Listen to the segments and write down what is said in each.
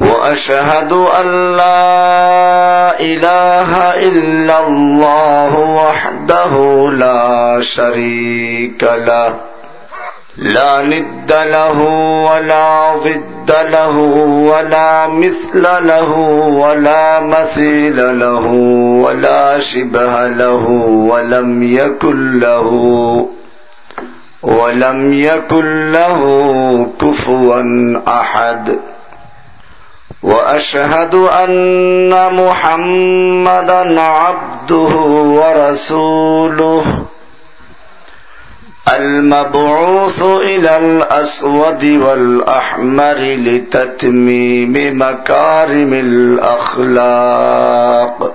وأشهد أن لا إله إلا الله وحده لا شريك له. لا ند له ولا ضد له ولا مثل له ولا مثيل له ولا شبه له ولم يكن له ولم يكن له كفوا أحد. وأشهد أن محمدا عبده ورسوله المبعوث إلى الأسود والأحمر لتتميم مكارم الأخلاق.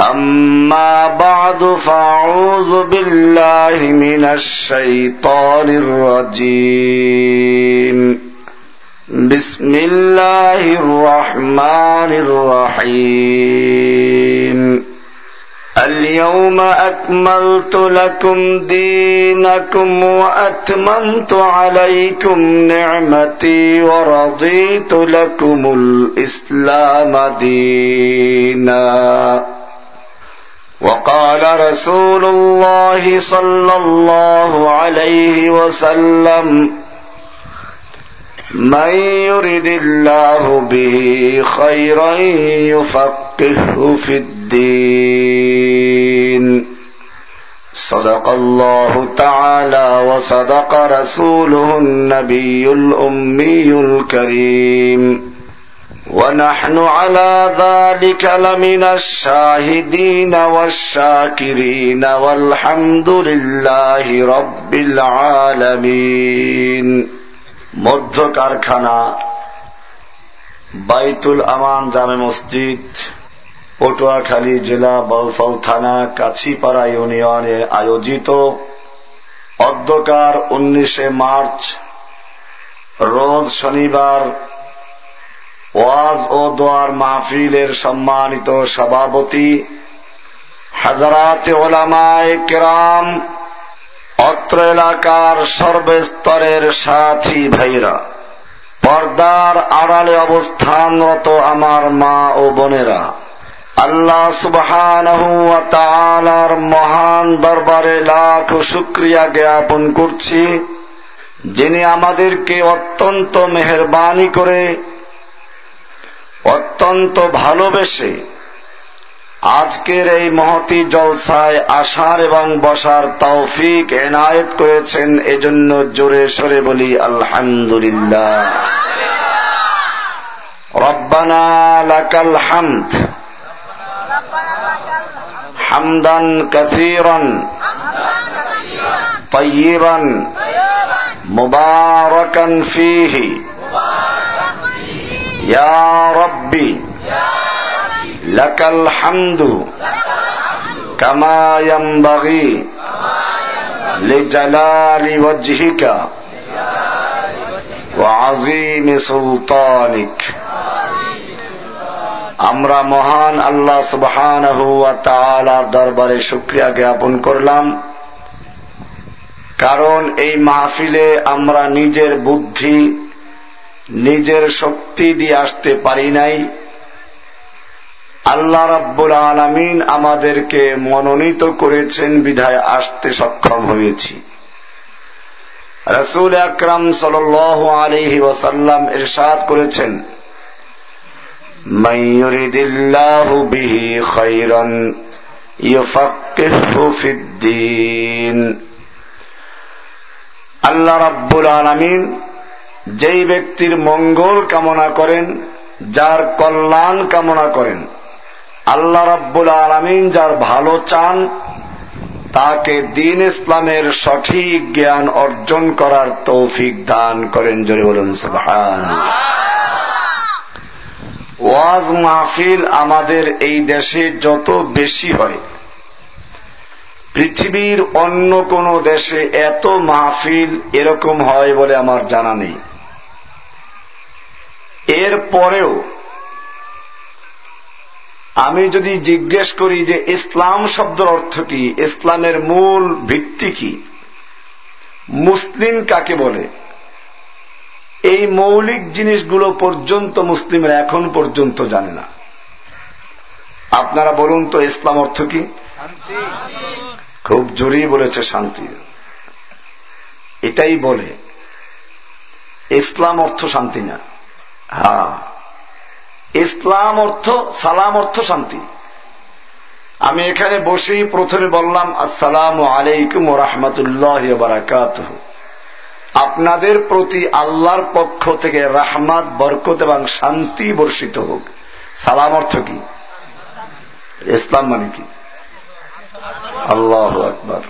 أما بعد فأعوذ بالله من الشيطان الرجيم. بسم الله الرحمن الرحيم. اليوم أكملت لكم دينكم وأتممت عليكم نعمتي ورضيت لكم الإسلام ديناً. وقال رسول الله صلى الله عليه وسلم من يرد الله به خيرا يفقهه في الدين. صدق الله تعالى وصدق رسوله النبي الأمي الكريم. ونحن على ذلك لمن الشاهدين والشاكرين والحمد لله رب العالمين মধ্য কারখানা বাইতুল আমান জামে মসজিদ পটুয়াখালী জেলা বাউফল থানা কাছিপাড়া ইউনিয়নে আয়োজিত অধ্যকার উনিশে মার্চ রোজ শনিবার ওয়াজ ও দোয়ার মাহফিলের সম্মানিত সভাপতি, হাজারাত ওলামায় কেরাম, অত্র এলাকার সর্বস্তরের সাথী ভাইরা পর্দার আড়ালে অবস্থানরত আমার মা ও বোনেরা, আল্লাহ সুবহান মহান দরবারে লাখ শুক্রিয়া জ্ঞাপন করছি, যিনি আমাদেরকে অত্যন্ত মেহরবানি করে অত্যন্ত ভালোবেসে আজকের এই মহতি জলসায় আসার এবং বসার তৌফিক এনায়েত করেছেন এজন্য জোরে সরে বলি আলহামদুলিল্লাহ রব্বানা লাকাল হামদ হামদান কাসীরান طيبا مباركا فيه يا ربي لك الحمد كما ينبغي لجلال وجهك وعظيم سلطانك আমরা মহান আল্লাহ সুবহানাহু ওয়া তাআলার দরবারে শুকরিয়া জ্ঞাপন করলাম কারণ এই মাহফিলে আমরা নিজের বুদ্ধি নিজের শক্তি দিয়ে আসতে পারি নাই। আল্লাহ রাব্বুল আলমিন আমাদেরকে মনোনীত করেছেন, বিধায় আসতে সক্ষম হয়েছি। রসুল আকরাম সাল আলহি ওয়াসাল্লাম এরশাদ করেছেন আল্লাহ রাব্বুল আলমিন যেই ব্যক্তির মঙ্গল কামনা করেন, যার কল্যাণ কামনা করেন, আল্লাহ রাব্বুল আলমিন যার ভালো চান, তাকে দিন ইসলামের সঠিক জ্ঞান অর্জন করার তৌফিক দান করেন। জোরে বলুন সুবহান ওয়াজ মাহফিল আমাদের এই দেশে যত বেশি হয়, পৃথিবীর অন্য কোন দেশে এত মাহফিল এরকম হয় বলে আমার জানা নেই। এর পরেও আমি যদি জিজ্ঞেস করি যে ইসলাম শব্দের অর্থ কি, ইসলামের মূল ভিত্তি কি, মুসলিম কাকে বলে? এই মৌলিক জিনিসগুলো পর্যন্ত মুসলিমরা এখন পর্যন্ত জানে না। আপনারা বলুন তো, ইসলাম অর্থ কি? খুব জোরেই বলেছে শান্তি। এটাই বলে, ইসলাম অর্থ শান্তি না। হ্যাঁ। ইসলাম অর্থ, সালাম অর্থ শান্তি। আমি এখানে বসেই প্রথমে বললাম, আসসালাম আলাইকুম রহমতুল্লাহ বারাকাত আপনাদের প্রতি আল্লাহর পক্ষ থেকে রাহমাত, বরকত এবং শান্তি বর্ষিত হোক। সালাম অর্থ কি? ইসলাম মানে কি? আল্লাহ আকবর।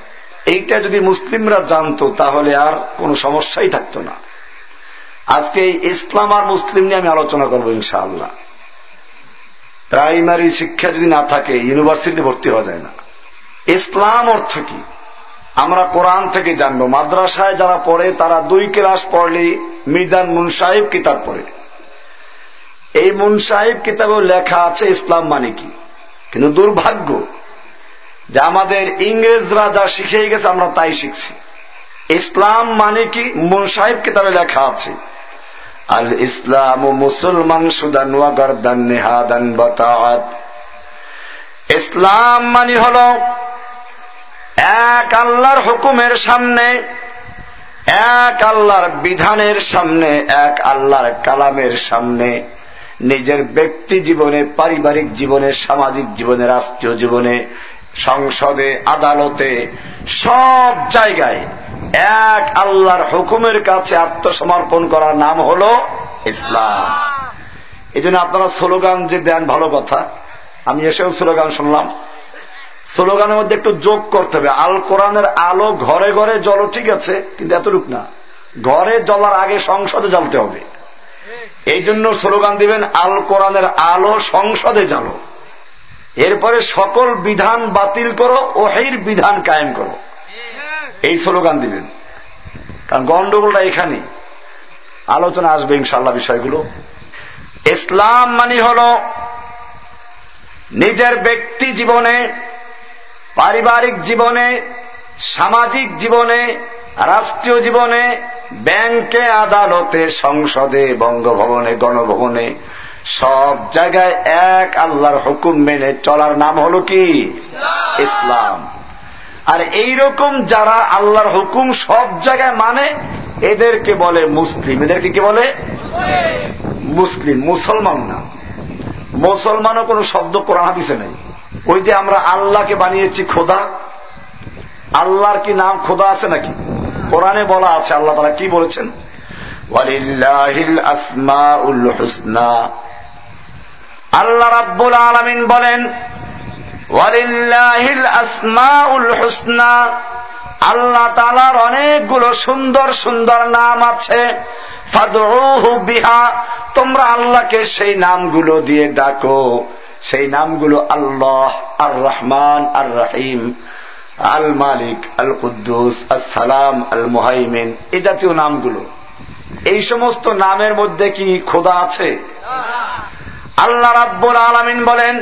এইটা যদি মুসলিমরা জানতো, তাহলে আর কোনো সমস্যাই থাকতো না। আজকে ইসলাম আর মুসলিম নিয়ে আমি আলোচনা করব ইনশাআল্লাহ। প্রাইমারি শিক্ষা যদি না থাকে ইউনিভার্সিটি ভর্তি হওয়া যায় না। ইসলাম অর্থ কি? আমরা কোরআন থেকে জানব। মাদ্রাসায় যারা পড়ে, তারা দুই ক্লাস পড়লে মিজান মুন সাহেব কিতাব পড়ে। এই মুন সাহেব কিতাবেও লেখা আছে, ইসলাম মানে কি? কিন্তু দুর্ভাগ্য যে আমাদের ইংরেজরা যা শিখিয়ে গেছে, আমরা তাই শিখছি। ইসলাম মানে কি? মুন সাহেব কিতাবে লেখা আছে, আল ইসলাম ও মুসলমান সুদান নেহাদান ইসলাম মানে হল এক আল্লাহর হুকুমের সামনে, এক আল্লাহর বিধানের সামনে, এক আল্লাহর কালামের সামনে, নিজের ব্যক্তি জীবনে, পারিবারিক জীবনে, সামাজিক জীবনে, রাষ্ট্রীয় জীবনে সংসদে, আদালতে, সব জায়গায় এক আল্লাহর হুকুমের কাছে আত্মসমর্পণ করার নাম হল ইসলাম। এই জন্য আপনারা স্লোগান যে দেন ভালো কথা। আমি এসেও স্লোগান শুনলাম। স্লোগানের মধ্যে একটু যোগ করতে হবে। আল কোরআনের আলো ঘরে ঘরে জল ঠিক আছে, কিন্তু এতটুক না। ঘরে জ্বলার আগে সংসদে জ্বলতে হবে। এই জন্য স্লোগান দিবেন, আল কোরআনের আলো সংসদে জ্বালো। এরপরে সকল বিধান বাতিল করো, ওহির বিধান কায়েম করো। এই স্লোগান দিবেন কারণ গন্ডগোলটা এখানে। আলোচনা আসবে ইনশাল্লাহ বিষয়গুলো। ইসলাম মানে হল নিজের ব্যক্তি জীবনে, পারিবারিক জীবনে, সামাজিক জীবনে, রাষ্ট্রীয় জীবনে, ব্যাংকে, আদালতে, সংসদে, বঙ্গভবনে, গণভবনে সব জায়গায় এক আল্লাহর হুকুম মেনে চলার নাম হল কি? ইসলাম। আর এই রকম যারা আল্লাহর হুকুম সব জায়গায় মানে এদেরকে বলে মুসলিম। এদেরকে কি বলে? মুসলিম, মুসলমান না। মুসলমানও কোন শব্দ কোরআন হাদিসে নেই। ওই যে আমরা আল্লাহকে বানিয়েছি খোদা, আল্লাহর কি নাম খোদা আছে নাকি? কোরআনে বলা আছে, আল্লাহ তারা কি বলেছেন? আল্লাহ রাব্বুল আলমিন বলেন হুসনা আল্লাহ তালার অনেকগুলো সুন্দর সুন্দর নাম আছে। বিহা, তোমরা আল্লাহকে সেই নামগুলো দিয়ে ডাকো। সেই নামগুলো আল্লাহ আর রহমান আর রহিম আল মালিক আল কুদ্দুস সালাম আল মুহাইমিন এ জাতীয় নামগুলো। এই সমস্ত নামের মধ্যে কি খোদা আছে? আল্লাহ রাব্বুল আলমিন বলেন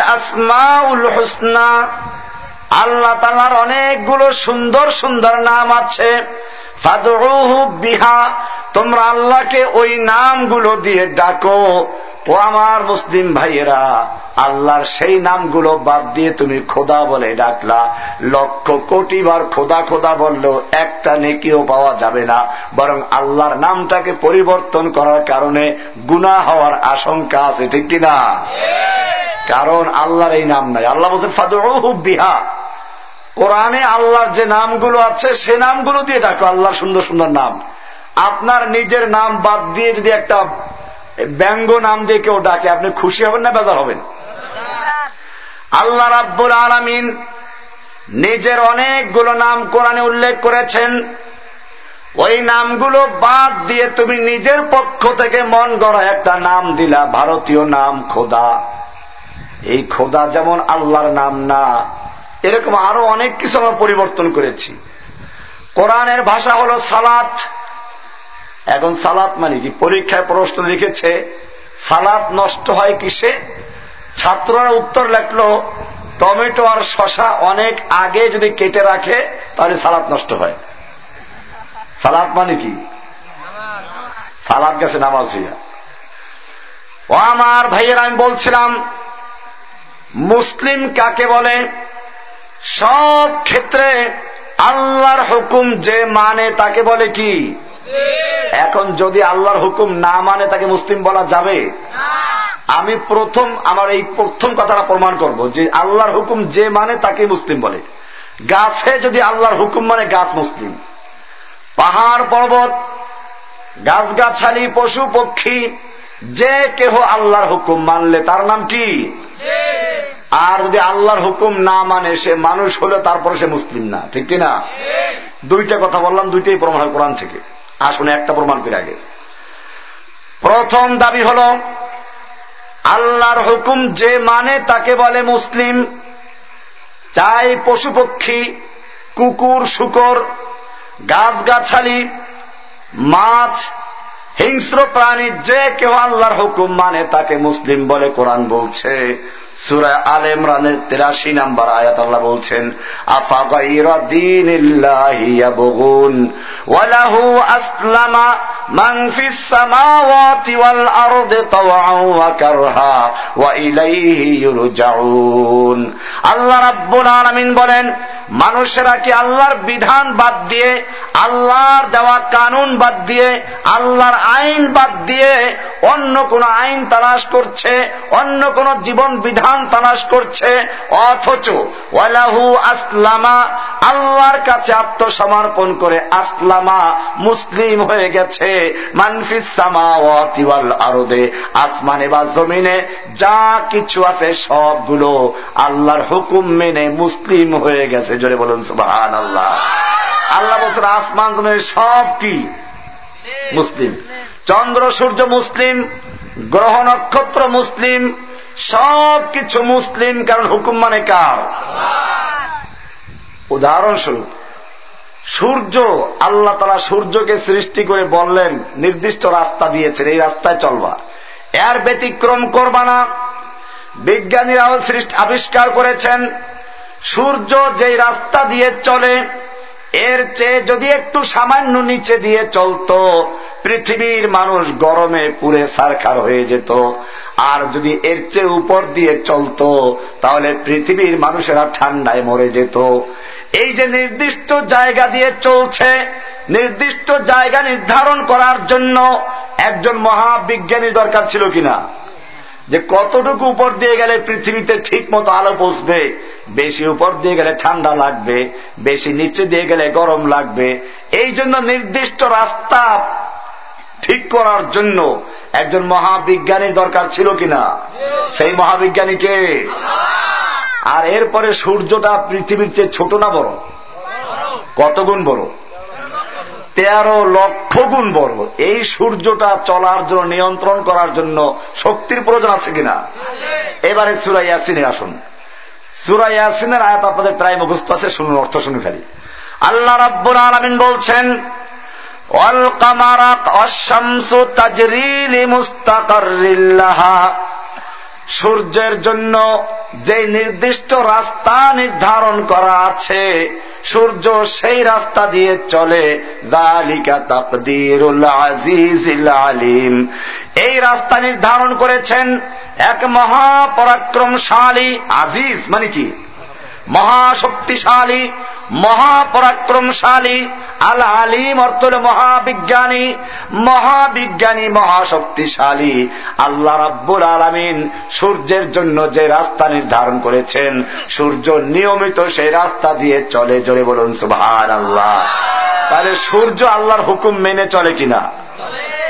আসমাউল হুসনা। আল্লাহ তালার অনেকগুলো সুন্দর সুন্দর নাম আছে। বিহা, তোমরা আল্লাহকে ওই নামগুলো দিয়ে ডাকো। ও আমার মুসলিম ভাইয়েরা, আল্লাহর সেই নামগুলো বাদ দিয়ে তুমি খোদা বলে ডাকলা। লক্ষ কোটি বার খোদা খোদা বললেও একটা নেকিও পাওয়া যাবে না। বরং আল্লাহর নামটাকে পরিবর্তন করার কারণে গুণা হওয়ার আশঙ্কা আছে, ঠিক কিনা কারণ আল্লাহর এই নাম নাই। আল্লাহ বলছেন ফাদুর বিহা। কোরআনে আল্লাহর যে নামগুলো আছে, সে নামগুলো দিয়ে ডাকো। আল্লাহর সুন্দর সুন্দর নাম। আপনার নিজের নাম বাদ দিয়ে যদি একটা ব্যঙ্গ নাম দিয়ে কেউ ডাকে, আপনি খুশি হবেন না বেজার হবেন? আল্লাহ রাব্বুল আলমিন নিজের অনেকগুলো নাম কোরআনে উল্লেখ করেছেন। ওই নামগুলো বাদ দিয়ে তুমি নিজের পক্ষ থেকে মন গড়া একটা নাম দিলা, ভারতীয় নাম খোদা। এই খোদা যেমন আল্লাহর নাম না, এরকম আরও অনেক কিছু আমরা পরিবর্তন করেছি। কোরআনের ভাষা হল সালাত। এখন সালাত মানে কি? পরীক্ষায় প্রশ্ন লিখেছে, সালাত নষ্ট হয় কিসে? ছাত্ররা উত্তর লেখল, টমেটো আর শশা অনেক আগে যদি কেটে রাখে, তাহলে সালাত নষ্ট হয়। সালাত মানে কি? সালাদ গেছে নামাজ হইয়া। ও আমার ভাইয়ের, আমি বলছিলাম, মুসলিম কাকে বলে? সব ক্ষেত্রে আল্লাহর হুকুম যে মানে তাকে বলে কি? এখন যদি আল্লাহর হুকুম না মানে তাকে মুসলিম বলা যাবে, আমি প্রথম আমার এই প্রথম কথাটা প্রমাণ করব যে আল্লাহর হুকুম যে মানে তাকে মুসলিম বলে। গাছে যদি আল্লাহর হুকুম মানে গাছ মুসলিম। পাহাড় পর্বত, গাছগাছালি, পশু, পক্ষী, যে কেহ আল্লাহর হুকুম মানলে তার নাম কি? আর যদি আল্লাহর হুকুম না মানে সে মানুষ হলে তারপরে সে মুসলিম না, ঠিক কিনা? দুইটা কথা বললাম, দুইটাই প্রমাণ কোরআন থেকে। আসুন, একটা প্রমাণ করে আগে। প্রথম দাবি হল, আল্লাহর হুকুম যে মানে তাকে বলে মুসলিম, চাই পশু পক্ষী, কুকুর, শুকর, গাছগাছালি, মাছ, হিংস্র প্রাণী, যে কেউ আল্লাহর হুকুম মানে তাকে মুসলিম বলে কোরআন বলছে। সুরায় আল ইমরানের তেরাশি নাম্বার আয়াত আল্লাহ বলছেন, আফা ওয়ালাহু আসলামা মান ফিস সামাওয়াতি ওয়াল আরদি তাওআন ওয়া কারহা ওয়া ইলাইহি আল্লাহ রাব্বুল আলামিন বলেন, মানুষেরা কি আল্লাহর বিধান বাদ দিয়ে, আল্লাহর দেওয়া কানুন বাদ দিয়ে, আল্লাহর আইন বাদ দিয়ে অন্য কোন আইন তালাশ করছে, অন্য কোন জীবন বিধান তালাশ করছে, অথচ ওয়ালাহু আসলামা, আল্লাহর কাছে আত্মসমর্পণ করে আসলামা মুসলিম হয়ে গেছে। মানফিসামাওয়াল আরদে, আসমানে বা জমিনে যা কিছু আছে সবগুলো আল্লাহর হুকুম মেনে মুসলিম হয়ে গেছে। জোরে বলুন সুবাহান আল্লাহ আল্লাহ বলছেন, আসমান জমিনের সব কি? মুসলিম। চন্দ্র, সূর্য মুসলিম, গ্রহ নক্ষত্র মুসলিম সব কিছু মুসলিম কারণ হুকুম মানে কার? উদাহরণস্বরূপ সূর্য আল্লাহ তালা সূর্যকে সৃষ্টি করে বললেন নির্দিষ্ট রাস্তা দিয়েছেন এই রাস্তায় চলবা। এর ব্যতিক্রম করবা না। বিজ্ঞানীরাও সৃষ্টি আবিষ্কার করেছেন সূর্য যেই রাস্তা দিয়ে চলে এর চেয়ে যদি একটু সামান্য নিচে দিয়ে চলত, পৃথিবীর মানুষ গরমে পুরে সারখার হয়ে যেত। আর যদি এর চেয়ে উপর দিয়ে চলত, তাহলে পৃথিবীর মানুষেরা ঠান্ডায় মরে যেত। এই যে নির্দিষ্ট জায়গা দিয়ে চলছে, নির্দিষ্ট জায়গা নির্ধারণ করার জন্য একজন মহাবিজ্ঞানীর দরকার ছিল কিনা? যে কতটুকু উপর দিয়ে গেলে পৃথিবীতে ঠিক মতো আলো পৌঁছবে, বেশি উপর দিয়ে গেলে ঠান্ডা লাগবে, বেশি নিচে দিয়ে গেলে গরম লাগবে, এই জন্য নির্দিষ্ট রাস্তা ঠিক করার জন্য একজন মহাবিজ্ঞানীর দরকার ছিল কিনা? সেই মহাবিজ্ঞানীকে আর এরপরে সূর্যটা পৃথিবীর চেয়ে ছোট না বড়? কত গুণ বড়? তেরো লক্ষ গুণ বড়। এই সূর্যটা চলার জন্য, নিয়ন্ত্রণ করার জন্য শক্তির প্রয়োজন আছে কিনা? এবারে সুরাই ইয়াসিনে আসুন। সুরাই ইয়াসিনের আয়াত আপনাদের প্রায় মুখস্থ আছে, শুনুন, অর্থ শুনুন খালি আল্লাহ রাব্বুল আলমিন বলছেন সূর্যের জন্য যে নির্দিষ্ট রাস্তা নির্ধারণ করা আছে, সূর্য সেই রাস্তা দিয়ে চলে। দালিকা আলিম। এই রাস্তা নির্ধারণ করেছেন এক মহাপরাক্রমশালী আজিজ মানে কি? মহাশক্তিশালী, মহাপরাক্রমশালী আল আলিম অর্থ হল মহাবিজ্ঞানী মহাবিজ্ঞানী, মহাশক্তিশালী। আল্লাহ রাব্বুল আলমিন সূর্যের জন্য যে রাস্তা নির্ধারণ করেছেন, সূর্য নিয়মিত সেই রাস্তা দিয়ে চলে। জোরে বলুন সুভান আল্লাহ তাহলে সূর্য আল্লাহর হুকুম মেনে চলে কিনা?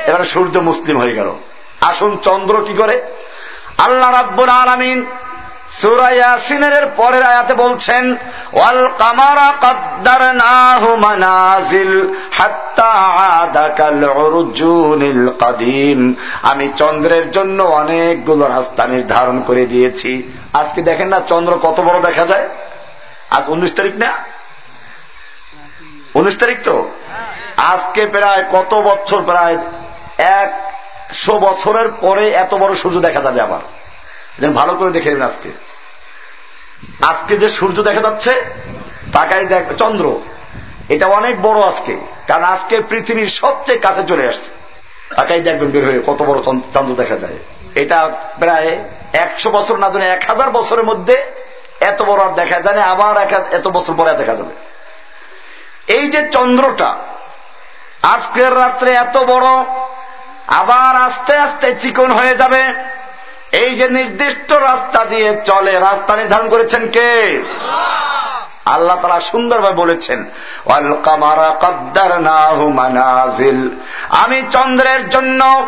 এবারে সূর্য মুসলিম হয়ে গেল। আসুন, চন্দ্র কি করে? আল্লাহ রাব্বুল আলমিন সুরাইয়াসিনের পরের আয়াতে বলছেন, ওয়াল কামারা কদ্দার মানাজিল আদাকাল উরজুনিল কাদিম। আমি চন্দ্রের জন্য অনেকগুলো রাস্তা নির্ধারণ করে দিয়েছি। আজকে দেখেন না চন্দ্র কত বড় দেখা যায়? আজ উনিশ তারিখ না? উনিশ তারিখ তো? আজকে প্রায় কত বছর? প্রায় একশো বছরের পরে এত বড় সূর্য দেখা যাবে আবার ভালো করে দেখে আজকে। আজকে যে সূর্য দেখা যাচ্ছে, তাকাই দেখ, চন্দ্র। এটা অনেক বড় আজকে, কারণ আজকে পৃথিবীর সবচেয়ে কাছে চলে আসছে। তাকাই দেখবেন বের হয়ে কত বড় চন্দ্র দেখা যায়। এটা প্রায় একশো বছর না জানে, এক হাজার বছরের মধ্যে এত বড় আর দেখা যায় না, আবার এত বছর পরে দেখা যাবে। এই যে চন্দ্রটা, আজকের রাত্রে এত বড়, আবার আস্তে আস্তে চিকন হয়ে যাবে। এই যে নির্দিষ্ট রাস্তা দিয়ে চলে, রাস্তা নির্ধারণ করেছেন কে? আল্লাহ তারা সুন্দরভাবে বলেছেন আমি চন্দ্রের জন্য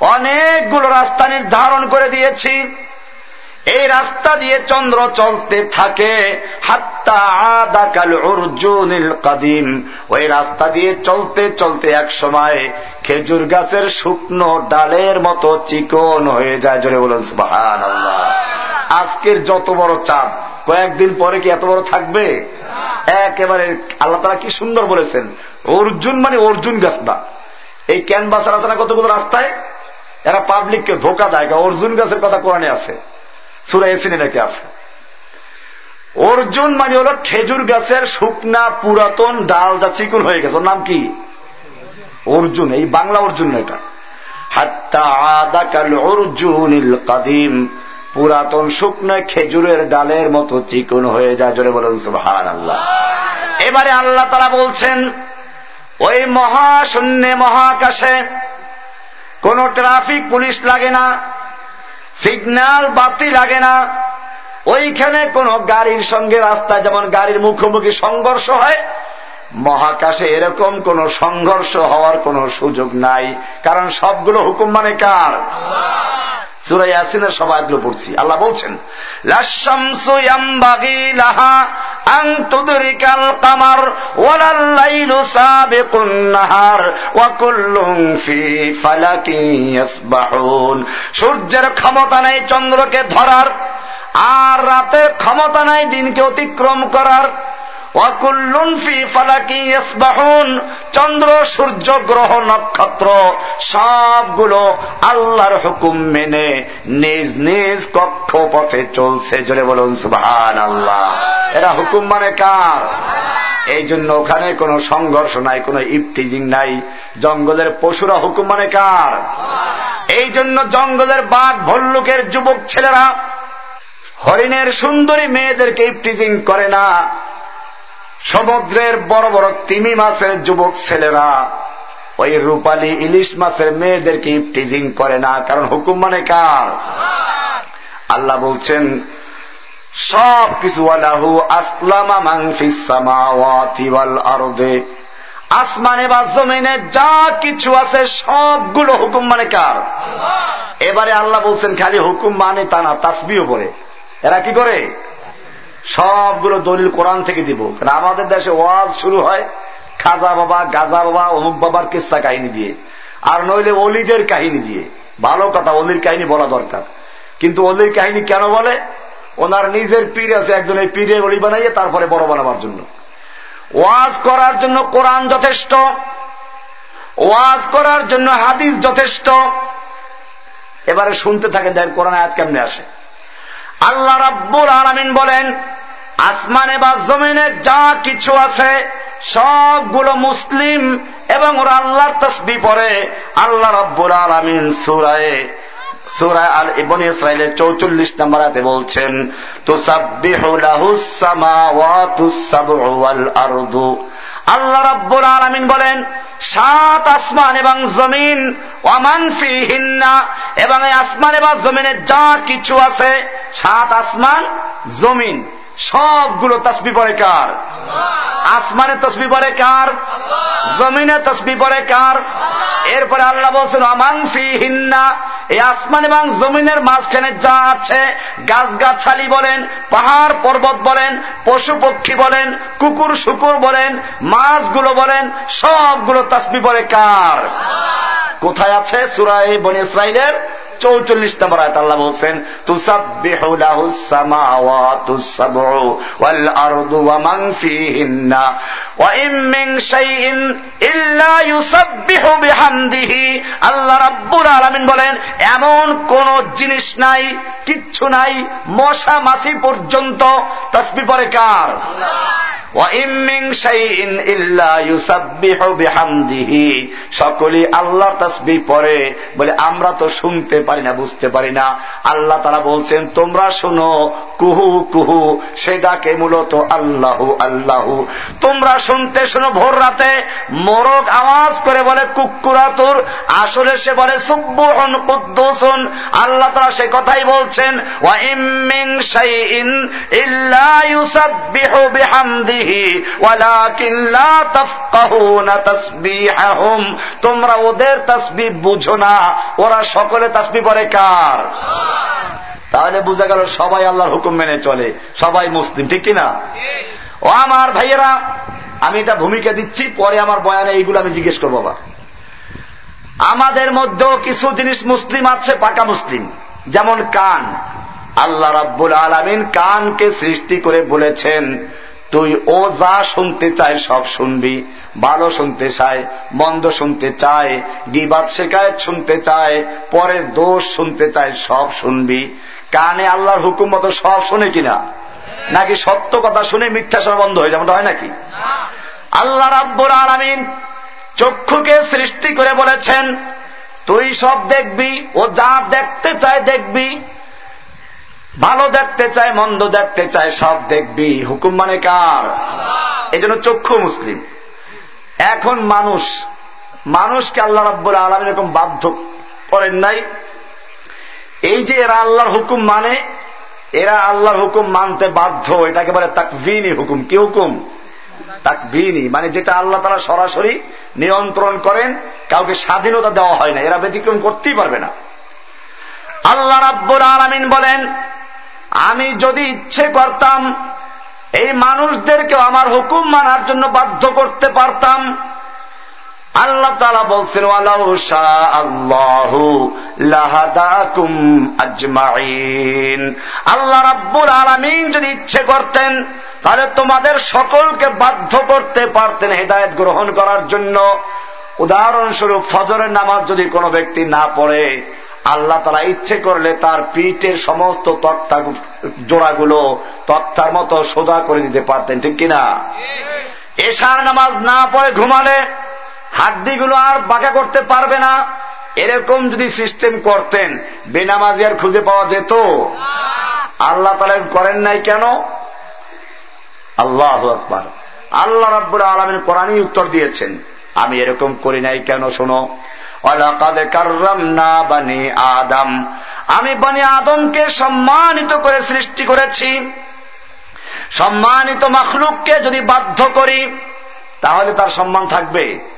অনেকগুলো রাস্তা নির্ধারণ করে দিয়েছি। এই রাস্তা দিয়ে চন্দ্র চলতে থাকে। হাত্তা আদাকাল অর্জুনিল কাদিম। ওই রাস্তা দিয়ে চলতে চলতে এক সময় খেজুর গাছের শুকনো ডালের মতো চিকন হয়ে যায়। জোরে বলুন সুবাহান আল্লাহ আজকের যত বড় চাঁদ, কয়েকদিন পরে কি এত বড় থাকবে? একেবারে আল্লাহ তারা কি সুন্দর বলেছেন। অর্জুন মানে অর্জুন গাছ না। এই ক্যানভাস রাস্তা কতগুলো রাস্তায়? এরা পাবলিককে ধোকা দেয়। অর্জুন গাছের কথা কোরআনে আছে। সুরা এসিনে নাকি আছে অর্জুন মানে হল খেজুর গাছের শুকনা পুরাতন ডাল যা চিকুন হয়ে গেছে। ওর নাম কি? অর্জুন। এই বাংলা অর্জুন এটা। কাদিম। পুরাতন শুকনো খেজুরের ডালের মতো চিকুন হয়ে যায়। জোরে বলুন সুহান আল্লাহ এবারে আল্লাহ তারা বলছেন, ওই মহাশূন্যে মহাকাশে কোন ট্রাফিক পুলিশ লাগে না। সিগন্যাল বাতি লাগে না। ওইখানে কোন গাড়ির সঙ্গে রাস্তায় যেমন গাড়ির মুখোমুখি সংঘর্ষ হয়, মহাকাশে এরকম কোন সংঘর্ষ হওয়ার কোন সুযোগ নাই। কারণ সবগুলো হুকুম মানে কার? আসিনের সবাই এগুলো পড়ছি। আল্লাহ বলছেন নাহার সূর্যের ক্ষমতা নাই চন্দ্রকে ধরার, আর রাতের ক্ষমতা নাই দিনকে অতিক্রম করার। চন্দ্র, সূর্য, গ্রহ, নক্ষত্র, সবগুলো আল্লাহর হুকুম মেনে নিজ নিজ কক্ষ পথে চলছে। জোরে বলুন সুবাহান আল্লাহ এরা হুকুম মানে কার? এই জন্য ওখানে কোনো সংঘর্ষ নাই, কোনো ইফটিজিং নাই। জঙ্গলের পশুরা হুকুম মানে কার? এই জন্য জঙ্গলের বাঘ, ভল্লুকের যুবক ছেলেরা হরিণের সুন্দরী মেয়েদেরকে ইফটিজিং করে না। সমুদ্রের বড় বড় তিমি মাছের যুবক ছেলেরা, ওই রূপালী ইলিশ মাছের মেয়েদেরকে ইফটিজিং করে না, কারণ হুকুম মানে কার? আল্লাহ বলছেন, সব কিছু আলাহু আসলামা আরদে। আসমানে বা জমিনে যা কিছু আছে, সবগুলো হুকুম মানে কার? এবারে আল্লাহ বলছেন, খালি হুকুম মানে তা না তাসবিও পড়ে। এরা কি করে? সবগুলো দলিল কোরআন থেকে দিব। কারণ আমাদের দেশে ওয়াজ শুরু হয় খাজা বাবা, গাজা বাবা, অমুক বাবার কিস্তা কাহিনী দিয়ে। আর নইলে অলিদের কাহিনী দিয়ে। ভালো কথা, অলির কাহিনী বলা দরকার। কিন্তু অলির কাহিনী কেন বলে? ওনার নিজের পীর আছে, একজন এই পীরে অলি বানাইয়ে তারপরে বড় বানাবার জন্য। ওয়াজ করার জন্য কোরআন যথেষ্ট। ওয়াজ করার জন্য হাদিস যথেষ্ট। এবারে শুনতে থাকেন দেখ কোরআন আয়াত কেমনে আসে। আল্লাহ রাব্বুল আলমিন বলেন, আসমানে বা জমিনে যা কিছু আছে, সবগুলো মুসলিম এবং ওরা আল্লাহর তসবি পরে আল্লাহ রব্বুল আলমিন সুরায় সুরায় আল ইবন ইসরায়েলের চৌচল্লিশ নম্বর হাতে বলছেন আল্লাহ রব্বুল আলমিন বলেন, সাত আসমান এবং জমিন ওয়ামানফি হিন্না এবং এই আসমান এবং জমিনে যা কিছু আছে, সাত আসমান, জমিন। সবগুলো তসবি পরে কার? আসমানে তসবি পরে কার? জমিনে তসবি পরে কার? এরপরে আল্লাহ বলছেন অমানফি হিন্না এই আসমান এবং জমিনের মাঝখানে যা আছে গাছগাছালি বলেন পাহাড় পর্বত বলেন পশু পক্ষী বলেন কুকুর শুকুর বলেন মাছগুলো বলেন সবগুলো তসবি পরে কার? কোথায় আছে সুরাই বন ইসরাইলের? চৌচল্লিশ নম্বর আয়ত আল্লাহ বলছেন আল্লাহ রাব্বুল আলমিন বলেন, এমন কোন জিনিস নাই, কিচ্ছু নাই মশা মাছি পর্যন্ত। তসবি পরে কার? সকলেই আল্লাহ তসবি পরে বলে, আমরা তো শুনতে পারি না, বুঝতে পারি না। আল্লাহ তারা বলছেন, তোমরা শুনো কুহু কুহু সেটাকে মূলত আল্লাহ আল্লাহ। তোমরা শুনতে শোনো ভোর রাতে, মোরগ আওয়াজ করে বলে কুকুরাতুর আসলে সে বলে, সুব্বহন কুদ্দুসন। আল্লাহ তারা সে কথাই বলছেন, ওয়া ইমিং শাইইন ইল্লা বিহামদিহি তোমরা ওদের তসবি বুঝো না, ওরা সকলে তসবি পরে কার? তাহলে বুঝা গেল সবাই আল্লাহর হুকুম মেনে চলে। সবাই মুসলিম, ঠিক কিনা? ও আমার ভাইয়েরা, আমি এটা ভূমিকা দিচ্ছি, পরে আমার বয়ানে এইগুলো আমি জিজ্ঞেস করব বাবা আমাদের মধ্যেও কিছু জিনিস মুসলিম আছে, পাকা মুসলিম। যেমন কান। আল্লাহ রাব্বুল আলমিন কানকে সৃষ্টি করে বলেছেন, তুই ও যা শুনতে চায়, সব শুনবি। ভালো শুনতে চায়, মন্দ শুনতে চায়। গিবাদ শেখায়ত শুনতে চায়, পরের দোষ শুনতে চায়, সব শুনবি। কানে আল্লাহর হুকুম মতো সব শুনে কিনা? নাকি সত্য কথা শুনে মিথ্যা সব বন্ধ হয়ে যেমন হয় নাকি? আল্লাহ রাব্বুর আলমিন চক্ষুকে সৃষ্টি করে বলেছেন, তুই সব দেখবি, ও যা দেখতে চায় দেখবি, ভালো দেখতে চায়, মন্দ দেখতে চায়, সব দেখবি। হুকুম মানে কার? এই জন্য চক্ষু মুসলিম। এখন মানুষ, মানুষকে আল্লাহ রাব্বুল আলম এরকম বাধ্য করেন নাই এই যে এরা আল্লাহর হুকুম মানে এরা আল্লাহর হুকুম মানতে বাধ্য, এটাকে বলে তাকভিনী হুকুম। কি হুকুম? তাকভিনী মানে যেটা আল্লাহ তারা সরাসরি নিয়ন্ত্রণ করেন, কাউকে স্বাধীনতা দেওয়া হয় না, এরা ব্যতিক্রম করতেই পারবে না। আল্লাহ রাব্বুল আলমিন বলেন, আমি যদি ইচ্ছে করতাম, এই মানুষদেরকেও আমার হুকুম মানার জন্য বাধ্য করতে পারতাম আল্লাহ তালা বলছেন আল্লাহ রাব্বুল আলমিন যদি ইচ্ছে করতেন তাহলে তোমাদের সকলকে বাধ্য করতে পারতেন হেদায়ত গ্রহণ করার জন্য। উদাহরণস্বরূপ ফজরের নামাজ যদি কোনো ব্যক্তি না পড়ে আল্লাহ তারা ইচ্ছে করলে তার পিঠের সমস্ত তক্তা জোড়াগুলো তক্তার মতো সোজা করে দিতে পারতেন ঠিক কিনা? এশার নামাজ না পড়ে ঘুমালে হাড্ডিগুলো আর বাঁকা করতে পারবে না। এরকম যদি সিস্টেম করতেন, বেনামাজি আর খুঁজে পাওয়া যেত। আল্লাহ তালা করেন নাই কেন? আল্লাহ আকবার। আল্লাহ রাব্বুল আলমের কোরআনই উত্তর দিয়েছেন। আমি এরকম করি নাই কেন, শোনো? বানি আদম। আমি বানি আদমকে সম্মানিত করে সৃষ্টি করেছি। সম্মানিত মখলুককে যদি বাধ্য করি, তাহলে তার সম্মান থাকবে।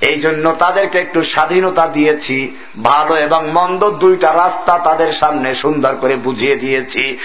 এই জন্য তাদেরকে একটু স্বাধীনতা দিয়েছি, ভালো এবং মন্দ দুইটা রাস্তা তাদের সামনে সুন্দর করে বুঝিয়ে দিয়েছি।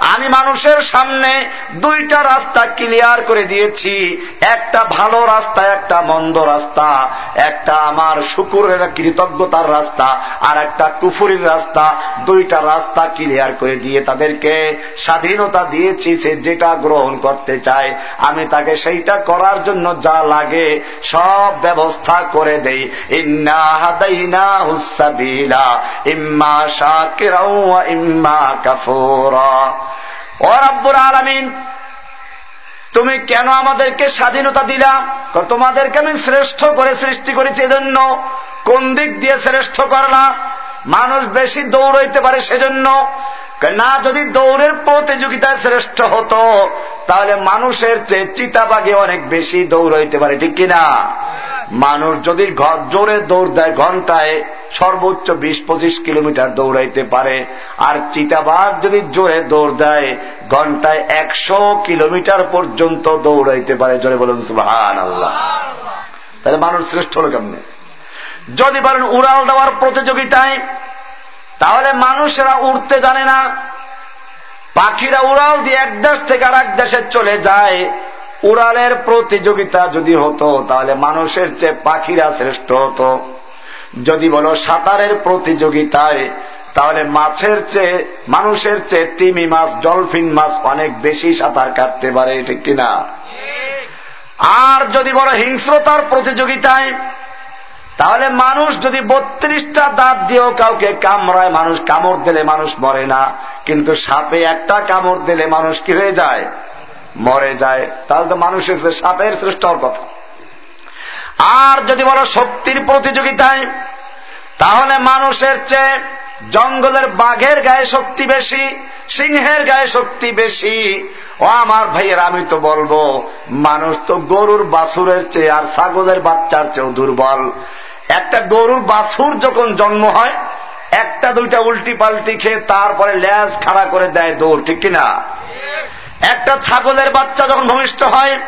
আমি মানুষের সামনে দুইটা রাস্তা ক্লিয়ার করে দিয়েছি। একটা ভালো রাস্তা, একটা মন্দ রাস্তা। একটা আমার শুকুরের কৃতজ্ঞতার রাস্তা আর একটা কুফুরির রাস্তা। দুইটা রাস্তা ক্লিয়ার করে দিয়ে তাদেরকে স্বাধীনতা দিয়েছি, সে যেটা গ্রহণ করতে চায়, আমি তাকে সেইটা করার জন্য যা লাগে সব ব্যবস্থা করে দেই। তুমি কেন আমাদেরকে স্বাধীনতা দিলা? তোমাদেরকে আমি শ্রেষ্ঠ করে সৃষ্টি করেছি, এজন্য কোন দিক দিয়ে শ্রেষ্ঠ করলা? মানুষ বেশি দৌড়াইতে পারে সেজন্য না, যদি দৌড়ের প্রতিযোগিতায় শ্রেষ্ঠ হতো, তাহলে মানুষের চেয়ে চিতাবাগে অনেক বেশি দৌড়াইতে পারে, ঠিক কিনা? মানুষ যদি জোরে দৌড় দেয় ঘন্টায়, সর্বোচ্চ বিশ, পঁচিশ কিলোমিটার দৌড়াইতে পারে। আর চিতাবাঘ যদি জোরে দৌড় দেয়, ঘন্টায় একশো কিলোমিটার পর্যন্ত দৌড়াইতে পারে। জোরে বলুন সুহান আল্লাহ তাহলে মানুষ শ্রেষ্ঠ হল কেমনে? যদি বলেন উড়াল দেওয়ার প্রতিযোগিতায় তাহলে মানুষেরা উড়তে জানে না। পাখিরা উড়াল দিয়ে এক দেশ থেকে আর এক দেশে চলে যায়। উড়ালের প্রতিযোগিতা যদি হতো তাহলে মানুষের চেয়ে পাখিরা শ্রেষ্ঠ হতো। যদি বলো সাঁতারের প্রতিযোগিতায় তাহলে মাছের চেয়ে মানুষের চেয়ে তিমি মাছ ডলফিন মাছ অনেক বেশি সাঁতার কাটতে পারে ঠিক কিনা? আর যদি বলো হিংস্রতার প্রতিযোগিতায় তাহলে মানুষ যদি বত্রিশটা দাঁত দিয়েও কাউকে কামড়ায়, মানুষ কামড় দিলে মানুষ মরে না। কিন্তু সাপে একটা কামড় দিলে মানুষ কি হয়ে যায়? মরে যায়। তাহলে তো মানুষের সাপের শ্রেষ্ঠ কথা। আর যদি বলো শক্তির প্রতিযোগিতায়, তাহলে মানুষের চেয়ে জঙ্গলের বাঘের গায়ে শক্তি বেশি, সিংহের গায়ে শক্তি বেশি। ও আমার ভাইয়ের, আমি তো বলব, মানুষ তো গরুর বাছুরের চেয়ে আর ছাগলের বাচ্চার চেয়েও দুর্বল। একটা গরুর বাছুর যখন জন্ম হয়, একটা দুইটা উল্টি পাল্টি খেয়ে তারপরে ল্যাজ খাড়া করে দেয় দৌড়, ঠিক কিনা? একটা ছাগলের বাচ্চা যখন ভূমিষ্ঠ হয়,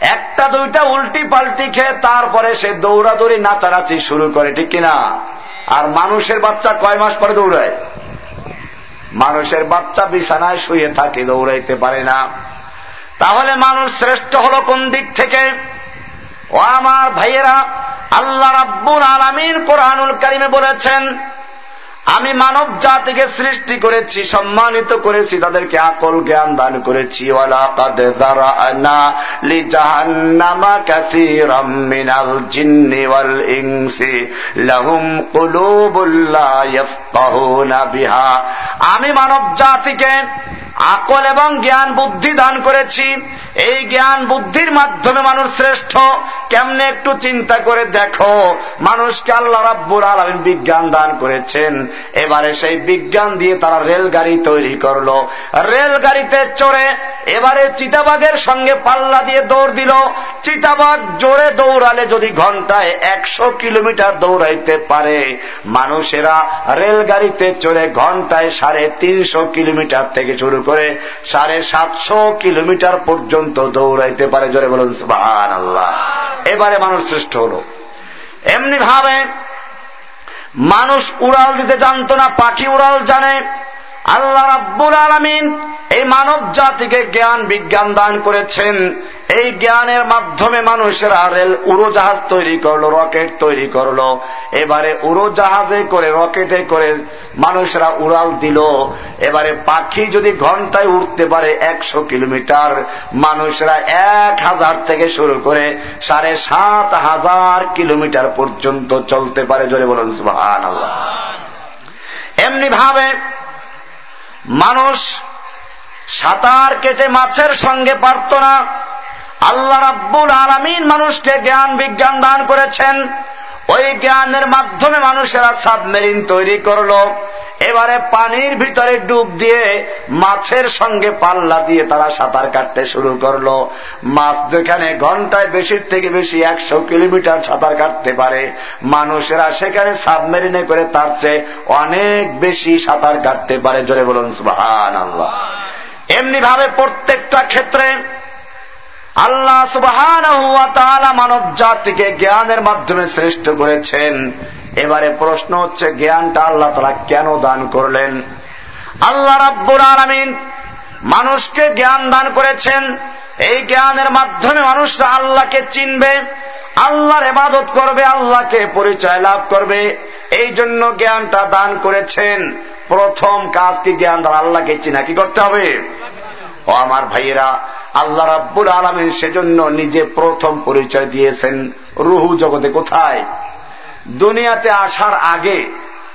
একটা দুইটা উল্টি পাল্টি খেয়ে তারপরে সে দৌড়াদৌড়ি নাচানাচি শুরু করে, ঠিক কিনা? আর মানুষের বাচ্চা কয় মাস পরে দৌড়ায়? মানুষের বাচ্চা বিছানায় শুয়ে থাকে, দৌড়াইতে পারে না। তাহলে মানুষ শ্রেষ্ঠ হল কোন দিক থেকে? ও আমার ভাইয়েরা, আল্লাহ রাব্বুল আলমিন কোরআনুল কারিমে বলেছেন, আমি মানব জাতিকে সৃষ্টি করেছি, সম্মানিত করেছি, তাদেরকে আকল জ্ঞান দান করেছি। আমি মানব জাতিকে আকল এবং জ্ঞান বুদ্ধি দান করেছি এই জ্ঞান বুদ্ধির মাধ্যমে মানুষ শ্রেষ্ঠ। কেমনে একটু চিন্তা করে দেখো, মানুষকে আল্লাহ রাব্বুর আলমিন বিজ্ঞান দান করেছেন। এবারে সেই বিজ্ঞান দিয়ে তারা রেলগাড়ি তৈরি করল। রেলগাড়িতে চড়ে এবারে চিতাবাগের সঙ্গে পাল্লা দিয়ে দৌড় দিল। চিতাবাগ জোরে দৌড়ালে যদি ঘন্টায় একশো কিলোমিটার দৌড়াইতে পারে, মানুষেরা রেলগাড়িতে চড়ে ঘন্টায় সাড়ে তিনশো কিলোমিটার থেকে শুরু করে সাড়ে সাতশো কিলোমিটার পর্যন্ত দৌড়াইতে পারে জোরে বলুন সুবাহান আল্লাহ এবারে মানুষ শ্রেষ্ঠ হল। এমনি ভাবে মানুষ উড়াল দিতে জানত না, পাখি উড়াল জানে আল্লাহ রাব্বুল আলমিন এই মানব জাতিকে জ্ঞান বিজ্ঞান দান করেছেন। এই জ্ঞানের মাধ্যমে মানুষেরা রেল উড়োজাহাজ তৈরি করল, রকেট তৈরি করল। এবারে উড়োজাহাজে করে, রকেটে করে মানুষরা উড়াল দিল। এবারে পাখি যদি ঘন্টায় উঠতে পারে একশো কিলোমিটার, মানুষরা এক হাজার থেকে শুরু করে সাড়ে সাত হাজার কিলোমিটার পর্যন্ত চলতে পারে। জোরে বলুন সুহান এমনি ভাবে মানুষ সাঁতার কেটে মাছের সঙ্গে পারত না আল্লাহ রাব্বুল আলমিন মানুষকে জ্ঞান বিজ্ঞান দান করেছেন। ওই জ্ঞানের মাধ্যমে মানুষেরা সাবমেরিন তৈরি করল। এবারে পানির ভিতরে ডুব দিয়ে মাছের সঙ্গে পাল্লা দিয়ে তারা সাঁতার কাটতে শুরু করল। মাছ যেখানে ঘন্টায় বেশির থেকে বেশি একশো কিলোমিটার সাঁতার কাটতে পারে। মানুষেরা সেখানে সাবমেরিনে করে তার চেয়ে অনেক বেশি সাঁতার কাটতে পারে। জোরে বলুন আল্লাহ এমনি ভাবে প্রত্যেকটা ক্ষেত্রে আল্লাহ সুবাহান মানব জাতিকে জ্ঞানের মাধ্যমে শ্রেষ্ঠ করেছেন। এবারে প্রশ্ন হচ্ছে, জ্ঞানটা আল্লাহ তারা কেন দান করলেন? আল্লাহ রাব্বুল আলমিন মানুষকে জ্ঞান দান করেছেন। এই জ্ঞানের মাধ্যমে মানুষরা আল্লাহকে চিনবে, আল্লাহর এবাদত করবে, আল্লাহকে পরিচয় লাভ করবে। এই জন্য জ্ঞানটা দান করেছেন। প্রথম কাজ কি জ্ঞান দ্বারা আল্লাহকে চিনা। কি করতে হবে? ও আমার ভাইয়েরা, আল্লাহ রাব্বুল আলমিন সেজন্য নিজে প্রথম পরিচয় দিয়েছেন, রুহু জগতে কোথায়? দুনিয়াতে আসার আগে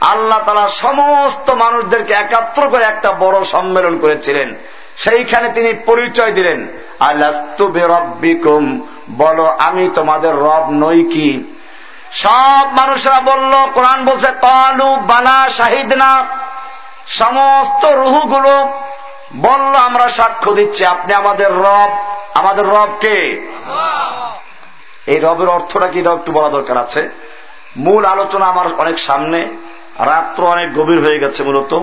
আল্লাহ তালা সমস্ত মানুষদেরকে একাত্র করে একটা বড় সম্মেলন করেছিলেন। সেইখানে তিনি পরিচয় দিলেন আল্লাহবিকুম বলো আমি তোমাদের রব নই কি? সব মানুষরা বলল, কোরআন বলছে, কালু বালা শাহিদ না সমস্ত রুহুগুলো বলল, আমরা সাক্ষ্য দিচ্ছি, আপনি আমাদের রব। আমাদের রবকে এই রবের অর্থটা কি একটু বলা দরকার আছে। মূল আলোচনা আমার অনেক সামনে, রাত্র অনেক গভীর হয়ে গেছে মূলত।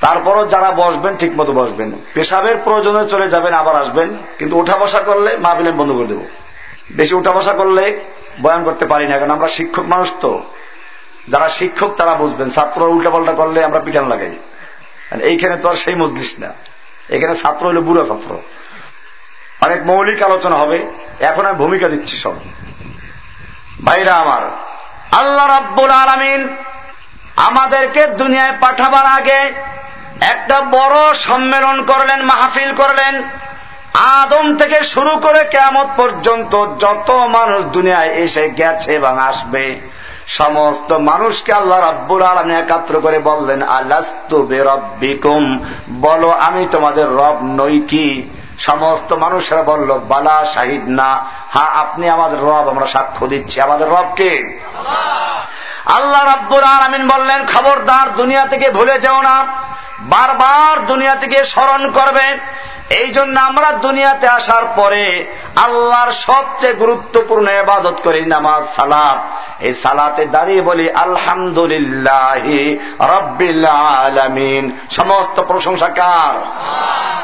তারপরও যারা বসবেন ঠিক মতো বসবেন। পেশাবের প্রয়োজনে চলে যাবেন, আবার আসবেন। কিন্তু উঠা বসা করলে মাহবিলেন বন্ধ করে দেব। বেশি উঠা বসা করলে বয়ান করতে পারি না, কারণ আমরা শিক্ষক মানুষ তো। যারা শিক্ষক, তারা বুঝবেন। ছাত্র উল্টাপাল্টা করলে আমরা পিটান লাগাই। এইখানে তো আর সেই মজলিস না। এখানে ছাত্র হইলে বুড়ো ছাত্র। অনেক মৌলিক আলোচনা হবে। এখন আমি ভূমিকা দিচ্ছি সব। ভাইরা আমার, আল্লাহ রাব্বুল আলমিন আমাদেরকে দুনিয়ায় পাঠাবার আগে একটা বড় সম্মেলন করলেন, মাহফিল করলেন। আদম থেকে শুরু করে কেমত পর্যন্ত যত মানুষ দুনিয়ায় এসে গেছে এবং আসবে সমস্ত মানুষকে আল্লাহ রাব্বুল আলমী একাত্র করে বললেন আল্লাস্তু বেরব্বিকুম? বলো, আমি তোমাদের রব নই কি? সমস্ত মানুষরা বলল, বালা শাহিদ না। হ্যাঁ আপনি আমাদের রব, আমরা সাক্ষ্য দিচ্ছি। আমাদের রবকে আল্লাহ রাব্বুর আলমিন বললেন, খবরদার দুনিয়া থেকে ভুলে যেও না। বারবার দুনিয়া থেকে স্মরণ করবে। এই জন্য আমরা দুনিয়াতে আসার পরে আল্লাহর সবচেয়ে গুরুত্বপূর্ণ এবাদত করি নামাজ, সালাত। এই সালাতে দাঁড়িয়ে বলি, আলহামদুলিল্লাহ রব্বিল আলমিন। সমস্ত প্রশংসা কার?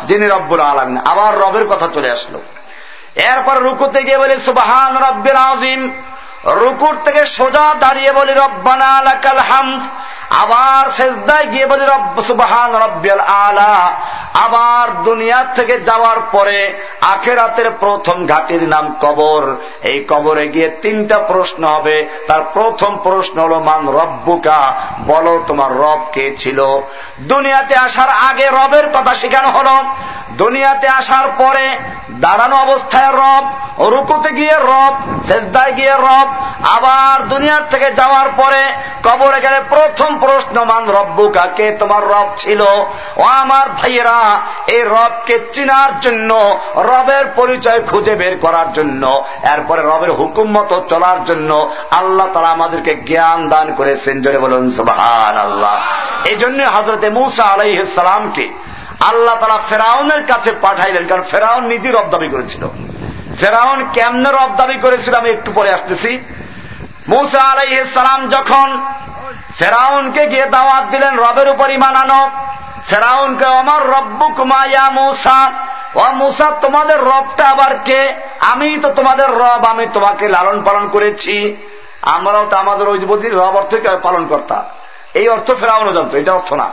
যিনি রব্বুল আলমিন। আবার রবের কথা চলে আসলো। এরপর রুকুতে গিয়ে বলি, সুবাহান রব্বিল আজিম রুকুর থেকে সোজা দাঁড়িয়ে বলি, রব্বানা আলাকাল হামদ। আবার শেষদায় গিয়ে বলি সুবাহান, রব্বিয়াল আলা। আবার দুনিয়া থেকে যাওয়ার পরে আখেরাতের প্রথম ঘাটির নাম কবর। এই কবরে গিয়ে তিনটা প্রশ্ন হবে। তার প্রথম প্রশ্ন হল, মান রব্বুকা? বলো, তোমার রব কে ছিল? দুনিয়াতে আসার আগে রবের কথা শেখানো হল। দুনিয়াতে আসার পরে দাঁড়ানো অবস্থায় রব, রুকুতে গিয়ে রব শেষদায় গিয়ে রব। আবার দুনিয়ার থেকে যাওয়ার পরে কবরে গেলে প্রথম প্রশ্ন মান রব্বু কাকে তোমার রব ছিল? ও আমার ভাইয়েরা, এই রবকে চিনার জন্য, রবের পরিচয় খুঁজে বের করার জন্য, এরপরে রবের হুকুম মতো চলার জন্য আল্লাহ তারা আমাদেরকে জ্ঞান দান করেছেন। জোরে বলুন সুবাহান আল্লাহ এই জন্য হজরতে মুসা আলাইসালামকে আল্লাহ তারা ফেরাউনের কাছে পাঠাইলেন, কারণ ফেরাউন নিজে রব দাবি করেছিল। ফেরাউন কেমনে রব দাবি করেছিল আমি একটু পরে আসতেছি। মুসা আলাইসালাম যখন ফেরাউনকে গিয়ে দাওয়াত দিলেন রবের উপর ইমান আনো। ফেরাউনকে আমার রব্বু কুমাইয়া মূসা, ও মুসা, তোমাদের রবটা আবার কে? আমি তো তোমাদের রব, আমি তোমাকে লালন পালন করেছি। আমরাও তো আমাদের ওই যুবতীর রব অর্থ পালন কর্তা এই অর্থ ফেরাউনও জানতো, এটা অর্থ না।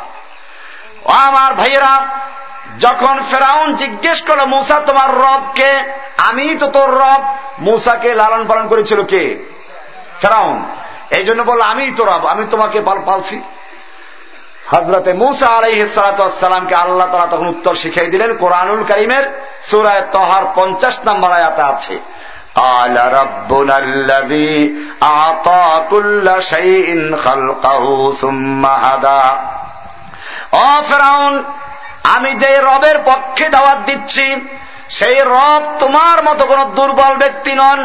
ও আমার ভাইয়েরা, যখন ফেরাউন জিজ্ঞেস করল, মুসা, তোমার রব কে? আমি তো তোর রব। মুসাকে লালন পালন করেছিল কে? ফেরাউন। এই জন্য বলল আমি তো রব আমি তোমাকে পালছি। হজরতে মুসা আলাই সালাতামকে আল্লাহ তালা তখন উত্তর শিখিয়ে দিলেন, কোরআনুল করিমের সুরায় তহার পঞ্চাশ নম্বর আয়াতে আছে। قال ربنا الذي أعطى كل شيء خلقه ثم هدى ও ফেরাউন, আমি যে রবের পক্ষে দাওয়াত দিচ্ছি, সেই রব তোমার মতো কোন দুর্বল ব্যক্তি নন।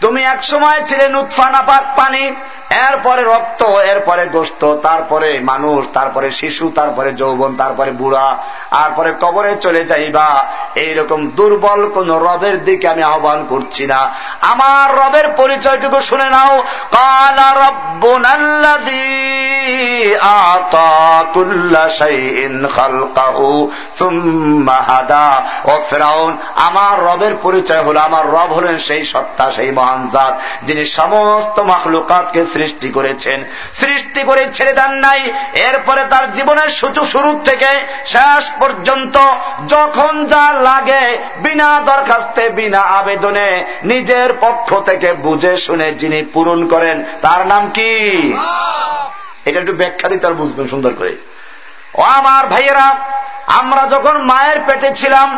তুমি এক সময় ছিলে নুৎফা নাপাক পানি এরপরে রক্ত, এরপরে গোস্ত, তারপরে মানুষ, তারপরে শিশু, তারপরে যৌবন, তারপরে বুড়া আর পরে কবরে চলে যাইবা। এইরকম দুর্বল কোন রবের দিকে আমি আহ্বান করছি না। আমার রবের পরিচয়টুকু শুনে নাও। কালা রব্বুনাল্লাযী আমার রবের পরিচয় হলো, আমার রব হলেন সেই সত্তা, সেই মহান জাত, যিনি সমস্ত মাখলুকাতকে সৃষ্টি করেছেন। সৃষ্টি করে ছেড়ে দেন নাই। এরপরে তার জীবনের সূচু শুরু থেকে শেষ পর্যন্ত যখন যা লাগে বিনা দরখাস্তে, বিনা আবেদনে নিজের পক্ষ থেকে বুঝে শুনে যিনি পূরণ করেন, তার নাম কি? এটা একটু ব্যাখ্যা দিতে আর বুঝবেন সুন্দর করে। ও আমার ভাইয়েরা, আমরা যখন মায়ের পেটে ছিলাম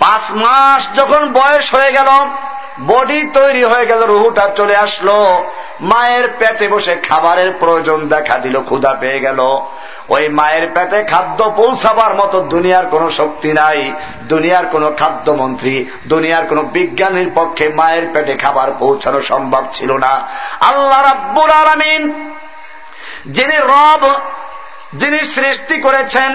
পাঁচ মাস যখন বয়স হয়ে গেল, বডি তৈরি হয়ে গেল, রুহুটা চলে আসলো। মায়ের পেটে বসে খাবারের প্রয়োজন দেখা দিল, ক্ষুধা পেয়ে গেল। ওই মায়ের পেটে খাদ্য পৌঁছাবার মতো দুনিয়ার কোন শক্তি নাই, দুনিয়ার কোন খাদ্যমন্ত্রী, দুনিয়ার কোন বিজ্ঞানীর পক্ষে মায়ের পেটে খাবার পৌঁছানো সম্ভব ছিল না। আল্লাহ রাব্বুল আলমিন, যিনি রব যিনি সৃষ্টি করেছেন,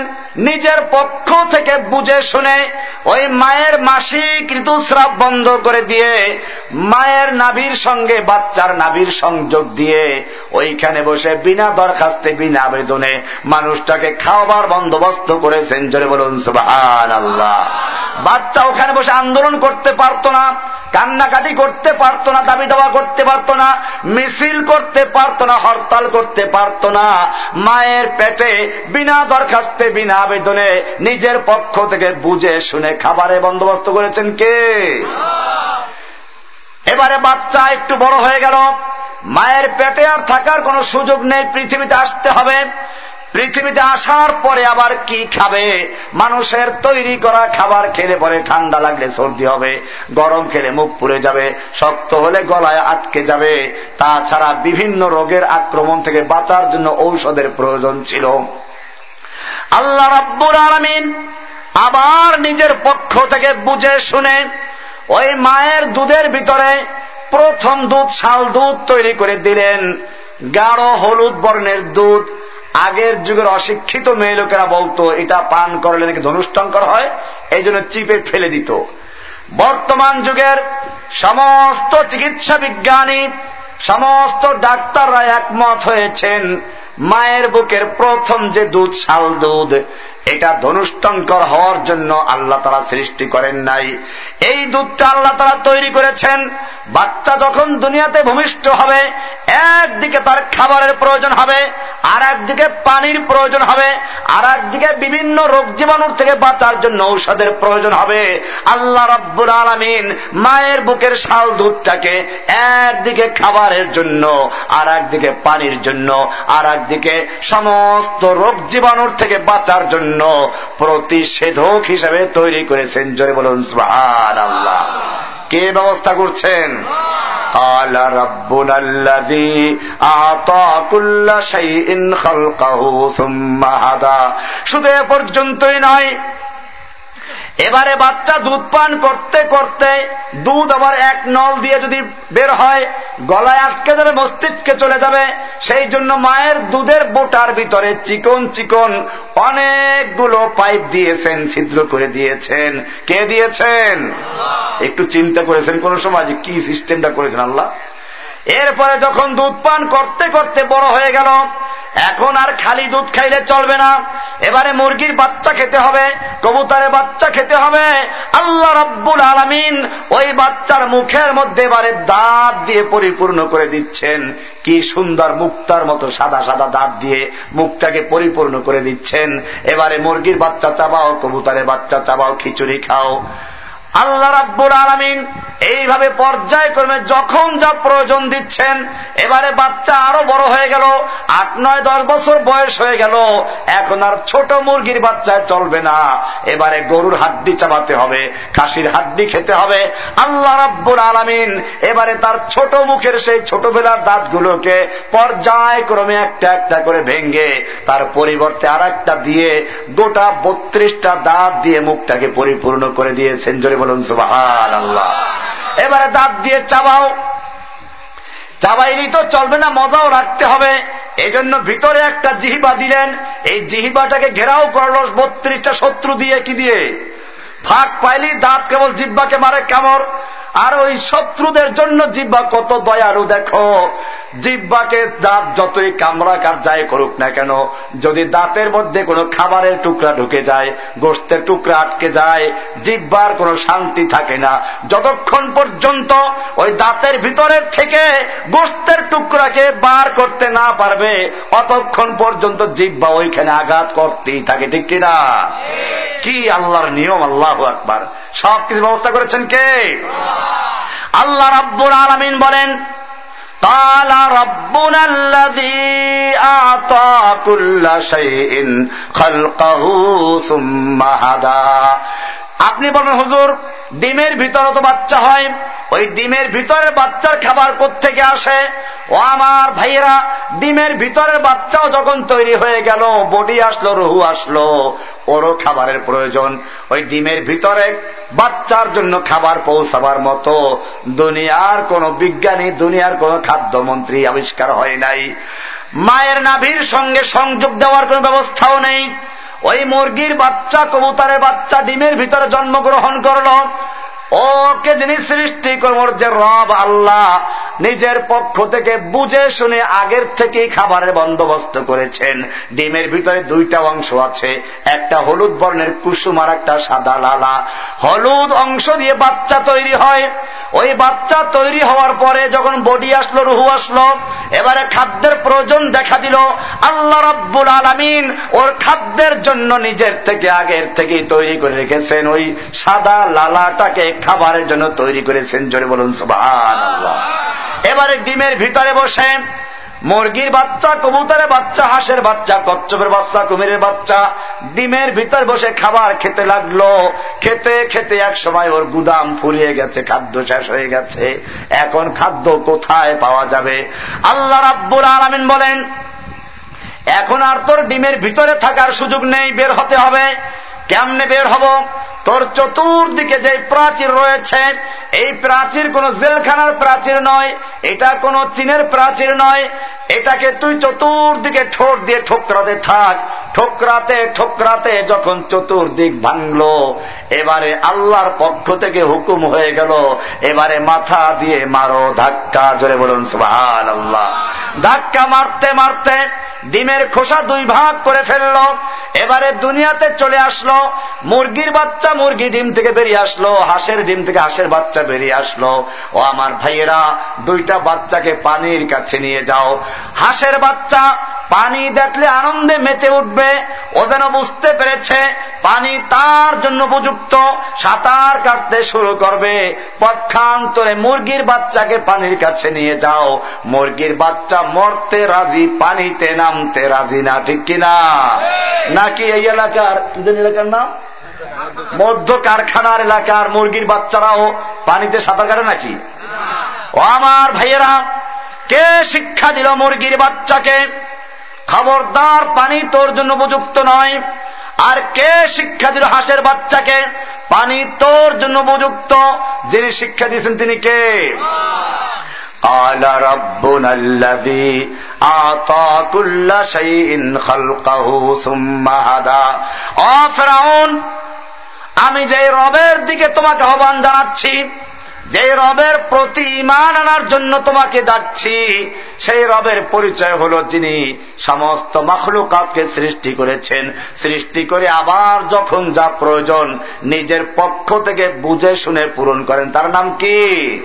নিজের পক্ষ থেকে বুঝে শুনে ওই মায়ের মাসিক ঋতুস্রাব বন্ধ করে দিয়ে, মায়ের নাভির সঙ্গে বাচ্চার নাভির সংযোগ দিয়ে, ওইখানে বসে বিনা দরখাস্তে, বিনা আবেদনে মানুষটাকে খাওয়াবার বন্দোবস্ত করেছেন। জোরে বলুন সুবাহ আল্লাহ বাচ্চা ওখানে বসে আন্দোলন করতে পারত না, কান্নাকাটি করতে পারত না দাবি দাবা করতে পারত না, মিছিল করতে পারত না, হরতাল করতে পারত না, মায়ের পেটে বিনা দরখাস্তে, বিনা আবেদনে নিজের পক্ষ থেকে বুঝে শুনে খাবারে বন্দোবস্ত করেছেন কে? এবারে বাচ্চা একটু বড় হয়ে গেল। মায়ের পেটে আর থাকার কোনো সুযোগ নেই, পৃথিবীতে আসতে হবে। পৃথিবীতে আসার পরে আবার কি খাবে? মানুষের তৈরি করা খাবার খেলে পরে ঠান্ডা লাগলে সর্দি হবে, গরম খেলে মুখ পুড়ে যাবে, শক্ত হলে গলায় আটকে যাবে। তাছাড়া বিভিন্ন রোগের আক্রমণ থেকে বাঁচার জন্য ঔষধের প্রয়োজন ছিল। আল্লাহ রাব্বুর আলমিন আবার নিজের পক্ষ থেকে বুঝে শুনে ওই মায়ের দুধের ভিতরে প্রথম দুধ, শাল দুধ তৈরি করে দিলেন। গাঢ় হলুদ বর্ণের দুধ আগের যুগের অশিক্ষিত মেয়ে লোকেরা বলতো, এটা পান করলে নাকি ধনুষ্টঙ্কর হয়? এই জন্য চিপে ফেলে দিত। বর্তমান যুগের সমস্ত চিকিৎসা বিজ্ঞানী, সমস্ত ডাক্তাররা একমত হয়েছেন মায়ের বুকের প্রথম যে দুধ, শাল দুধ, এটা ধনুষ্টঙ্কর হওয়ার জন্য আল্লাহ তারা সৃষ্টি করেন নাই। এই দুধটা আল্লাহ তারা তৈরি করেছেন, বাচ্চা যখন দুনিয়াতে ভূমিষ্ঠ হবে, একদিকে তার খাবারের প্রয়োজন হবে আর একদিকে পানির প্রয়োজন হবে আর একদিকে বিভিন্ন রোগ জীবাণুর থেকে বাঁচার জন্য ঔষধের প্রয়োজন হবে। আল্লাহ রব্বুর আলমিন মায়ের বুকের শাল দুধটাকে একদিকে খাবারের জন্য আর একদিকে পানির জন্য আর দিকে সমস্ত রোগ জীবাণুর থেকে বাঁচার জন্য প্রতিষেধক হিসেবে তৈরি করেছেন। জোরে বলুন সুহান আল্লাহ কে ব্যবস্থা করছেন? শুধু এ পর্যন্তই নয় এবারে বাচ্চা দুধ পান করতে করতে দুধ আবার এক নল দিয়ে যদি বের হয় গলায় আটকে যাবে মস্তিষ্কে চলে যাবে সেই জন্য মায়ের দুধের বোটার ভিতরে চিকন চিকন অনেকগুলো পাইপ দিয়েছেন ছিদ্র করে দিয়েছেন। কে দিয়েছেন? একটু চিন্তা করেছেন কোন সময় কি সিস্টেমটা করেছেন আল্লাহ? এরপরে যখন দুধ পান করতে করতে বড় হয়ে গেল, এখন আর খালি দুধ খাইলে চলবে না। এবারে মুরগির বাচ্চা খেতে হবে, কবুতরের বাচ্চা খেতে হবে। আল্লাহ রব্বুল আলমিন ওই বাচ্চার মুখের মধ্যে এবারে দাঁত দিয়ে পরিপূর্ণ করে দিচ্ছেন। কি সুন্দর মুক্তার মতো সাদা সাদা দাঁত দিয়ে মুখটাকে পরিপূর্ণ করে দিচ্ছেন। এবারে মুরগির বাচ্চা চাবাও, কবুতরের বাচ্চা চাবাও, খিচুড়ি খাও। আল্লাহ রাব্বুর আলমিন এইভাবে পর্যায়ক্রমে যখন যা প্রয়োজন দিচ্ছেন, এবারে বাচ্চা আরও বড় হয়ে গেল, আট নয় দশ বছর বয়স হয়ে গেল, এখন আর ছোট মুরগির বাচ্চায় চলবে না। এবারে গরুর হাড্ডি চাবাতে হবে, খাসির হাড্ডি খেতে হবে। আল্লাহ রাব্বুর আলমিন এবারে তার ছোট মুখের সেই ছোটবেলার দাঁতগুলোকে পর্যায়ক্রমে একটা একটা করে ভেঙ্গে তার পরিবর্তে আর একটা দিয়ে গোটা বত্রিশটা দাঁত দিয়ে মুখটাকে পরিপূর্ণ করে দিয়েছেন। জোরে বলুন সুবাহান আল্লাহ এবারে দাঁত দিয়ে চাবাও। চাবাইনি তো চলবে না, মজাও রাখতে হবে। এই জন্য ভিতরে একটা জিহিবা দিলেন। এই জিহিবাটাকে ঘেরাও করল বত্রিশটা শত্রু দিয়ে কি দিয়ে? ফাঁক পাইলি দাঁত কেবল জিব্বাকে মারে কামড়। আর ওই শত্রুদের জন্য জিব্বা কত দয়ালু দেখো। জিব্বাকে দাঁত যতই কামড়াকার যায় করুক না কেন যদি দাঁতের মধ্যে কোনো খাবারের টুকরা ঢুকে যায় গোষ্ঠের টুকরা আটকে যায় জিব্বার কোনো শান্তি থাকে না। যতক্ষণ পর্যন্ত ওই দাঁতের ভিতরের থেকে গোষ্ঠের টুকরাকে বার করতে না পারবে অতক্ষণ পর্যন্ত জিব্বা ওইখানে আঘাত করতেই থাকে ঠিক কিনা? কি আল্লাহর নিয়ম আল্লাহ আকবার। সব কিছু ব্যবস্থা করেছেন কে? আল্লাহ রাব্বুর আলমিন বলেন قال ربنا الذي أعطى كل شيء خلقه ثم هدى আপনি বলেন হুজুর, ডিমের ভিতরে তো বাচ্চা হয়। ওই ডিমের ভিতরের বাচ্চার খাবার থেকে আসে? ও আমার ভাইয়েরা, ডিমের ভিতরের বাচ্চাও যখন তৈরি হয়ে গেল, বডি আসলো, রহু আসলো, ওরও খাবারের প্রয়োজন। ওই ডিমের ভিতরে বাচ্চার জন্য খাবার পৌঁছাবার মতো দুনিয়ার কোন বিজ্ঞানী, দুনিয়ার কোন খাদ্যমন্ত্রী আবিষ্কার হয় নাই। মায়ের নাভির সঙ্গে সংযোগ দেওয়ার কোন ব্যবস্থাও নেই। ওই মুরগির বাচ্চা কবুতারের বাচ্চা ডিমের ভিতরে জন্মগ্রহণ করল। ওকে যিনি সৃষ্টি করবর যে রব আল্লাহ, নিজের পক্ষ থেকে বুঝে শুনে আগের থেকেই খাবারের বন্দোবস্ত করেছেন। ডিমের ভিতরে দুইটা অংশ আছে। একটা হলুদ বর্ণের কুসুম আর একটা সাদা লালা। হলুদ অংশ দিয়ে বাচ্চা তৈরি হয়। ওই বাচ্চা তৈরি হওয়ার পরে যখন বডি আসলো, রুহু আসলো, এবারে খাদ্যের প্রয়োজন দেখা দিল। আল্লাহ রব্বুল আলমিন ওর খাদ্যের জন্য নিজের থেকে আগের থেকেই তৈরি করে রেখেছেন। ওই সাদা লালাটাকে খাবারের জন্য তৈরি করেছেন, জোরে বলুন সুবাহ এবারে ডিমের ভিতরে বসে, মুরগির বাচ্চা, কবুতরের বাচ্চা, হাঁসের বাচ্চা, কচ্ছপের বাচ্চা, কুমিরের বাচ্চা, ডিমের ভিতর বসে খাবার খেতে লাগল। খেতে খেতে এক সময় ওর গুদাম ফুরিয়ে গেছে, খাদ্য শেষ হয়ে গেছে। এখন খাদ্য কোথায় পাওয়া যাবে? আল্লাহ রাব্বুল আলমিন বলেন, এখন আর তোর ডিমের ভিতরে থাকার সুযোগ নেই, বের হতে হবে। কেমনে বের হব? তোর চতুর্দিকে যে প্রাচীর রয়েছে, এই প্রাচীর কোন জেলখানার প্রাচীর নয়, এটা কোন চীনের প্রাচীর নয়। এটাকে তুই চতুর্দিকে ঠোঁট দিয়ে ঠোকরাতে থাক। ঠোকরাতে ঠোকরাতে যখন চতুর্দিক ভাঙল, এবারে আল্লাহর পক্ষ থেকে হুকুম হয়ে গেল, এবারে মাথা দিয়ে মারো, ধাক্কা, জোরে বলুন সুহান আল্লাহ ধাক্কা মারতে মারতে ডিমের খোসা দুই ভাগ করে ফেলল, এবারে দুনিয়াতে চলে আসলো মুরগির বাচ্চা মুরগি ডিম থেকে বেরিয়ে আসলো, হাঁসের ডিম থেকে হাঁসের বাচ্চা বেরিয়ে আসলো। ও আমার ভাইয়েরা, দুইটা বাচ্চাকে পানির কাছে নিয়ে যাও। হাঁসের বাচ্চা পানি দেখলে আনন্দে মেতে উঠবে, ও যেন বুঝতে পেরেছে, পানি তার জন্য উপযুক্ত, সাঁতার কাটতে শুরু করবে। পক্ষান্তরে মুরগির বাচ্চাকে পানির কাছে নিয়ে যাও। মুরগির বাচ্চা মরতে রাজি, পানিতে নামতে রাজি না, ঠিক কিনা? নাকি এই এলাকার কি এলাকার নাম? মধ্য কারখানার এলাকার মুরগির বাচ্চারাও পানিতে সাঁতার কাটে নাকি? ও আমার ভাইয়েরা, কে শিক্ষা দিল মুরগির বাচ্চাকে? খবরদার পানি তোর জন্য উপযুক্ত নয়। আর কে শিক্ষা দিল হাঁসের বাচ্চাকে? পানি তোর জন্য উপযুক্ত। যিনি শিক্ষা দিয়েছেন তিনি কে? আমি যে রবের দিকে তোমাকে আহ্বান জানাচ্ছি যে রবের প্রতি ইমান আনার জন্য তোমাকে ডাকছি, সেই রবের পরিচয় হল যিনি সমস্ত মখলুকাতকে সৃষ্টি করেছেন। সৃষ্টি করে আবার যখন যা প্রয়োজন নিজের পক্ষ থেকে বুঝে শুনে পূরণ করেন। তার নাম কি?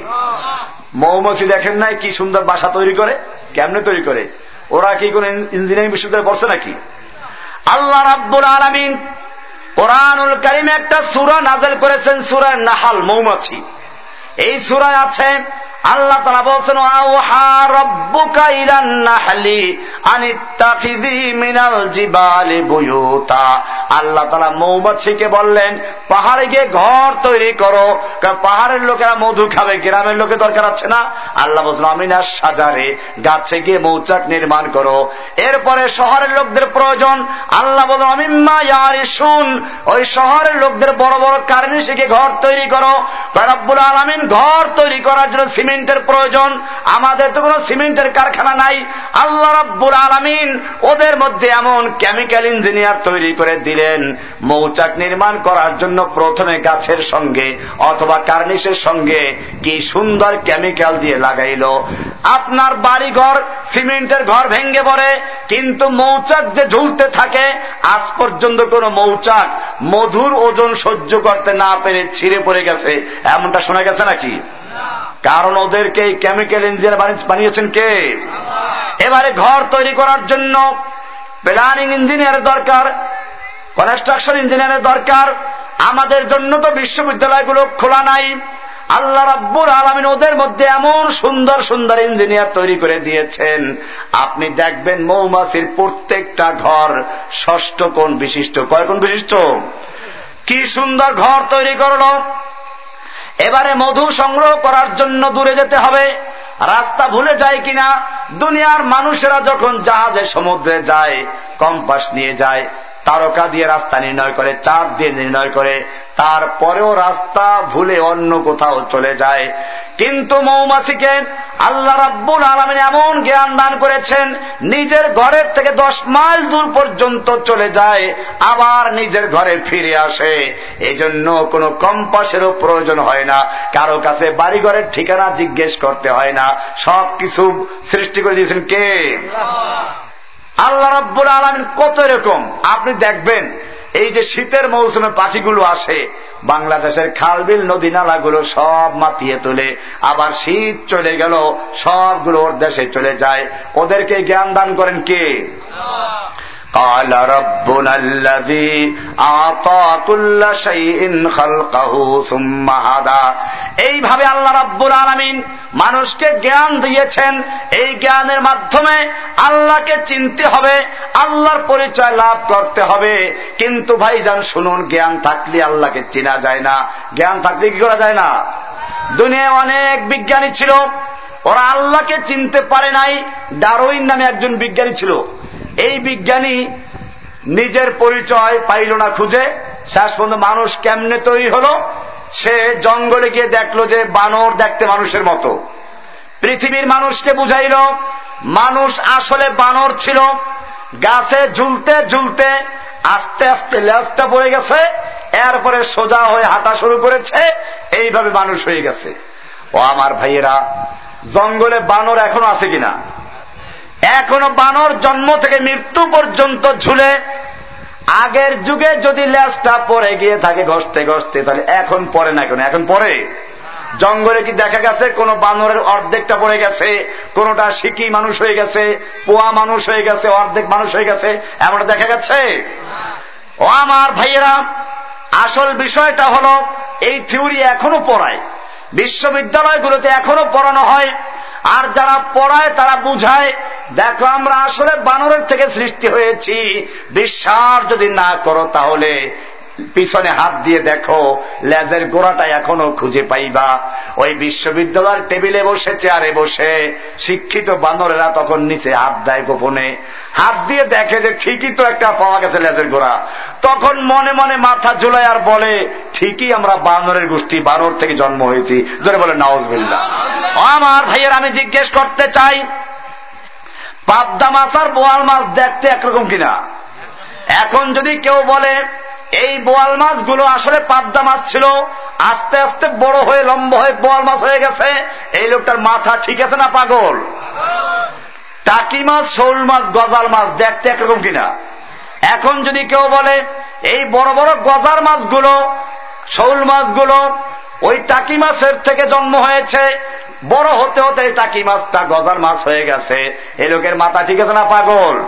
মৌমাছি দেখেন নাই কি সুন্দর বাসা তৈরি করে? কেমনে তৈরি করে? ওরা কি কোন ইঞ্জিনিয়ারিং বিশ্ববিদ্যালয়ে পড়ছে নাকি? আল্লাহ রাব্বুল আলমিন কোরআনুল করিমে একটা সুরা নাজেল করেছেন সুরার নাহাল, মৌমাছি। এই সুরায় আছে আল্লাহ তারা বলছেন আল্লাহ তালা মৌমাছিকে বললেন, পাহাড়ে গিয়ে ঘর তৈরি করো। পাহাড়ের লোকেরা মধু খাবে, গ্রামের লোকে দরকার আছে না? আল্লাহ বলছেন আমিনার সাজারে, গাছে গিয়ে মৌচাক নির্মাণ করো। এরপরে শহরের লোকদের প্রয়োজন, আল্লাহ বলল অমিম্মা ইয়ারি শুন ওই শহরের লোকদের বড় বড় কারণে শিখে ঘর তৈরি করো। রব্বুল আলমিন ঘর তৈরি করার জন্য সিমেন্টের প্রয়োজন, আমাদের তো কোনো সিমেন্টের কারখানা নাই। আল্লাহ রব্বুর আলমিন ওদের মধ্যে এমন কেমিক্যাল ইঞ্জিনিয়ার তৈরি করে দিলেন, মৌচাক নির্মাণ করার জন্য প্রথমে গাছের সঙ্গে অথবা কার্নিশের সঙ্গে কি সুন্দর কেমিক্যাল দিয়ে লাগাইল। আপনার বাড়ি ঘর সিমেন্টের ঘর ভেঙ্গে পড়ে, কিন্তু মৌচাক যে ঝুলতে থাকে, আজ পর্যন্ত কোন মৌচাক মধুর ওজন সহ্য করতে না পেরে ছিঁড়ে পড়ে গেছে। এমনটা শোনা গেছে নাকি? কারণ ওদেরকে এই কেমিক্যাল ইঞ্জিনিয়ার বানিয়েছেন কে? এবারে ঘর তৈরি করার জন্য প্ল্যানিং ইঞ্জিনিয়ারের দরকার কনস্ট্রাকশন ইঞ্জিনিয়ারের দরকার। আমাদের জন্য তো বিশ্ববিদ্যালয়গুলো খোলা নাই। আল্লাহ রাব্বুর আলমিন ওদের মধ্যে এমন সুন্দর সুন্দর ইঞ্জিনিয়ার তৈরি করে দিয়েছেন। আপনি দেখবেন মৌমাছির প্রত্যেকটা ঘর ষষ্ঠ কোণ বিশিষ্ট। কয় কোণ বিশিষ্ট? কি সুন্দর ঘর তৈরি করল? এবারে মধু সংগ্রহ করার জন্য দূরে যেতে হবে। রাস্তা ভুলে যায় কিনা? দুনিয়ার মানুষেরা যখন জাহাজে সমুদ্রে যায়, কম্পাস নিয়ে যায় তারকা দিয়ে রাস্তা নির্ণয় করে, চাঁদ দিয়ে নির্ণয় করে, তারপরেও রাস্তা ভুলে অন্য কোথাও চলে যায়। কিন্তু মৌমাছিকে আল্লাহ রাব্বুল আলমিন এমন জ্ঞান দান করেছেন, নিজের ঘরের থেকে দশ মাইল দূর পর্যন্ত চলে যায়, আবার নিজের ঘরে ফিরে আসে। এই জন্য কোনো কম্পাসেরও প্রয়োজন হয় না। কারও কাছে বাড়িঘরের ঠিকানা জিজ্ঞেস করতে হয় না। সব কিছু সৃষ্টি করে দিয়েছেন কে? আল্লাহ রব্বুল আলমিন কত এরকম? আপনি দেখবেন, এই যে শীতের মৌসুমে পাখিগুলো আসে, বাংলাদেশের খালবিল নদী নালাগুলো সব মাতিয়ে তোলে, আবার শীত চলে গেল, সবগুলো ওর দেশে চলে যায়। ওদেরকে জ্ঞান দান করেন কে? قال ربنا الذي أعطى كل شيء خلقه ثم هدى। এইভাবে আল্লাহ রব্বুল আলমিন মানুষকে জ্ঞান দিয়েছেন। এই জ্ঞানের মাধ্যমে আল্লাহকে চিনতে হবে, আল্লাহর পরিচয় লাভ করতে হবে। কিন্তু ভাই যান শুনুন, জ্ঞান থাকলে আল্লাহকে চেনা যায় না। জ্ঞান থাকলে কি করা যায় না? দুনিয়ায় অনেক বিজ্ঞানী ছিল, ওরা আল্লাহকে চিনতে পারে নাই। ডারোইন নামে একজন বিজ্ঞানী ছিল। এই বিজ্ঞানী নিজের পরিচয় পাইল না খুঁজে। শেষ পর্যন্ত মানুষ কেমনে তৈরি হলো? সে জঙ্গলে গিয়ে দেখল যে বানর দেখতে মানুষের মতো। পৃথিবীর মানুষকে বুঝাইল, মানুষ আসলে বানর ছিল। গাছে ঝুলতে ঝুলতে আস্তে আস্তে লেজটা পড়ে গেছে, এরপরে সোজা হয়ে হাঁটা শুরু করেছে, এইভাবে মানুষ হয়ে গেছে। ও আমার ভাইয়েরা, জঙ্গলে বানর এখনও আছে কিনা? এখনও বানর জন্ম থেকে মৃত্যু পর্যন্ত ঝুলে, আগের যুগে যদি ল্যাসটা পরে গিয়ে থাকে ঘষতে ঘষতে, তাহলে এখন পরে না কেন? এখন পরে জঙ্গলে কি দেখা গেছে? কোন বানরের অর্ধেকটা পড়ে গেছে, কোনটা সিকি মানুষ হয়ে গেছে, পোয়া মানুষ হয়ে গেছে, অর্ধেক মানুষ হয়ে গেছে, এমনটা দেখা গেছে? ও আমার ভাইয়েরা, আসল বিষয়টা হল, এই থিওরি এখনও পড়ায়। বিশ্ববিদ্যালয়গুলোতে এখনও পড়ানো হয় আর যারা পড়ায় তারা বুঝায়, দেখো আমরা আসলে বানরের থেকে সৃষ্টি হয়েছি। বিশ্বাস যদি না করো তাহলে পিছনে হাত দিয়ে দেখো, লেজের গোড়াটা এখনও খুঁজে পাইবা। ওই বিশ্ববিদ্যালয়ের টেবিলে বসে, চেয়ারে বসে, শিক্ষিত বানরেরা তখন নিচে হাত দেয় গোপনে। হাত দিয়ে দেখে যে ঠিকই তো একটা পাওয়া গেছে লেজের গোড়া। তখন মনে মনে মাথা ঝুলাই আর বলে, ঠিকই আমরা বানরের গোষ্ঠী, বানর থেকে জন্ম হয়েছি। ধরে বলে নওয়াজবিল্লা আমার ভাইয়ের, আমি জিজ্ঞেস করতে চাই, পাবদা মাছ আর বোয়াল মাছ দেখতে একরকম কিনা? এখন যদি কেউ বলে এই বোয়াল মাছগুলো আসলে পাবদা মাছ ছিল। আস্তে আস্তে বড় হয়ে, লম্ব হয়ে বোয়াল মাছ হয়ে গেছে। এই লোকটার মাথা ঠিক আছে না পাগল? টাকি মাছ, শোল মাছ, গজাল মাছ, দেখতে একরকম কিনা? এখন যদি কেউ বলে, এই বড় বড় গজার মাছগুলো, শৌল মাছগুলো ওই টাকি মাছের থেকে জন্ম হয়েছে বড় হতে হতে টাকি মাছটা গজার মাছ হয়ে গেছে। এই লোকের মাথা ঠিক আছে না পাগল?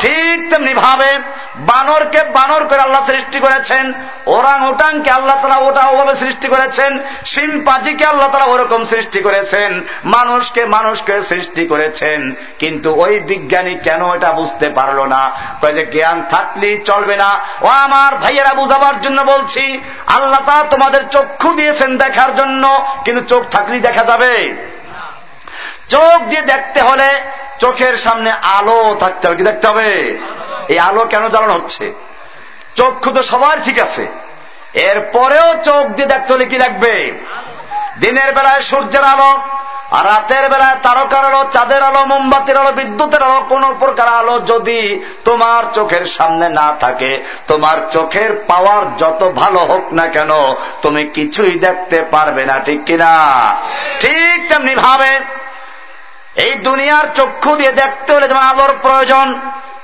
ঠিক তেমনি ভাবে বানরকে বানর করে আল্লাহ সৃষ্টি করেছেন, ওরাং ওটাংকে আল্লাহ তারা ওটা ওভাবে সৃষ্টি করেছেন সিম্পাজিকে আল্লাহ তারা ওরকম সৃষ্টি করেছেন, মানুষকে মানুষকে সৃষ্টি করেছেন। কিন্তু ওই বিজ্ঞানী কেন এটা বুঝতে পারল না? যে জ্ঞান থাকলেই চলবে না। ও আমার ভাইয়েরা বুঝাবার জন্য বলছি, আল্লাহ তারা তোমাদের চক্ষু দিয়েছেন দেখার জন্য, কিন্তু চোখ থাকলেই দেখা যাবে। চোখ দিয়ে দেখতে হলে চোখের সামনে আলো থাকতে হবে, কি দেখতে হবে? এই আলো কেন জ্বালানো হচ্ছে? চক্ষু তো সবার ঠিক আছে। এরপরেও চোখ দিয়ে দেখতে হলে কি লাগবে? দিনের বেলায় সূর্যের আলো, আর রাতের বেলায় তারকার আলো, চাঁদের আলো, মোমবাতির আলো, বিদ্যুতের আলো, কোন প্রকার আলো যদি তোমার চোখের সামনে না থাকে, তোমার চোখের পাওয়ার যত ভালো হোক না কেন, তুমি কিছুই দেখতে পারবে না, ঠিক কিনা? ঠিক তেমনি ভাবে এই দুনিয়ার চক্ষু দিয়ে দেখতে হলে তোমার আলোর প্রয়োজন।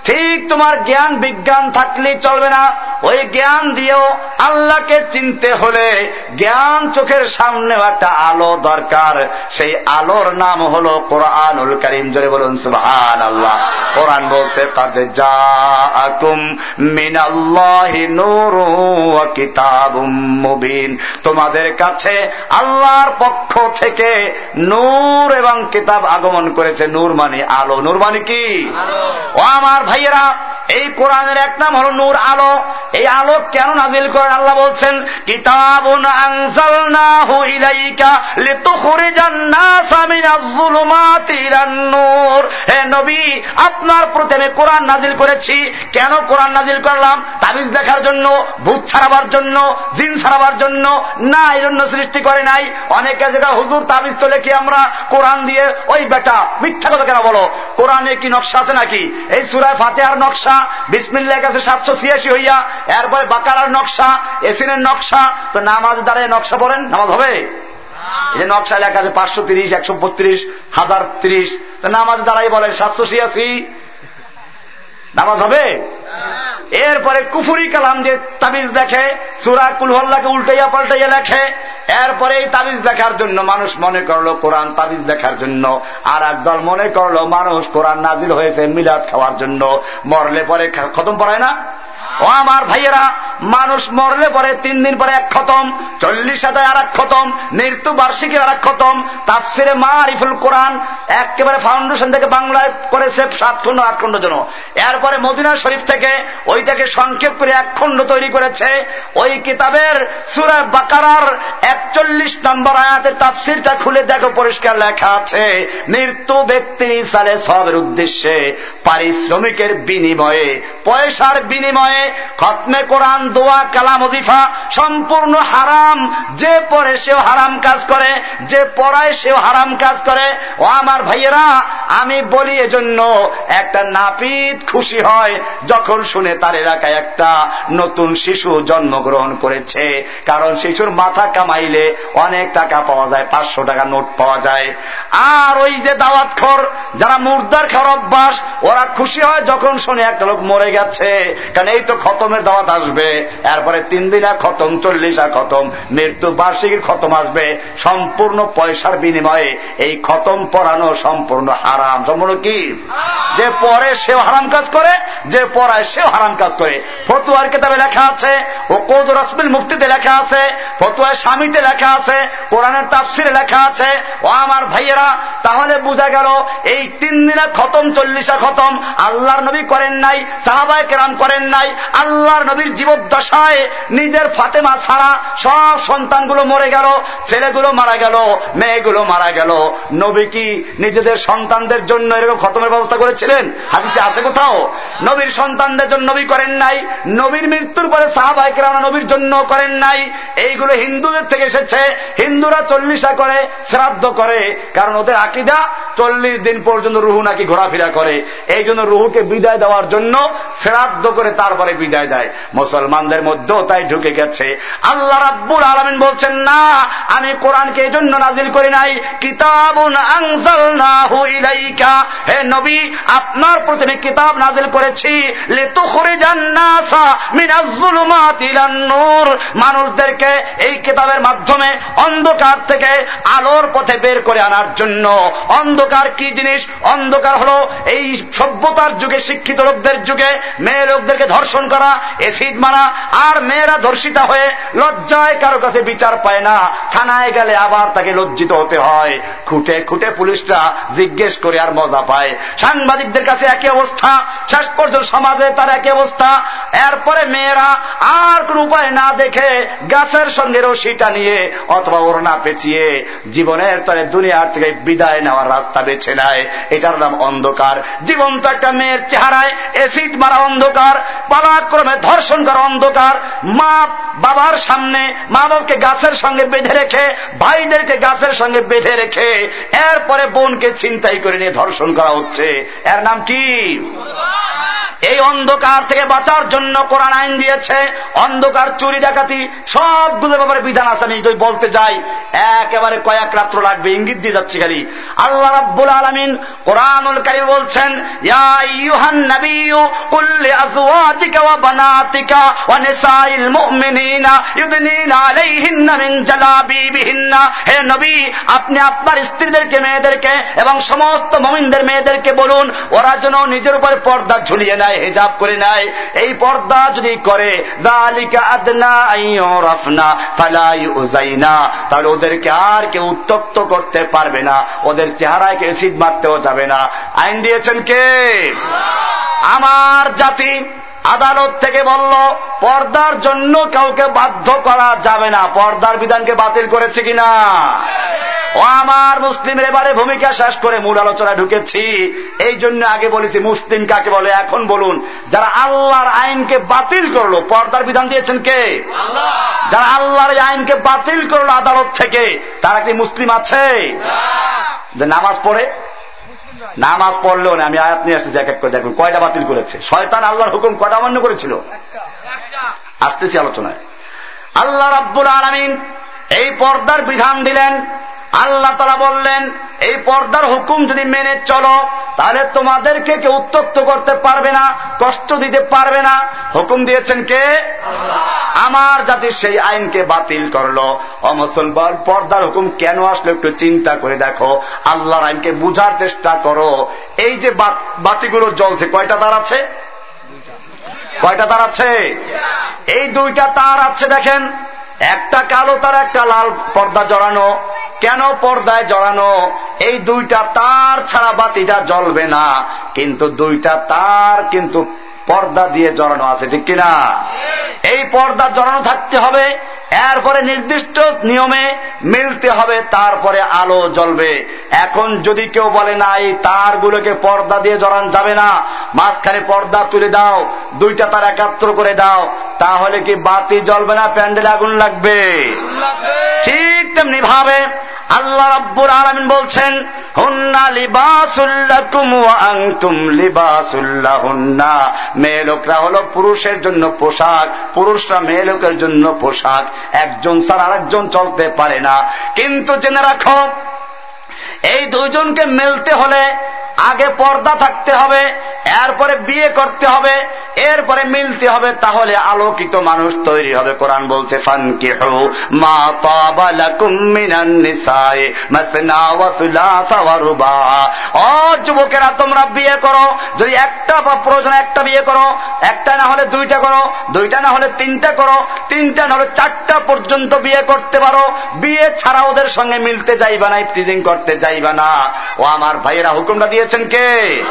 ঠিক তোমার জ্ঞান বিজ্ঞান থাকলে চলবে না। ওই জ্ঞান দিয়েও আল্লাহকে চিনতে হলে জ্ঞান চোখের সামনে একটা আলো দরকার। সেই আলোর নাম হল কোরআনুল করিম। জোরে বলুন সুহান আল্লাহ কোরআন বলছে তাদের যা আকুম মিনাল্লাহি মুবিন। তোমাদের কাছে আল্লাহর পক্ষ থেকে নূর এবং কিতাব আগমন করেছে। নূর মানে আলো। নূর মানে কি? ও আমার ভাইয়েরা, এই কোরআনের এক নাম হল নূর আলো। এই আলো কেন নাজিল করেন? আল্লাহ বলছেন নবী, আপনার প্রতি আমি কোরআন নাজিল করেছি। কেন কোরআন নাজিল করলাম? তাবিজ দেখার জন্য, ভূত ছাড়াবার জন্য, জিন ছাড়াবার জন্য। না এই জন্য সৃষ্টি করে নাই। অনেকে যেটা হুজুর তাবিজ তো লেখি আমরা, কোরআন দিয়ে, ওই বেটা, মিথ্যা কথা কেন বলো? কোরআনে কি নকশা আছে নাকি? এই সুরায় ফাতেহার নকশা বিসমিল্লার কাছে সাতশো ছিয়াশি হইয়া এরপরে বাকারার নকশা এসিনের নকশা তো নামাজ দাঁড়ায় নকশা বলেন নামাজ হবে? এই যে নকশা লেখা আছে পাঁচশো তিরিশ একশো বত্রিশ হাজার তিরিশ তো নামাজ দাঁড়াই বলেন সাতশো ছিয়াশি। নামাজ হবে? এরপরে কুফুরি কালাম দিয়ে তাবিজ দেখে, সুরা কুলহল্লাকে উল্টাইয়া পাল্টাইয়া লেখে, এরপরে এই তাবিজ দেখার জন্য মানুষ মনে করল কোরআন তাবিজ দেখার জন্য। আর একদল মনে করল মানুষ কোরআন নাজিল হয়েছে মিলাদ খাওয়ার জন্য। মরলে পরে খতম পড়ায় না? ও আমার ভাইয়েরা, মানুষ মরলে পরে তিন দিন পরে এক খতম, চল্লিশ হাজার আর এক খতম, মৃত্যু বার্ষিকী আর এক খতম। তাফসিরে মা আরিফুল কোরআন একেবারে ফাউন্ডেশন থেকে বাংলায় করেছে সাত খণ্ড, আট খণ্ড জন এরপরে মদিনা শরীফ থেকে ওইটাকে সংক্ষেপ করে এক খণ্ড তৈরি করেছে। ওই কিতাবের সুরা বাকারার একচল্লিশ নম্বর আয়াতের তাফসিরটা খুলে দেখো, পরিষ্কার লেখা আছে। মৃত্যু ব্যক্তির ইসালে সবের উদ্দেশ্যে পারিশ্রমিকের বিনিময়ে, পয়সার বিনিময়ে খতমে কোরআন, দোয়া, কালাম অজিফা সম্পূর্ণ হারাম। যে পরে সেও হারাম কাজ করে, যে পড়ায় সেও হারাম কাজ করে। ও আমার ভাইয়েরা, আমি বলি এজন্য একটা নাপিত খুশি হয় যখন শুনে তার এলাকায় একটা নতুন শিশু জন্মগ্রহণ করেছে। কারণ শিশুর মাথা কামাইলে অনেক টাকা পাওয়া যায়, পাঁচশো টাকা নোট পাওয়া যায়। আর ওই যে দাওয়াত খর, যারা মুর্দার খাওয়ার অভ্যাস, ওরা খুশি হয় যখন শুনে একটা লোক মরে গেছে। কারণ এই তো খতমের দাওয়াত আসবে। এরপরে তিন দিনা খতম, চল্লিশা খতম, মৃত্যু বার্ষিকীর খতম আসবে। সম্পূর্ণ পয়সার বিনিময়ে এই খতম পড়ানো সম্পূর্ণ হারাম। সম্পূর্ণ কি? যে পরে সেও হারাম কাজ করে, যে পড়ায় সেও হারাম কাজ করে। ফতুয়ার কেতাবে লেখা আছে ও কৌদ রসমিল মুক্তিতে লেখা আছে ফতুয়ার স্বামীতে লেখা আছে, কোরআনের তাফসিরে লেখা আছে। ও আমার ভাইয়েরা, তাহলে বোঝা গেল, এই তিন দিনা খতম চল্লিশা খতম, আল্লাহর নবী করেন নাই, সাহাবায় কেরাম করেন নাই, আল্লাহর নবীর জীবদ্দশায় নিজের ফাতেমা ছাড়া সব সন্তানগুলো মরে গেল, ছেলেগুলো মারা গেল, মেয়েগুলো মারা গেল। নবী কি নিজেদের সন্তানদের জন্য এরকম খতমের ব্যবস্থা করেছিলেন? হাদিসে আছে কোথাও? নবীর সন্তানদের জন্য নবী করেন নাই, নবীর মৃত্যুর পরে সাহাবাই কেরামা নবীর জন্য করেন নাই। এইগুলো হিন্দুদের থেকে এসেছে, হিন্দুরা চল্লিশা করে, শ্রাদ্ধ করে, কারণ ওদের আকিদা চল্লিশ দিন পর্যন্ত রুহু নাকি ঘোরাফেরা করে। এই জন্য রুহুকে বিদায় দেওয়ার জন্য শ্রাদ্ধ করে তারপরে বিদায় দেয়। মুসলমানদের মধ্যেও তাই ঢুকে গেছে। আল্লাহ রাব্বুল আলমিন বলছেন, না, আমি কোরআনকে এই জন্য নাজিল করি নাই। কিতাবুন হে নবী, আপনার প্রতি কিতাব নাজিল করেছি। লিতুখরিজান নূর। মানুষদেরকে এই কিতাবের মাধ্যমে অন্ধকার থেকে আলোর পথে বের করে আনার জন্য। অন্ধকার কি জিনিস? অন্ধকার হলো এই সভ্যতার যুগে, শিক্ষিত লোকদের যুগে, মেয়ে লোকদেরকে ধর্ষণ করা, এসিড মারা, আর মেয়েরা ধর্ষিতা হয়ে লজ্জায় কারও কাছে বিচার পায় না। থানায় গেলে আবার তাকে লজ্জিত হতে হয়। খুঁটে খুঁটে পুলিশরা জিজ্ঞেস করে আর মজা পায়। সাংবাদিকদের কাছে একই অবস্থা। শেষ পর্যন্ত সমাজে তার একই অবস্থা। এরপরে মেয়েরা আর কোন উপায় না দেখে গাছের সঙ্গে রশিটা নিয়ে অথবা ওড়না পেঁচিয়ে জীবনের তরে দুনিয়ার থেকে বিদায় নেওয়ার রাস্তা বেছে নেয়। এটার নাম অন্ধকার। জীবন্ত একটা মেয়ের চেহারায় এসিড মারা অন্ধকার, পালাক্রমে ধর্ষণ করা অন্ধকার। মা বাবার সামনে মা বাবাকে গাছের সঙ্গে বেঁধে রেখে, ভাইদেরকে গাছের সঙ্গে বেঁধে রেখে, এরপরে বোনকে চিন্তাই করে নিয়ে ধর্ষণ করা হচ্ছে। এর নাম কি? এই অন্ধকার থেকে বাঁচার জন্য কোরআন আইন দিয়েছে, অন্ধকার, চুরি, ডাকাতি সবগুলো ব্যাপারে বিধান আছে। আমি যদি বলতে যাই, একেবারে কয়েক রাত্র লাগবে, ইঙ্গিত দিয়ে যাচ্ছি খালি। আল্লাহ রাব্বুল আলমিন কোরআনুল কারি বলছেন হে নবী, আপনি আপনার স্ত্রীদেরকে, মেয়েদেরকে এবং সমস্ত মমিনদের মেয়েদেরকে বলুন, ওরা যেন নিজের উপরে পর্দা ঝুলিয়ে নেয়, হেজাব করে নেয়। এই পর্দা যদি করে তাহলে ওদেরকে আর কেউ উত্তক্ত করতে পারবে না, ওদের চেহারায় কে এসিড মারতেও যাবে না। আইন দিয়েছেন কে? আমার জাতি আদালত থেকে বলল, পর্দার জন্য কাউকে বাধ্য করা যাবে না, পর্দার বিধানকে বাতিল করেছে কিনা? ও আমার মুসলিমের এবারে ভূমিকা শেষ করে মূল আলোচনা ঢুকেছি। এই জন্য আগে বলেছি মুসলিম কাকে বলে? এখন বলুন যারা আল্লাহর আইনকে বাতিল করল পর্দার বিধান দিয়েছেন কে? যারা আল্লাহর আইনকে বাতিল করল আদালত থেকে তারা কি মুসলিম আছে? যে নামাজ পড়ে? নামাজ পড়লেও না আমি আয়াত নিয়ে আসতেছি এক এক করে দেখুন কয়টা বাতিল করেছে। শয়তান আল্লাহর হুকুম কয়টা অমান্য করেছিল? আসতেছি আলোচনায়। আল্লাহ রাব্বুল আলমিন এই পর্দার বিধান দিলেন আল্লাহ তারা বললেন এই পর্দার হুকুম যদি মেনে চলো তাহলে তোমাদেরকে কেউ উত্তক্ত করতে পারবে না কষ্ট দিতে পারবে না। হুকুম দিয়েছেন কে? আমার জাতি সেই আইনকে বাতিল করল। অমুসলমান পর্দার হুকুম কেন আসলো একটু চিন্তা করে দেখো। আল্লাহর আইনকে বুঝার চেষ্টা করো। এই যে বাতিগুলো জ্বলছে কয়টা তার আছে? কয়টা তার আছে? এই দুইটা তার আছে দেখেন। একটা কালো তার, একটা লাল পর্দা জড়ানো। কেন পর্দায় জড়ানো? এই দুইটা তার ছাড়া বাতিটা জ্বলবে না। কিন্তু দুইটা তার কিন্তু পর্দা দিয়ে জড়ানো আছে, ঠিক কিনা? এই পর্দা জড়ানো থাকতে হবে, এরপরে নির্দিষ্ট নিয়মে মিলতে হবে, তারপরে আলো জ্বলবে। এখন যদি কেউ বলে, না, এই তারগুলোকে পর্দা দিয়ে জড়ান যাবে না, মাঝখানে পর্দা তুলে দাও, দুইটা তার একাত্র করে দাও, তাহলে কি বাতি জ্বলবে না, প্যান্ডেল আগুন লাগবে? ঠিক তেমনি ভাবে আল্লাহ রাব্বুর আলমিন বলছেন, হুন্না লিবাসুল্লাকুম আংতুম লিবাসুল্লাহ হুন্না মেয়ে লোকরা হল পুরুষের জন্য পোশাক, পুরুষরা মেয়ে লোকের জন্য পোশাক। একজন ছাড়া আরেকজন চলতে পারে না। কিন্তু জেনে রাখো, এই দুজনকে মেলতে হলে আগে পর্দা থাকতে হবে, এরপরে বিয়ে করতে হবে, এরপরে মিলতে হবে, তাহলে আলোকিত মানুষ তৈরি হবে। কোরআন বলছে মা ও যুবকেরা, তোমরা বিয়ে করো, যদি একটা বা প্রয়োজন একটা বিয়ে করো, একটা না হলে দুইটা করো, দুইটা না হলে তিনটা করো, তিনটা না হলে চারটা পর্যন্ত বিয়ে করতে পারো, বিয়ে ছাড়া ওদের সঙ্গে মিলতে যাইবা না ইফটিজিং করতে যাইবা না। ও, আমার ভাইয়েরা হুকুমটা দিয়েছেন কে?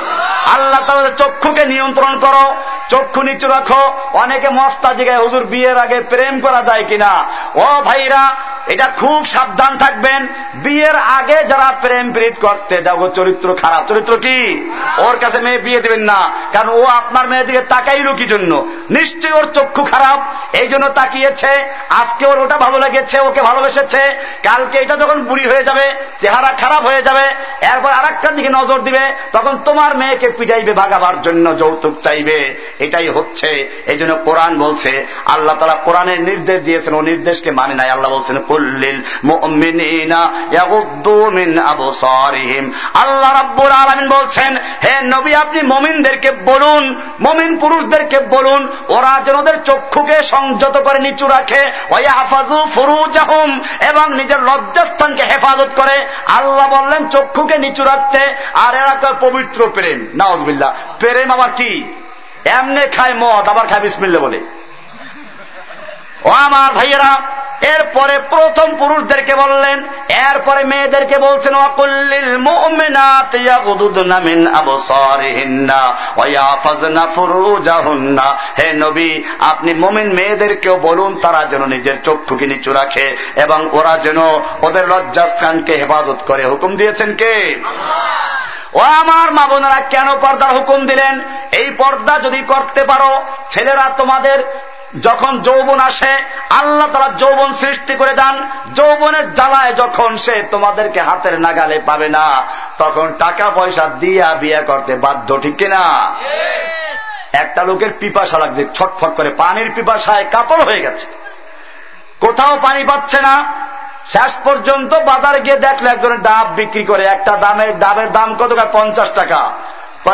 আল্লাহ তাহলে চক্ষুকে নিয়ন্ত্রণ করো, চক্ষু নিচু রাখো। অনেকে মস্তা জিগায় হুজুর, বিয়ের আগে প্রেম করা যায় কিনা? ও ভাইরা, এটা খুব সাবধান থাকবেন। বিয়ের আগে যারা প্রেম প্রীত করতে যাব চরিত্র খারাপ। চরিত্র কি? ওর কাছে মেয়ে বিয়ে দেবেন না। কারণ ও আপনার মেয়ের দিকে তাকাইল কি জন্য নিশ্চয়ই ওর চক্ষু খারাপ। এই জন্য তাকিয়েছে। আজকে ওর ওটা ভালো লেগেছে, ওকে ভালোবেসেছে। কালকে এটা যখন বুড়ি হয়ে যাবে, চেহারা খারাপ হয়ে যাবে। এরপর আর দিকে নজর দিবে। তখন তোমার মেয়েকে পিটাইবে, ভাগাবার জন্য যৌতুক চাইবে। এটাই হচ্ছে এই জন্য কোরআন বলছে, আল্লাহ তারা কোরআনের নির্দেশ দিয়েছেন, ও নির্দেশকে মানে নাই। আল্লাহ বলছেন আল্লাহ রাব্বুল আলামিন বলছেন, হে নবী, আপনি মমিনদেরকে বলুন, মমিন পুরুষদেরকে বলুন, ওরা যেন ওদের চক্ষুকে সংযত করে, নিচু রাখে। ওয়াহফাজু ফুরুজাহুম এবং নিজের লজ্জাস্থানকে হেফাজত করে। আল্লাহ বললেন, চক্ষুকে নিচু রাখতে। আর এরা পবিত্র প্রেম নাওজবিল্লা প্রেম আমার কি? এমনে খায় মদ আবার খায় বিসমিল্লা বলে। ও আমার ভাইয়েরা, এরপরে প্রথম পুরুষদেরকে বললেন, এরপরে মেয়েদেরকে বলছেন হে নবী, আপনি মুমিন মেয়েদেরকেও বলুন, তারা যেন নিজের চক্ষুকে নিচু রাখে এবং ওরা যেন ওদের লজ্জাস্থানকে হেফাজত করে। হুকুম দিয়েছেন কে? ও আমার মা বোনেরা, কেন পর্দার হুকুম দিলেন? এই পর্দা যদি করতে পারো, ছেলেরা তোমাদের যখন যৌবন আসে আল্লাহ তারা যৌবন সৃষ্টি করে দেন। যৌবনের জ্বালায় যখন সে তোমাদেরকে হাতের নাগালে পাবে না তখন টাকা পয়সা দিয়া বিয়া করতে বাধ্য ঠিক কিনা? একটা লোকের পিপাসা লাগছে ছটফট করে পানির পিপাসায় কাতর হয়ে গেছে। কোথাও পানি পাচ্ছে না। শেষ পর্যন্ত বাজারে গিয়ে দেখল একজনের ডাব বিক্রি করে একটা দামের ডাবের দাম কত পঞ্চাশ টাকা।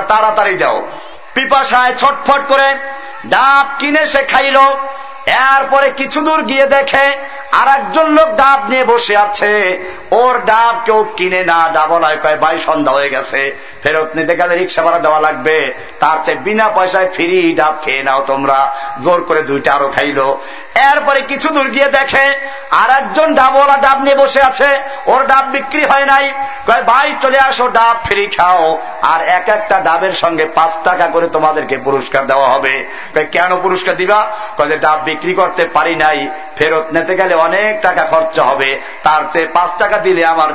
তাড়াতাড়ি দাও। পিপাসায় ছটফট করে ডাব কিনে সে খাইল। এরপরে কিছু দূর গিয়ে দেখে আর একজন লোক ডাব নিয়ে বসে আছে। ওর ডাব কেউ কিনে না, ডাবলায় কয় ভাই সন্ধ্যা হয়ে গেছে। ফেরত নিতে গেলে রিক্সা ভাড়া দেওয়া লাগবে। তার চেয়ে বিনা পয়সায় ফ্রি ডাব খেয়ে নাও তোমরা। জোর করে দুইটা আরও খাইল। এরপরে কিছু দূর গিয়ে দেখে আর একজন ডাবওয়ালা ডাব নিয়ে বসে আছে, ওর ডাব বিক্রি হয় নাই। ভাই, চলে আসো, ডাব ফ্রি খাও। আর এক একটা ডাবের সঙ্গে পাঁচ টাকা করে তোমাদেরকে পুরস্কার দেওয়া হবে। কেন পুরস্কার দিবা? কয়ে ডাব বিক্রি করতে পারি নাই, ফেরত নিতে গেলে অনেক টাকা খরচা হবে। তার চেয়ে পাঁচ টাকা দিলে আমার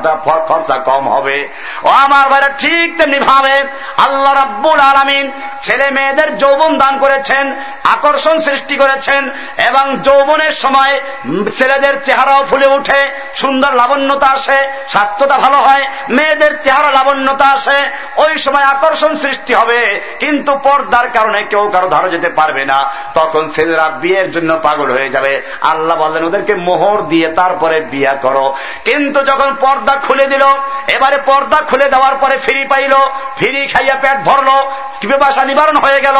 খরচা কম হবে। ও আমার ভাইরা, ঠিক তেমনি ভাবে আল্লাহ রাব্বুল আলমিন ছেলে মেয়েদের যৌবন দান করেছেন, আকর্ষণ সৃষ্টি করেছেন এবং যৌবনের সময় ছেলেদের চেহারাও ফুলে উঠে, সুন্দর লাবণ্যতা আসে, স্বাস্থ্যটা ভালো হয়, মেয়েদের চেহারা লাবণ্যতা আসে, ওই সময় আকর্ষণ সৃষ্টি হবে, কিন্তু পর্দার কারণে কেউ কারও ধারো যেতে পারবে না। তখন ছেলেরা বিয়ের জন্য পাগল হয়ে যাবে। আল্লাহ বললেন, ওদেরকে মোহর দিয়ে তারপরে বিয়া করো। কিন্তু যখন পর্দা খুলে দিল, এবারে পর্দা খুলে দেওয়ার পরে ফিরি পাইল, ফিরি খাইয়া পেট ভরলো বাসা নিবারণ হয়ে গেল।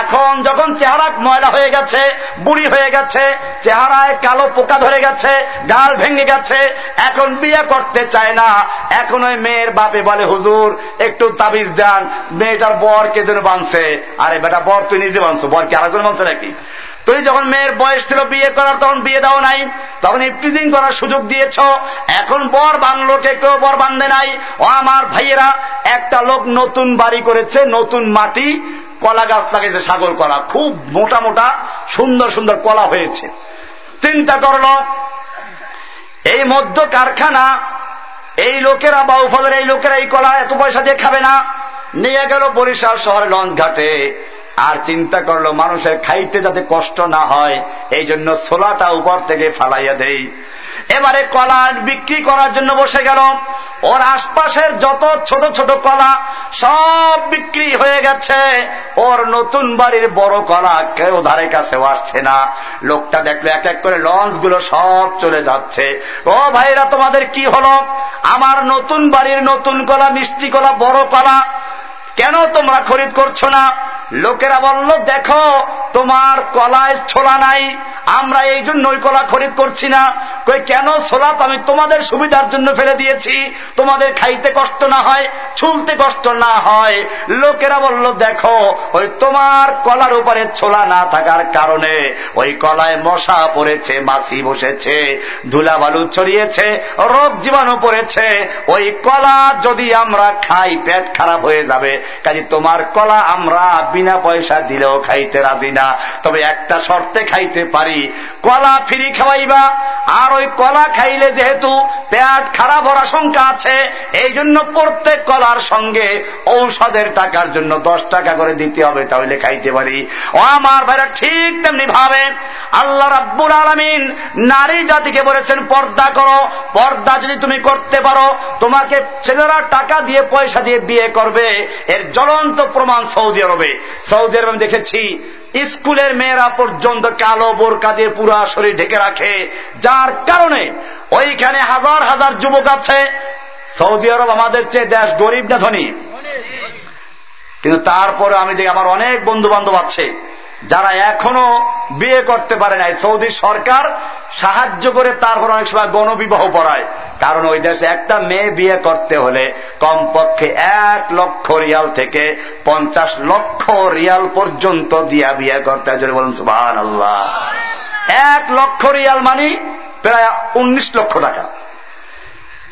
এখন যখন চেহারা ময়লা হয়ে গেছে, বুড়ি হয়ে গেছে চেহারায় কালো পোকা ধরে গেছে, গাল ভেঙে গেছে, এখন বিয়ে করতে চায় না। এখন ওই মেয়ের বাপে বলে, হুজুর, একটু তাবিজ দেন, মেয়েটার বর কে যেন বানছে? আরে বেটা, বর তুই নিজে বানছো, বর কি আরেকজন বানছে নাকি? তুমি যখন মেয়ের বয়স ছিল বিয়ে করার, তখন বিয়ে দাও নাই, তখন ইফটিজিং করার সুযোগ দিয়েছ, এখন বর বাংলোকে কেউ বর বান্ধে নাই। ও আমার ভাইয়েরা, একটা লোক নতুন বাড়ি করেছে, নতুন মাটি কলা গাছ লাগিয়েছে সাগর কলা। খুব মোটা মোটা, সুন্দর সুন্দর কলা হয়েছে। চিন্তা করল, এই মধ্য কারখানা, এই লোকেরা বাউফলের এই লোকেরা এই কলা এত পয়সা দিয়ে খাবে না। নিয়ে গেল বরিশাল শহরে লঞ্চ ঘাটে। আর চিন্তা করল, মানুষের খাইতে যাতে কষ্ট না হয় এই জন্য সোলাটা উপর থেকে ফালাইয়া দেই। এবারে কলা বিক্রি করার জন্য বসে গেল। ওর আশপাশের যত ছোট ছোট কলা সব বিক্রি হয়ে গেছে। ওর নতুন বাড়ির বড় কলা কেউ ধারে কাছেও আসছে না। লোকটা দেখল, এক এক করে লঞ্চগুলো সব চলে যাচ্ছে। ও ভাইরা, তোমাদের কি হলো? আমার নতুন বাড়ির নতুন কলা, মিষ্টি কলা, বড় কলা কেন তোমরা খরিদ করছ না? লোকেরা বলল, দেখো, তোমার কলায় ছোলা নাই, আমরা এই জন্য ওই কলা খরিদ করছি না। কই, কেন? ছোলা আমি তোমাদের সুবিধার জন্য ফেলে দিয়েছি। তোমাদের খাইতে কষ্ট না হয়, ছুলতে কষ্ট না হয়। লোকেরা বলল, দেখো, ওই তোমার কলার উপরে ছোলা না থাকার কারণে ওই কলায় মশা পড়েছে, মাছি বসেছে ধুলা বালু ছড়িয়েছে, রোগ জীবাণু পড়েছে। ওই কলা যদি আমরা খাই, পেট খারাপ হয়ে যাবে। কাজে তোমার কলা আমরা বিনা পয়সা দিলেও খাইতে রাজি না। তবে একটা শর্তে খাইতে পারি। কলা ফিরি খাওয়াইবা। আর ওই কলা খাইলে যেহেতু পেট খারাপ হওয়ার আশঙ্কা আছে, এই জন্য প্রত্যেক কলার সঙ্গে ঔষধের টাকার জন্য দশ টাকা করে দিতে হবে, তাহলে খাইতে পারি। ও আমার ভাইরা, ঠিক তেমনি ভাবে আল্লাহ রাব্বুল আলমিন নারী জাতিকে বলেছেন, পর্দা করো। পর্দা যদি তুমি করতে পারো, তোমাকে ছেলেরা টাকা দিয়ে, পয়সা দিয়ে বিয়ে করবে। এর জ্বলন্ত প্রমাণ সৌদি আরবে। সৌদি আরবে দেখেছি, স্কুলের মেয়েরা পর্যন্ত কালো বোরকা দিয়ে পুরা শরীর ঢেকে রাখে। যার কারণে ওইখানে হাজার হাজার যুবক আছে। সৌদি আরব আমাদের চেয়ে দেশ গরিব না ধনী। কিন্তু তারপরে আমি দেখি আমার অনেক বন্ধু বান্ধব আছে, যারা এখনও বিয়ে করতে পারে নাই। সৌদি সরকার সাহায্য করে তারপর অনেক সময় গণবিবাহ পড়ায়। কারণ ওই দেশে একটা মেয়ে বিয়ে করতে হলে কমপক্ষে এক লক্ষ রিয়াল থেকে পঞ্চাশ লক্ষ রিয়াল পর্যন্ত দিয়া বিয়ে করতে হয়। বলুন সুবাহ আল্লাহ এক লক্ষ রিয়াল মানি প্রায় উনিশ লক্ষ টাকা।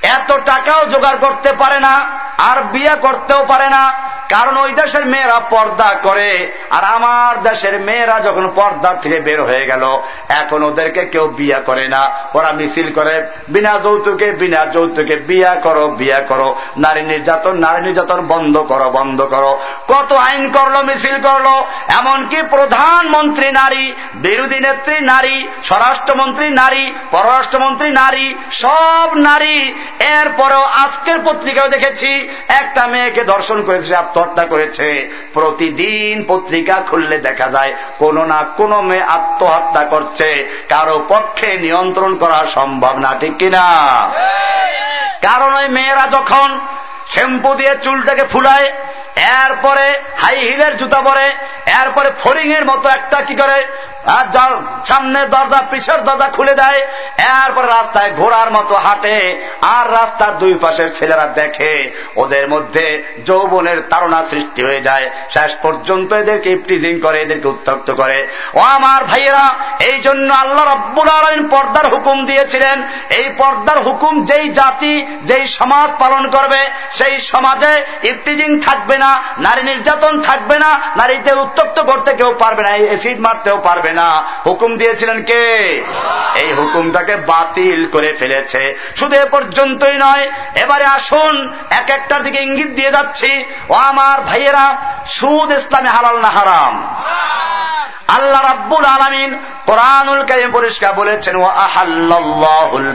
এত টাকাও জোগাড় করতে পারে না আর বিয়ে করতেও পারে না। কারণ ওই দেশের মেয়েরা পর্দা করে। আর আমার দেশের মেয়েরা যখন পর্দার থেকে বের হয়ে গেল, এখন ওদেরকে কেউ বিয়া করে না। ওরা মিছিল করে, বিনা যৌতুকে বিনা যৌতুকে, বিয়া করো বিয়া করো। নারী নির্যাতন নারী নির্যাতন বন্ধ করো বন্ধ করো। কত আইন করল, মিছিল করল। এমনকি প্রধানমন্ত্রী নারী, বিরোধী নেত্রী নারী, স্বরাষ্ট্রমন্ত্রী নারী, পররাষ্ট্রমন্ত্রী নারী, সব নারী। এরপরেও আজকের পত্রিকাও দেখেছি একটা মেয়েকে দর্শন করেছে আত্মহত্যা করেছে। প্রতিদিন পত্রিকা খুললে দেখা যায় কোন না কোন মেয়ে আত্মহত্যা করছে। কারও পক্ষে নিয়ন্ত্রণ করা সম্ভব না ঠিক কিনা? কারণ ওই মেয়েরা যখন শ্যাম্পু দিয়ে চুলটাকে ফুলায়, এরপরে হাই হিলের জুতা পরে, এরপরে ফরিং এর মতো একটা কি করে সামনের দরজা, পিছের দরজা খুলে দেয়, এরপর রাস্তায় ঘোড়ার মতো হাঁটে, আর রাস্তার দুই পাশের ছেলেরা দেখে, ওদের মধ্যে যৌবনের তারা সৃষ্টি হয়ে যায়। শেষ পর্যন্ত এদেরকে ইফটিজিং করে, এদেরকে উত্তক্ত করে। ও আমার ভাইয়েরা, এই জন্য আল্লাহ রব্বুল আলমিন পর্দার হুকুম দিয়েছিলেন। এই পর্দার হুকুম যেই জাতি, যেই সমাজ পালন করবে সেই সমাজে ইফটিজিং থাকবে না, নারী নির্যাতন থাকবে না, নারীতে উত্তক্ত করতে কেউ পারবে না এসিড মারতেও পারবে না। হুকুম দিয়েছিলেন কে? এই হুকুমটাকে বাতিল করে ফেলেছে। শুধু এ পর্যন্তই নয়, এবারে আসুন, এক একটার দিকে ইঙ্গিত দিয়ে যাচ্ছি, ও আমার ভাইয়েরা, সুদ ইসলামে হালাল না হারাম। আল্লাহ রাব্বুল আলমিন কোরআনুল কারিম পরিষ্কার বলেছেন ও আহাল্লাহুল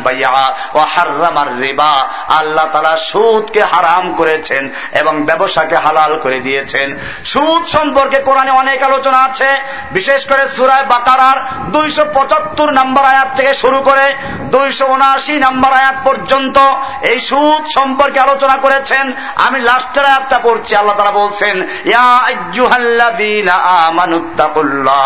ও হার্রামার রিবা। আল্লাহ তালা সুদকে হারাম করেছেন এবং ব্যবসাকে হালাল করে দিয়েছেন। সুদ সম্পর্কে কোরআনে অনেক আলোচনা আছে, বিশেষ করে সুরায় বাকারার দুইশো পঁচাত্তর নম্বর আয়াত থেকে শুরু করে দুইশো উনআশি নম্বর আয়াত পর্যন্ত এই সুদ সম্পর্কে আলোচনা করেছেন। আমি লাস্টের আয়াতটা পড়ছি, আল্লাহ তারা বলছেন, ইয়া আমানুত্তাকুল্লাহ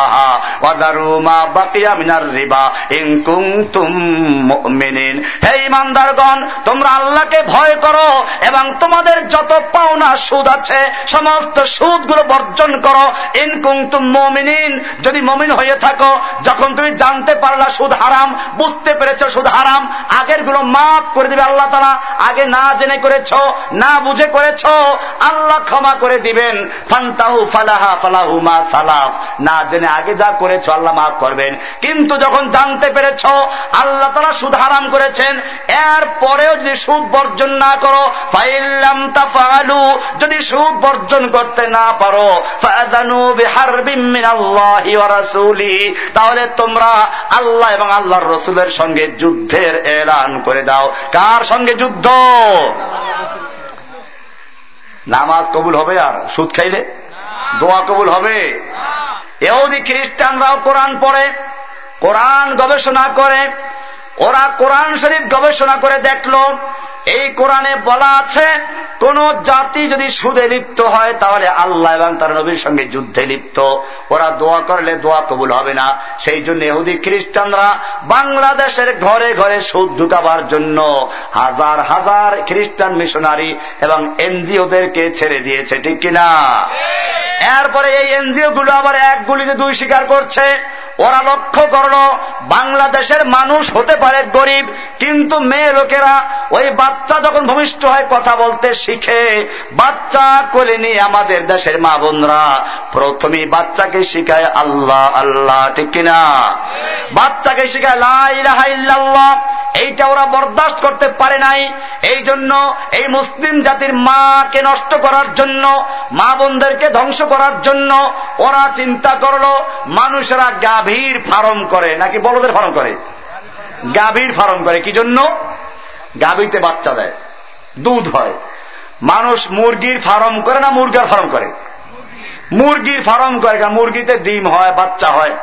হে ইমানদারগণ তোমরা আল্লাহকে ভয় করো এবং তোমাদের যত পাওনা সুদ আছে, সমস্ত সুদগুলো বর্জন করো। তুম মমিনিন, যদি মমিন হয়ে থাকো, যখন তুমি জানতে পারলা সুদ হারাম, বুঝতে পেরেছ সুদ হারাম আগেরগুলো মাফ করে দিবে আল্লাহ তারা আগে না জেনে করেছ, না বুঝে করেছ, আল্লাহ ক্ষমা করে দিবেন। ফান্তাহু ফালাহা ফালাহু মা সালাফ। না জেনে আগে যা করেছ আল্লাহ মাফ করবেন। কিন্তু যখন জানতে পেরেছ, আল্লাহ তারা সুদ হারাম করেছেন, এর পরেও যদি সুদ বর্জন না করো, ফাইল্লাম তাফালু যদি সুদ বর্জন করতে না পারো তাহলে তোমরা আল্লাহ এবং আল্লাহর রসুলের সঙ্গে যুদ্ধের এলান করে দাও। কার সঙ্গে যুদ্ধ? নামাজ কবুল হবে আর? সুদ খাইলে? দোয়া কবুল হবে। এহুদি খ্রিস্টানরাও কোরআন পড়ে কোরআন গবেষণা করে ওরা কোরআন শরীফ গবেষণা করে দেখল, এই কোরআনে বলা আছে, কোন জাতি যদি সুদে লিপ্ত হয়, তাহলে আল্লাহ এবং তার নবীর সঙ্গে যুদ্ধে লিপ্ত। ওরা দোয়া করলে দোয়া কবুল হবে না। সেই জন্য এহুদি খ্রিস্টানরা বাংলাদেশের ঘরে ঘরে সুদ ঢুকাবার জন্য হাজার হাজার খ্রিস্টান মিশনারি এবং এনজিওদেরকে ছেড়ে দিয়েছে, ঠিক কিনা? এরপরে এই এনজিও গুলো আবার এক গুলিতে দুই স্বীকার করছে। ওরা লক্ষ্য করল, বাংলাদেশের মানুষ হতে পারে গরিব, কিন্তু মেয়ে লোকেরা ওই বাচ্চা যখন ভূমিষ্ঠ হয় কথা বলতে শিখে। বাচ্চা কোলে নিয়ে আমাদের দেশের মা বোনরা প্রথমেই বাচ্চাকে শিখায় আল্লাহ আল্লাহ, ঠিক কিনা? বাচ্চাকে শিখায় লাইল্লাহ এইটা ওরা বরদাস্ত করতে পারে নাই। এই জন্য এই মুসলিম জাতির মাকে নষ্ট করার জন্য, মা বোনদেরকে ধ্বংস করার জন্য ওরা চিন্তা করল, মানুষেরা গাভীর ফার্ম করে, নাকি বলদের ফার্ম করে? গাভীর ফার্ম করে, কি জন্য? গাভীতে বাচ্চা দেয়, দুধ হয়। মানুষ মুরগির ফার্ম করে না মুরগার ফার্ম করে? মুরগির ফার্ম করে কারণ মুরগিতে ডিম হয়, বাচ্চা হয়।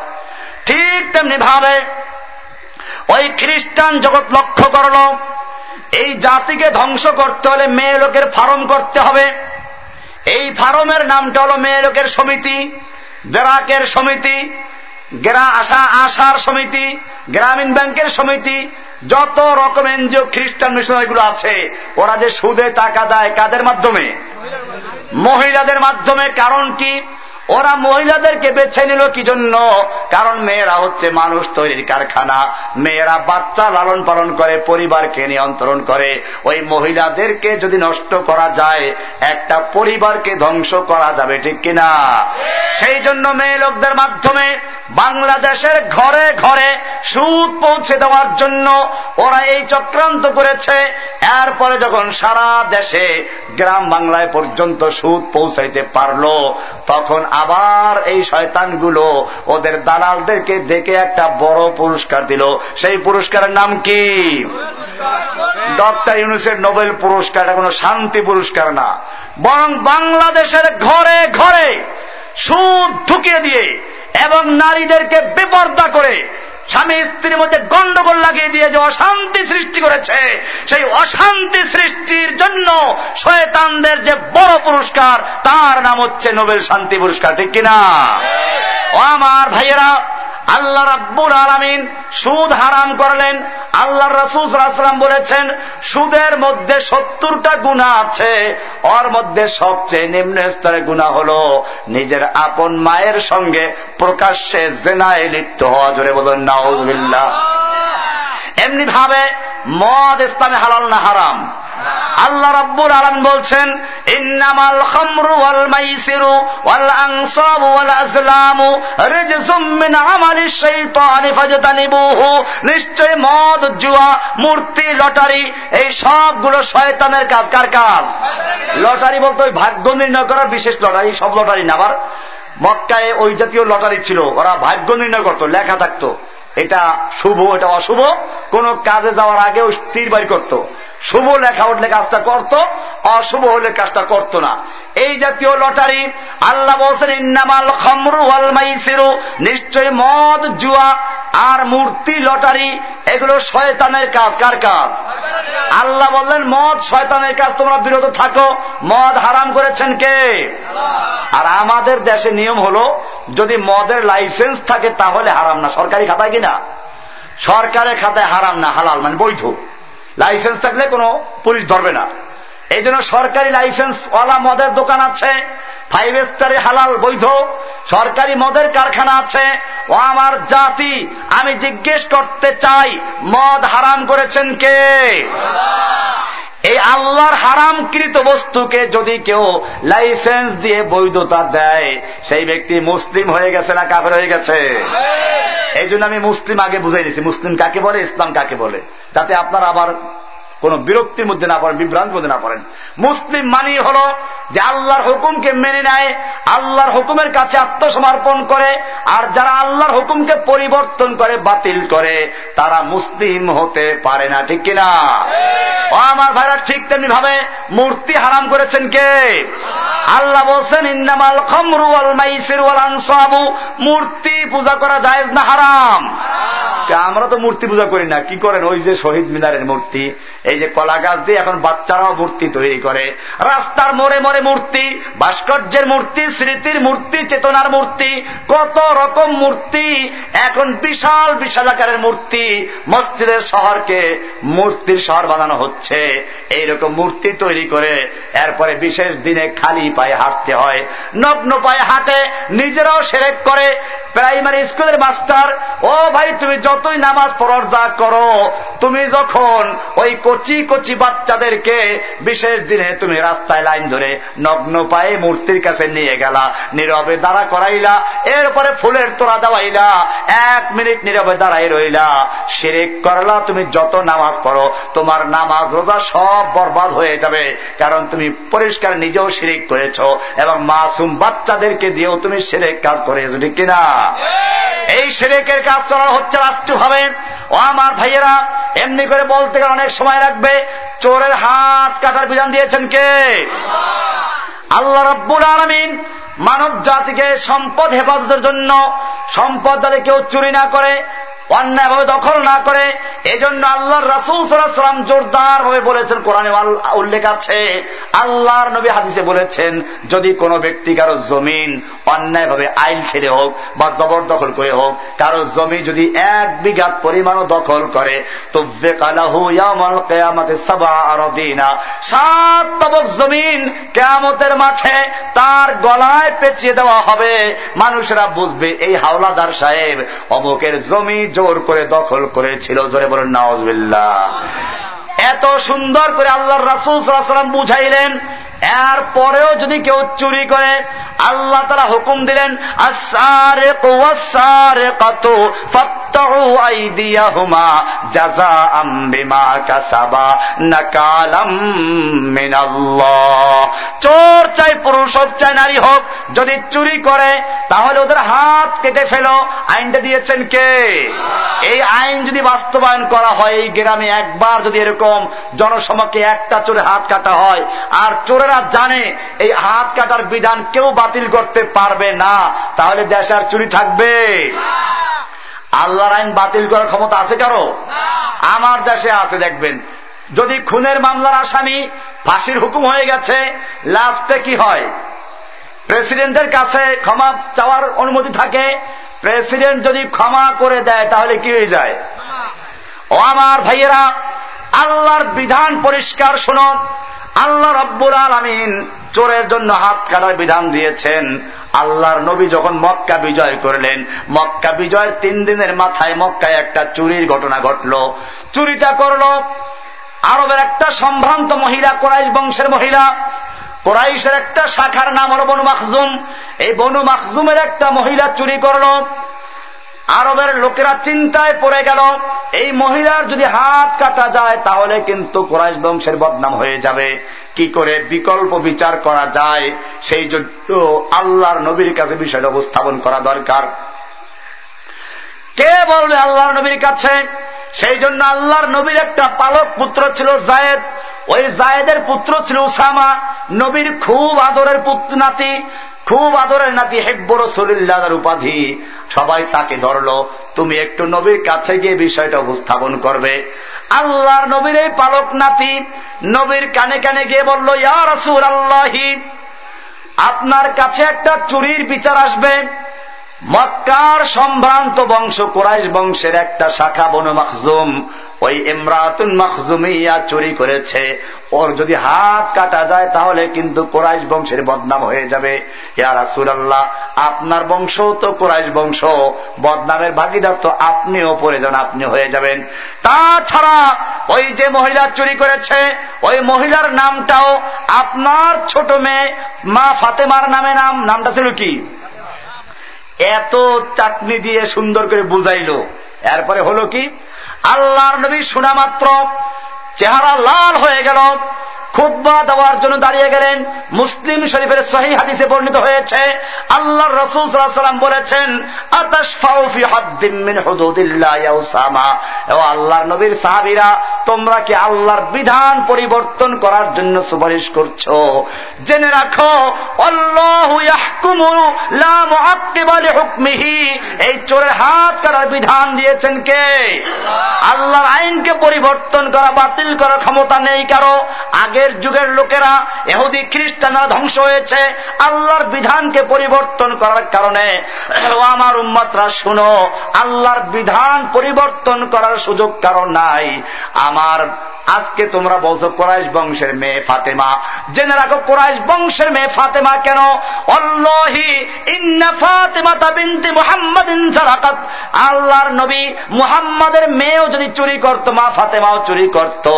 ঠিক তেমনি ভাবে ওই খ্রিস্টান জগৎ লক্ষ্য করল, এই জাতিকে ধ্বংস করতে হলে মেয়ে লোকের ফার্ম করতে হবে। এই ফার্মের নামটা হল মেয়ে লোকের সমিতি বেরাকের সমিতি আশা আশার সমিতি, গ্রামীণ ব্যাংকের সমিতি, যত রকম এনজিও, খ্রিস্টান মিশনারিগুলো আছে, ওরা যে সুদে টাকা দেয় কাদের মাধ্যমে? মহিলাদের মাধ্যমে, কারণ কি? ওরা মহিলাদেরকে বেছে নিল কি জন্য? কারণ মেয়েরা হচ্ছে মানুষ তৈরির কারখানা। মেয়েরা বাচ্চা লালন পালন করে, পরিবারকে নিয়ন্ত্রণ করে। ওই মহিলাদেরকে যদি নষ্ট করা যায়, একটা পরিবারকে ধ্বংস করা যাবে, ঠিক কিনা? সেই জন্য মেয়ে লোকদের মাধ্যমে বাংলাদেশের ঘরে ঘরে সুদ পৌঁছে দেওয়ার জন্য ওরা এই চক্রান্ত করেছে। এরপরে যখন সারা দেশে গ্রাম বাংলায় পর্যন্ত সুদ পৌঁছাইতে পারল তখন আবার এই শয়তানগুলো ওদের দালালদেরকে ডেকে একটা বড় পুরস্কার দিল। সেই পুরস্কারের নাম কি? ডক্টর ইউনুসের নোবেল পুরস্কার, এটা কোনো শান্তি পুরস্কার না। বরং বাংলাদেশের ঘরে ঘরে সুদ ঢুকিয়ে দিয়ে এবং নারীদেরকে বেপর্দা করে স্বামী স্ত্রীর মধ্যে গন্ডগোল লাগিয়ে দিয়ে যে অশান্তি সৃষ্টি করেছে, সেই অশান্তি সৃষ্টির জন্য শয়তানদের যে বড় পুরস্কার, তার নাম হচ্ছে নোবেল শান্তি পুরস্কার, ঠিক কিনা? ও আমার ভাইয়েরা আল্লাহ রাব্বুল আলমিন সুদ হারাম করলেন। আল্লাহ রসুলাম বলেছেন সুদের মধ্যে সত্তরটা গুণা আছে ওর মধ্যে সবচেয়ে নিম্ন স্তরে গুণা হল নিজের আপন মায়ের সঙ্গে প্রকাশ্যে জেনায় লিপ্ত হওয়া। জোরে বলুন নাউজবিল্লা এমনি ভাবে মদ ইসলামে হালাল না হারাম। আল্লাহ রাব্বুল আলম বলছেন, ইন্নামাল খামরু ওয়াল মাইসিরু ওয়াল আনসাবু ওয়াল আজলামু রিজসুম মিন আমালি শাইতানি ফাজতানিবুহু। নিশ্চয় মদ, জুয়া, মূর্তি, লটারি, এই সবগুলো শয়তানের কাজ। কার কাজ? লটারি বলতে ওই ভাগ্য নির্ণয় করার বিশেষ লটারি, সব লটারি না আবার। মক্কায় ওই জাতীয় লটারি ছিল, ওরা ভাগ্য নির্ণয় করতো, লেখা থাকতো। এটা শুভ, এটা অশুভ, কোন কাজে যাওয়ার আগেও স্থির বাড়ি করত। শুভ লেখা উঠলে কাজটা করত, অশুভ হলে কাজটা করত না। এই জাতীয় লটারি আল্লাহ বলছেন, ইন্নামাল খমরু আল মাইসিরু। নিশ্চয় মদ, জুয়া আর মূর্তি লটারি, এগুলো শয়তানের কাজ। কার কাজ? আল্লাহ বললেন, মদ শয়তানের কাজ, তোমরা বিরত থাকো। মদ হারাম করেছেন কে? আর আমাদের দেশে নিয়ম হলো, যদি মদের লাইসেন্স থাকে তাহলে হারাম না। সরকারি খাতায় কিনা সরকারের খাতায় হারাম না, হালাল মানে বৈধ। লাইসেন্স থাকলে কোনো পুলিশ ধরবে না। এই জন্য সরকারি লাইসেন্স ওয়ালা মদের দোকান আছে ফাইভ স্টারে হালাল, বৈধ। সরকারি মদের কারখানা আছে। ও আমার জাতি, আমি জিজ্ঞেস করতে চাই, মদ হারাম করেছেন কে? এই আল্লাহর হারামকৃত বস্তুকে যদি কেউ লাইসেন্স দিয়ে বৈধতা দেয় সেই ব্যক্তি মুসলিম হয়ে গেছে না কাফের হয়ে গেছে? এই জন্য আমি মুসলিম আগে বুঝাই দিয়েছি মুসলিম কাকে বলে ইসলাম কাকে বলে? তাতে আপনার আবার কোন বিরক্তির মধ্যে না পড়েন বিভ্রান্তির মধ্যে না পড়েন। মুসলিম মানি হল যে আল্লাহর হুকুমকে মেনে নেয় আল্লাহর হুকুমের কাছে আত্মসমর্পণ করে আর যারা আল্লাহর হুকুমকে পরিবর্তন করে বাতিল করে তারা মুসলিম হতে পারে না ঠিক কিনা? ও আমার ভাইরা ঠিক তেমনি ভাবে মূর্তি হারাম করেছেন কে? আল্লাহ বলছেন ইন্দামাল খমরু আল মাইসির ওয়াল আনসাবু। মূর্তি পূজা করা যায় না হারাম? আমরা তো মূর্তি পূজা করি না কি করেন ওই যে শহীদ মিনারের মূর্তি? এই যে কলা গাছ দিয়ে এখন বাচ্চারাও মূর্তি তৈরি করে। রাস্তার মোড়ে মোড়ে মূর্তি, ভাস্কর্যের মূর্তি, স্মৃতির মূর্তি, চেতনার মূর্তি, কত রকম মূর্তি। এখন বিশাল বিশাল আকারের মূর্তি মসজিদের শহরকে মূর্তির শহর বানানো হচ্ছে। এইরকম মূর্তি তৈরি করে এরপরে বিশেষ দিনে খালি পায়ে হাঁটতে হয়। নগ্ন পায়ে হাঁটে, নিজেরাও সেরেক করে। প্রাইমারি স্কুলের মাস্টার, ও ভাই, তুমি যতই নামাজ পড়ার যা করো, তুমি যখন ওই কচি কচি বাচ্চাদেরকে বিশেষ দিনে তুমি রাস্তায় লাইন ধরে নগ্ন পায়ে মূর্তির কাছে নিয়ে গেলা, নীরবে দাঁড়া করাইলা, এরপরে ফুলের তোরা দেওয়াইলা, এক মিনিট নীরবে দাঁড়াই রইলা। শিরিক করলা, তুমি যত নামাজ পড়ো, তোমার নামাজ রোজা সব বরবাদ হয়ে যাবে, কারণ তুমি পরিষ্কার নিজেও শিরিক করেছ এবং মাসুম বাচ্চাদেরকে দিয়েও তুমি সেরেক কাজ করেছ, ঠিক কিনা? এই সেরেকের কাজ চলা হচ্ছে রাষ্ট্রীয়ভাবে ও আমার ভাইয়েরা, এমনি করে বলতে গেলে অনেক সময় লাগবে চোরের হাত কাটার বিধান দিয়েছেন কে? আল্লাহ রব্বুল আলমিন মানব জাতিকে সম্পদ হেফাজতের জন্য সম্পদ যাতে কেউ চুরি না করে, অন্যায়ভাবে দখল না করে, এজন্য আল্লাহ রাসুল সাল্লাম জোরদার ভাবে বলেছেন, কোরআনে উল্লেখ আছে, আল্লাহর নবী হাদিসে বলেছেন, যদি কোনো ব্যক্তি কারও জমিন অন্যায়ভাবে আইল ছেড়ে হোক বা জবরদখল করে হোক, কারও জমি যদি এক বিঘাত পরিমাণও দখল করে তো জমিন কেয়ামতের মাঠে তার গলায় পেঁচিয়ে দেওয়া হবে। মানুষেরা বুঝবে, এই হাওলাদার সাহেব অমুকের জমি জোর করে দখল করেছিল। জোরে বলেন নওয়াজ এত সুন্দর করে আল্লাহর রাসুল সাল্লাম বুঝাইলেন। এর পরেও যদি কেউ চুরি করে, আল্লাহ তারা হুকুম দিলেন চোর চাই পুরুষ হোক চাই নারী হোক, যদি চুরি করে, তাহলে ওদের হাত কেটে ফেলো। আইনটা দিয়েছেন কে? এই আইন যদি বাস্তবায়ন করা হয়, এই গ্রামে একবার যদি এরকম জনসমক্ষে একটা চোরে হাত কাটা হয়, আর চোরেরা জানে এই হাত কাটার বিধান কেউ বাতিল করতে পারবে না, তাহলে দেশ আর চুরি থাকবে। আল্লাহর আইন বাতিল করার ক্ষমতা আছে কারও? আমার দেশে আছে দেখবেন। যদি খুনের মামলার আসামি ফাঁসির হুকুম হয়ে গেছে লাস্টে কি হয়? প্রেসিডেন্টের কাছে ক্ষমা চাওয়ার অনুমতি থাকে। প্রেসিডেন্ট যদি ক্ষমা করে দেয় তাহলে কি হয়ে যায়? ও আমার ভাইয়েরা আল্লাহর বিধান পরিষ্কার শুনো। আল্লাহ রব্বুল আলমিন চোরের জন্য হাত কাটার বিধান দিয়েছেন। আল্লাহর নবী যখন মক্কা বিজয় করলেন, মক্কা বিজয়ের তিন দিনের মাথায় মক্কায় একটা চুরির ঘটনা ঘটল। চুরিটা করল আরবের একটা সম্ভ্রান্ত মহিলা, কোরাইশ বংশের মহিলা। কোরাইশের একটা শাখার নাম হল বনু মাখজুম। এই বনু মাখজুমের একটা মহিলা চুরি করল। আরবের লোকেরা চিন্তায় পড়ে গেল, এই মহিলার যদি হাত কাটা যায়, তাহলে কিন্তু কোরআশ বংশের বদনাম হয়ে যাবে। কি করে বিকল্প বিচার করা যায়? সেই জন্য আল্লাহর নবীর কাছে বিষয়টা উপস্থাপন করা দরকার। কে বলবে আল্লাহর নবীর কাছে? সেই জন্য আল্লাহর নবীর একটা পালক পুত্র ছিল জায়েদ। ওই জায়েদের পুত্র ছিল উসামা, নবীর খুব আদরের পুত্র নাতি, খুব আদরের নাতি হেব্বর সলিল্লার উপাধি। সবাই তাকে ধরল, তুমি একটু নবীর কাছে গিয়ে বিষয়টা উপস্থাপন করবে। আল্লাহর নবীর এই পালক নাতি নবীর কানে কানে গিয়ে বলল, ইয়া রসুল আল্লাহি আপনার কাছে একটা চুরির বিচার আসবে। মক্কার সম্ভ্রান্ত বংশ কোরাইশ বংশের একটা শাখা বনু মখজুম ওই ইমরাতুন মখজুমিয়া চুরি করেছে। ওর যদি হাত কাটা যায়, তাহলে কিন্তু কোরাইশ বংশের বদনাম হয়ে যাবে। ইয়ারা সুরাল্লাহ আপনার বংশ তো কোরাইশ বংশ। বদনামের ভাগিদার তো আপনিও পড়ে যান, আপনি হয়ে যাবেন। তাছাড়া ওই যে মহিলা চুরি করেছে, ওই মহিলার নামটাও আপনার ছোট মেয়ে মা ফাতেমার নামে নাম। নামটা ছিল কি? এত চাটনি দিয়ে সুন্দর করে বুঝাইল। এরপরে হলো কি? আল্লাহর নবী শোনা মাত্র চেহারা লাল হয়ে গেল। খুদ্া দেওয়ার জন্য দাঁড়িয়ে গেলেন। মুসলিম শরীফের সহি হাদিসে বর্ণিত হয়েছে আল্লাহ রসুল সাল্লাম বলেছেন আল্লাহর নবীর সাহাবিরা, তোমরা কি আল্লাহর বিধান পরিবর্তন করার জন্য সুপারিশ করছ? জেনে রাখো হুকমিহি এই চোরের হাত করার বিধান দিয়েছেন কে? আল্লাহর আইনকে পরিবর্তন করা বাতিল করার ক্ষমতা নেই কারও। আগের যুগের লোকেরা এহুদি খ্রিস্টানরা ধ্বংস হয়েছে। আল্লাহর বিধানকে পরিবর্তন করার কারণে। আমার উম্মাতরা, শুনো, আল্লাহর বিধান পরিবর্তন করার সুযোগ কারও নাই। আমার আজকে তোমরা বলছো কোরাইশ বংশের মেয়ে ফাতেমা। জেনে রাখো, কোরাইশ বংশের মেয়ে ফাতেমা কেন? আল্লাহর নবী মুহাম্মাদের মেয়েও যদি চুরি করত, মা ফাতেমাও চুরি করত।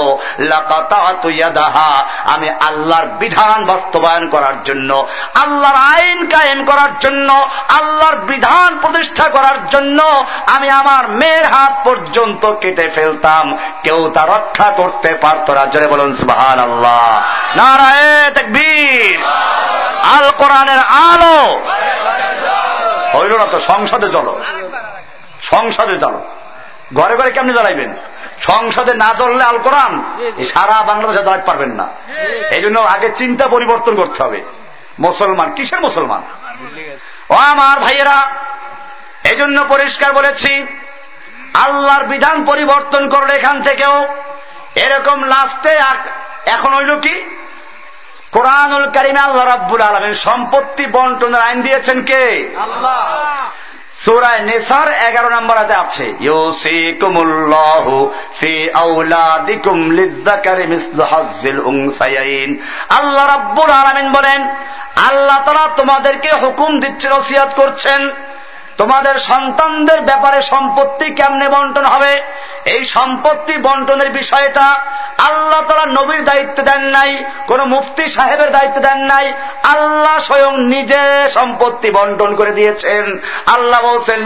আমি আল্লাহর বিধান বাস্তবায়ন করার জন্য, আল্লাহর আইন কায়েম করার জন্য, আল্লাহর বিধান প্রতিষ্ঠা করার জন্য আমি আমার মেয়ের হাত পর্যন্ত কেটে ফেলতাম। কেউ তা রক্ষা করত করতে পারত না জোরে বলুন সুবাহান আল্লাহ নারায় তকবীর। আল কোরআনের আলো। হইল না তো সংসদে চলো সংসদে চলো ঘরে ঘরে কেমনি জ্বালাইবেন? সংসদে না চললে আল কোরআন সারা বাংলাদেশে দাঁড়াতে পারবেন না। এই জন্য আগে চিন্তা পরিবর্তন করতে হবে। মুসলমান কিসের মুসলমান? ও আমার ভাইয়েরা এই জন্য পরিষ্কার বলেছি আল্লাহর বিধান পরিবর্তন করলে এখান থেকেও এরকম লাস্টে এখন হইল কি? কোরআনুল কারিমে আল্লাহ রাব্বুল আলমেন সম্পত্তি বন্টনের আইন দিয়েছেন কে? আল্লাহ। সুরায় নেসার এগারো নম্বর হাতে আছে আল্লাহ রাব্বুল আলামিন বলেন আল্লাহ তাআলা তোমাদেরকে হুকুম দিচ্ছেন ওসিয়াত করছেন। তোমাদের সন্তানদের ব্যাপারে সম্পত্তি কেমনে বন্টন হবে? এই সম্পত্তি বন্টনের বিষয়টা আল্লাহ তারা নবীর দায়িত্ব দেন নাই, কোন মুফতি সাহেবের দায়িত্ব দেন নাই। আল্লাহ স্বয়ং নিজে সম্পত্তি বন্টন করে দিয়েছেন। আল্লাহ বলছেন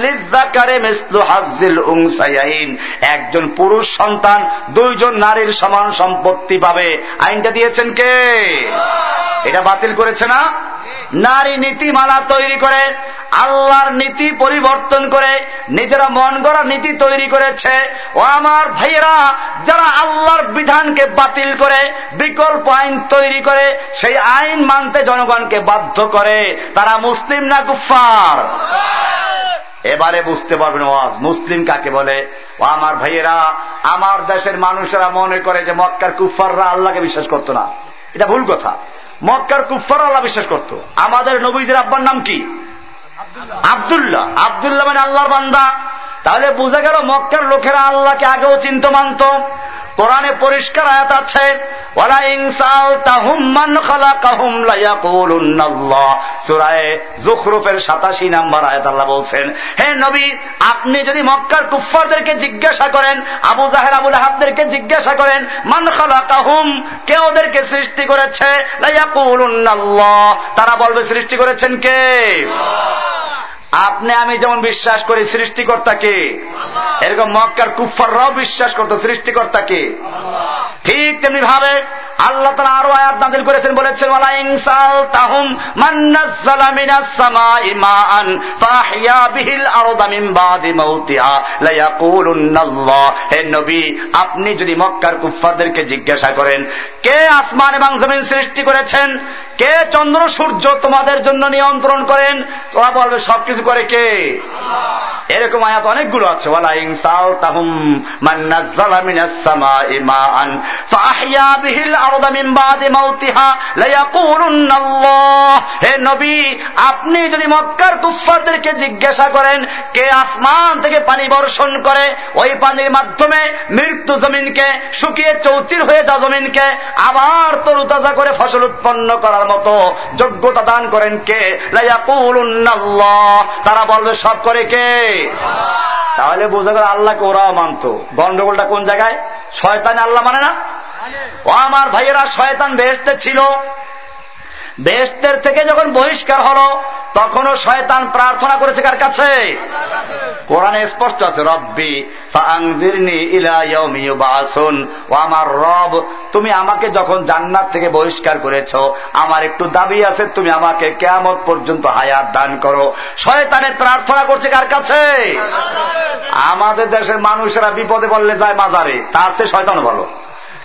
একজন পুরুষ সন্তান দুইজন নারীর সমান সম্পত্তি পাবে। আইনটা দিয়েছেন কে? এটা বাতিল করেছে না? নারী নীতিমালা তৈরি করে, আল্লাহর নীতি পরিবর্তন করে নিজেরা মন গড়া নীতি তৈরি করেছে। ও আমার ভাইয়েরা, যারা আল্লাহর বিধানকে বাতিল করে, বিকল্প আইন তৈরি করে, সেই আইন মানতে জনগণকে বাধ্য করে। তারা মুসলিম না কুফার এবারে বুঝতে পারবেন ওয়াজ, মুসলিম কাকে বলে? ও আমার ভাইয়েরা, আমার দেশের মানুষেরা মনে করে যে মক্কার কুফাররা আল্লাহকে বিশ্বাস করতো না। এটা ভুল কথা। মক্কার কুফার আল্লাহ বিশ্বাস করত। আমাদের নবীজের আব্বার নাম কি? আবদুল্লাহ। আবদুল্লাহ মানে আল্লাহর বান্দা। তাহলে বোঝা গেল মক্কার লোকেরা আল্লাহকে আগেও চিন্ত মানত। কোরআনে পরিষ্কার আয়াত আছে, ওয়ালা ইনসাল তাহুম মান খালাকাহুম লা ইয়াকুলুন্নাল্লাহ সূরা যুখরুফের 87 নাম্বার আয়াত আল্লাহ বলছেন, হে নবী, আপনি যদি মক্কার কুফফারদেরকে জিজ্ঞাসা করেন, আবু জাহের আবুল আহাবদেরকে জিজ্ঞাসা করেন, মান খালাকাহুম? কে ওদেরকে সৃষ্টি করেছে? লা ইয়াকুলুন্নাল্লাহ তারা বলবে, সৃষ্টি করেছেন কে? আপনি, আমি যেমন বিশ্বাস করি সৃষ্টিকর্তাকে এরকম মক্কার কুফাররাও বিশ্বাস করতো সৃষ্টিকর্তাকে ঠিক তেমনি ভাবে আল্লাহ তারা আরও আয়াত নাজিল করেছেন, বলেছেন ইনসাল তাহুম হে নবী, আপনি যদি মক্কার কুফফারদেরকে জিজ্ঞাসা করেন, কে আসমান এবং জমিন সৃষ্টি করেছেন? কে চন্দ্র সূর্য তোমাদের জন্য নিয়ন্ত্রণ করেন? তোরা বলবে, সবকিছু করে কে? এরকম আয়াত অনেকগুলো আছে। আপনি যদি মক্কার কুফফারদেরকে জিজ্ঞাসা করেন, কে আসমান থেকে পানি বর্ষণ করে, ওই পানির মাধ্যমে মৃত্যু জমিনকে শুকিয়ে চৌচির হয়ে যাওয়া জমিনকে, আবার তরুতাজা করে ফসল উৎপন্ন করার মতো যোগ্যতা দান করেন কে? তারা বলবে, সব করে কে? তাহলে বোঝা গেল আল্লাহকে ওরাও মানত। গন্ডগোলটা কোন জায়গায়? শয়তান আল্লাহ মানে না? ও আমার ভাইয়েরা, শয়তান বেহেস্তে ছিল। বেহেস্তের থেকে যখন বহিষ্কার হলো, তখনও শয়তান প্রার্থনা করেছে কার কাছে? কোরআনে স্পষ্ট আছে, রব্বি ও আমার রব, তুমি আমাকে যখন জান্নাত থেকে বহিষ্কার করেছ, আমার একটু দাবি আছে, তুমি আমাকে কেয়ামত পর্যন্ত হায়াত দান করো শয়তানে প্রার্থনা করছে কার কাছে? আমাদের দেশের মানুষেরা বিপদে বললে যায় মাজারে, তার চেয়ে শয়তান ভালো।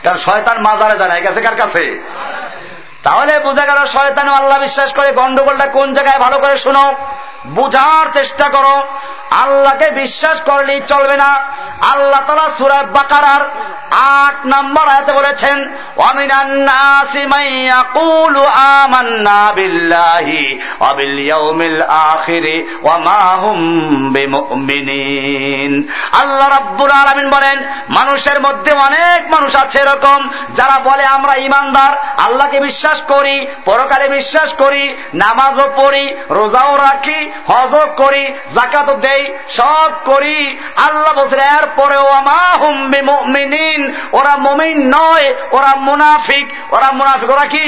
কারণ শয়তান মাজারে যায় না গেছে কার কাছে? তাহলে বোঝা গেল শয়তান আল্লাহ বিশ্বাস করে গন্ডগোলটা কোন জায়গায় ভালো করে শোনো। বুঝার চেষ্টা করো। আল্লাহকে বিশ্বাস করলেই চলবে না। আল্লাহ তালা সুরায় বাকারার আট নম্বর আয়তে বলেছেন আল্লাহ রাব্বুল আলমিন বলেন, মানুষের মধ্যে অনেক মানুষ আছে এরকম যারা বলে আমরা ইমানদার আল্লাহকে বিশ্বাস করি পরকালে বিশ্বাস করি নামাজও পড়ি রোজাও রাখি হজও করি জাকাতও দেই সব করি। আল্লাহ বলছেন এর পরেও ওরা মমিন নয় ওরা মুনাফিক। ওরা মুনাফিক ওরা কি?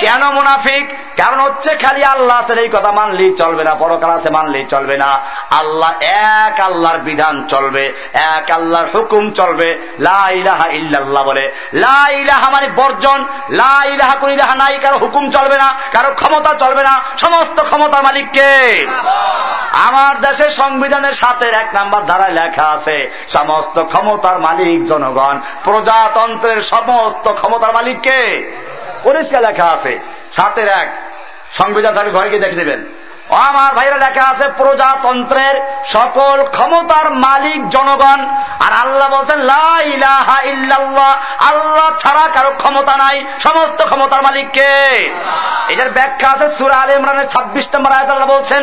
কেন মুনাফিক? কারণ হচ্ছে খালি আল্লাহ আছে এই কথা মানলেই চলবে না পরকাল আছে মানলেই চলবে না। আল্লাহ এক আল্লাহর বিধান চলবে এক আল্লাহর হুকুম চলবে। লাহা ইল্লাল্লাহ বলে। লাহা মানে বর্জন লাহা কোন ইলাহা নাই, কারও হুকুম চলবে না, কারও ক্ষমতা চলবে না, সমস্ত ক্ষমতা মালিককে। আমার দেশের সংবিধানের সাথে এক নাম্বার ধারায় লেখা আছে, সমস্ত ক্ষমতার মালিক জনগণ, প্রজাতন্ত্রের সমস্ত ক্ষমতার মালিককে। পরিষ্কার লেখা আছে, সাতের এক, সংবিধান আপনি ঘরে গিয়ে দেখে দেবেন আমার ভাইরা লেখা আছে, প্রজাতন্ত্রের সকল ক্ষমতার মালিক জনগণ। আর আল্লাহ বলছেন আল্লাহ ছাড়া কারও ক্ষমতা নাই। সমস্ত ক্ষমতার মালিককে এটার ব্যাখ্যা আছে, সুরা আল ইমরানের ছাব্বিশ নম্বর আয়াত আল্লাহ বলছেন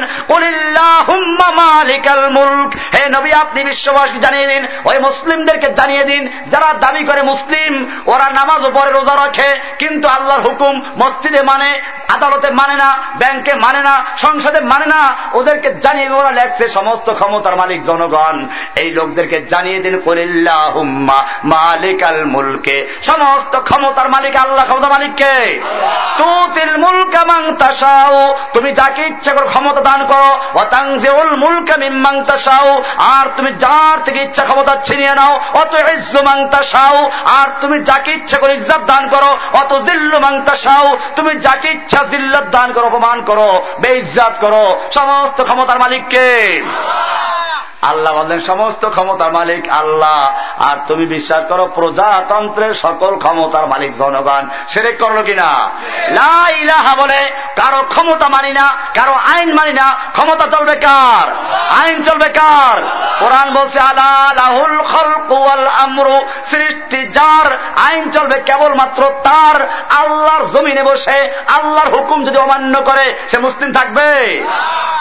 মালিকাল মুলক। হে নবী, আপনি বিশ্ববাসী জানিয়ে দিন, ওই মুসলিমদেরকে জানিয়ে দিন, যারা দাবি করে মুসলিম, ওরা নামাজ পরে রোজা রাখে, কিন্তু আল্লাহর হুকুম মসজিদে মানে আদালতে মানে না, ব্যাংকে মানে না, সংসদে মানে না, ওদেরকে জানিয়ে ওরা লেখছে সমস্ত ক্ষমতার মালিক জনগণ। এই লোকদেরকে জানিয়ে দিন, কলিল্লাহুম্মা মালিক আল মুলকে। সমস্ত ক্ষমতার মালিক আল্লাহ, ক্ষমতা মালিককে। তুতিল মুলকা মাং তাসাও তুমি যাকে ইচ্ছা করো ক্ষমতা দান করো অতাংজেউল মুলকা মিম্মাং তাসাও আর তুমি যার থেকে ইচ্ছা ক্ষমতা ছিনিয়ে নাও অত ইজ্জু মাং তাসাও আর তুমি যাকে ইচ্ছা করে ইজ্জত দান করো অত জিল্লু মাং তাসাও তুমি যাকে ইচ্ছা জিল্লত দান করো, অপমান করো। বেইজ্জাত করো সমস্ত ক্ষমতার মালিককে। আল্লাহ। বললেন সমস্ত ক্ষমতার মালিক আল্লাহ। আর তুমি বিশ্বাস করো প্রজাতন্ত্রের সকল ক্ষমতার মালিক জনগণ। সেরে করল কিনা? লাহা বলে কারও ক্ষমতা মানি না কারও আইন মানি না ক্ষমতা চলবে কার? আইন চলবে কার? কোরআন বলছে আলাহুল খলকুয়াল আমরু সৃষ্টি যার আইন চলবে কেবলমাত্র তার আল্লাহর জমিনে বসে, আল্লাহর হুকুম যদি অমান্য করে, সে মুসলিম থাকবে?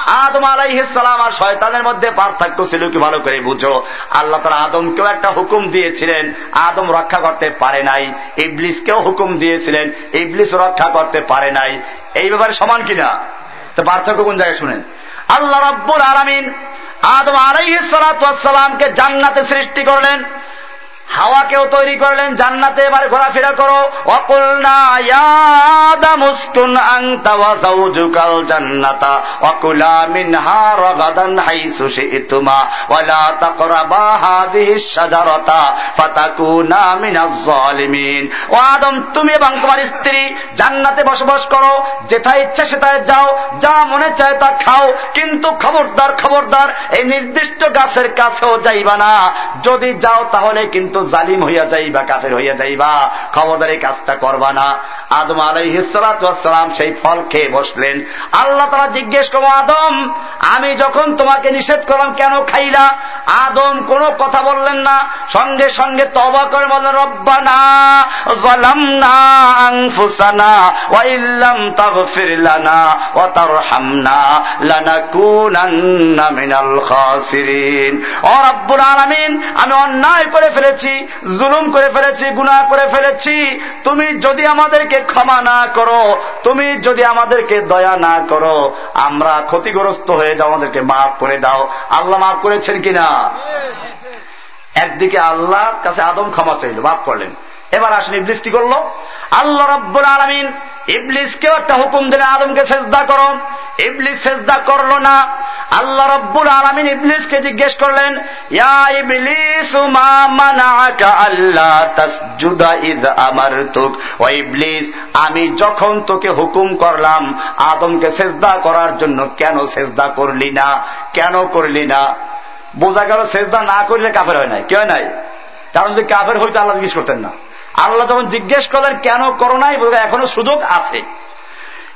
আদম আলাইহিসালাম আর শয়তানের মধ্যে পার্থক্য ছিল কি ভালো করে বুঝো। আল্লাহ তারা আদমকেও একটা হুকুম দিয়েছিলেন, আদম রক্ষা করতে পারে নাই, ইবলিসকেও হুকুম দিয়েছিলেন, ইবলিস রক্ষা করতে পারে নাই। এই ব্যাপারে সমান কিনা? তো পার্থক্য কোন জায়গায় শুনেন? আল্লাহ রব্বুল আলমিন আদম আলাইসালামকে জান্নাতে সৃষ্টি করলেন হাওয়াকেও তৈরি করলেন, জান্নাতে এবার ঘোরাফেরা করো। জান্নাতা। অকুলা মিনহা রগাদান হাইসু শিতুমা। ওয়ালা তাকরাবা হাযিহি শাজারাতা ফাতাকুনা মিনাজ জালিমিন ও আদম, তুমি এবং তোমার স্ত্রী জান্নাতে বসবাস করো। যেথায় ইচ্ছা সেথায় যাও, যা মনে চায় তা খাও। কিন্তু খবরদার খবরদার, এই নির্দিষ্ট গাছের কাছেও যাইবা না। যদি যাও তাহলে কিন্তু তো জালিম হইয়া যাইবা, কাফের হইয়া যাইবা, খবরদার এই কাজটা করবা না। আদম আলাইহিসালাম সেই ফল খেয়ে বসলেন। আল্লাহ তারা জিজ্ঞেস করব আদম, আমি যখন তোমাকে নিষেধ করলাম কেন খাইলা? আদম কোন কথা বললেন না, সঙ্গে সঙ্গে তবা করে বলেন রব্বানা জলামনা আনফুসানা ওয়াইল্লাম তাগফির লানা ওয়া তারহামনা লানাকুনান্না মিনাল খাসিরিন। ও রব্বুল আলামিন, আমি অন্যায় করে ফেলেছি। ফেলেছি জুলুম করে ফেলেছি গুণা করে ফেলেছি, তুমি যদি আমাদেরকে ক্ষমা না করো, তুমি যদি আমাদেরকে দয়া না করো, আমরা ক্ষতিগ্রস্ত হয়ে যাও, আমাদেরকে মাফ করে দাও। আল্লাহ মাফ করেছেন কিনা? একদিকে আল্লাহর কাছে আদম ক্ষমা চাইল, মাফ করলেন। এবার আসেন ইবলিস কি করল। আল্লাহ রব্বুল আলমিন ইবলিসকেও একটা হুকুম দিলে আদমকে সেজদা করো। ইবলিস সেজদা করল না। আল্লাহ রব্বুল আলমিন ইবলিসকে জিজ্ঞেস করলেন, ইয়া ইবলিস আল্লাহ তাসজুদা ইদ আমারতুক? ও ইবলিস, আমি যখন তোকে হুকুম করলাম, আদমকে সেজদা করার জন্য কেন সেজদা করলি না? কেন করলি না? বোঝা গেল সেজদা না করলে কাফের হয় নাই। কেউ নাই। কারণ যদি কাফের হইতো, আল্লাহ জিজ্ঞেস করতেন না। আল্লাহ যখন জিজ্ঞেস করলেন কেন করো নাই? এখনও সুযোগ আছে।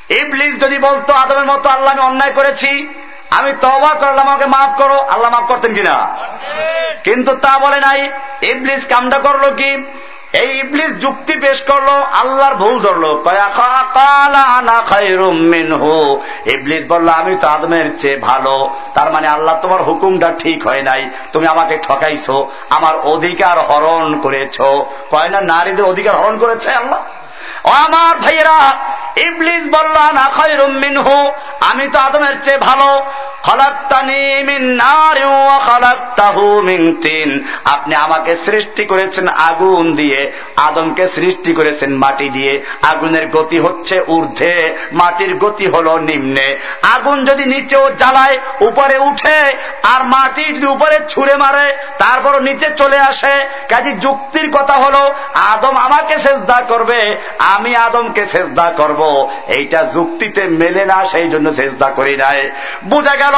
ইবলিস যদি বলতো আদমের মতো আল্লাহ আমি অন্যায় করেছি আমি তবা করলাম আমাকে মাফ করো আল্লাহ মাফ করতেন কিনা? কিন্তু তা বলে নাই। ইবলিস কামটা করল কি? এই ইবলিস যুক্তি পেশ করল, আল্লাহর ভুল ধরলো। ইবলিস বলল, আমি তো আদমের চেয়ে ভালো। তার মানে আল্লাহ তোমার হুকুমটা ঠিক হয় নাই। তুমি আমাকে ঠকাইছো। আমার অধিকার হরণ করেছ। কয় না, নারীদের অধিকার হরণ করেছে আল্লাহ? আমার ভাইয়েরা, ইবলিস বলল না খয়রুম মিনহু, আমি তো আদমের চেয়ে ভালো। আপনি আমাকে সৃষ্টি করেছেন আগুন দিয়ে, আদমকে সৃষ্টি করেছেন মাটি দিয়ে। আগুনের গতি হচ্ছে ঊর্ধ্বে, মাটির গতি হল নিম্নে। আগুন যদি নিচেও জ্বালায়, উপরে উঠে, আর মাটি যদি উপরে ছুঁড়ে মারে তারপর নিচে চলে আসে। কাজী যুক্তির কথা হলো, আদম আমাকে সেজদা করবে আমি আদমকে সেজদা করব। এইটা যুক্তিতে মেলে না, সেই জন্য সেজদা করি নাই। বোঝা গেল,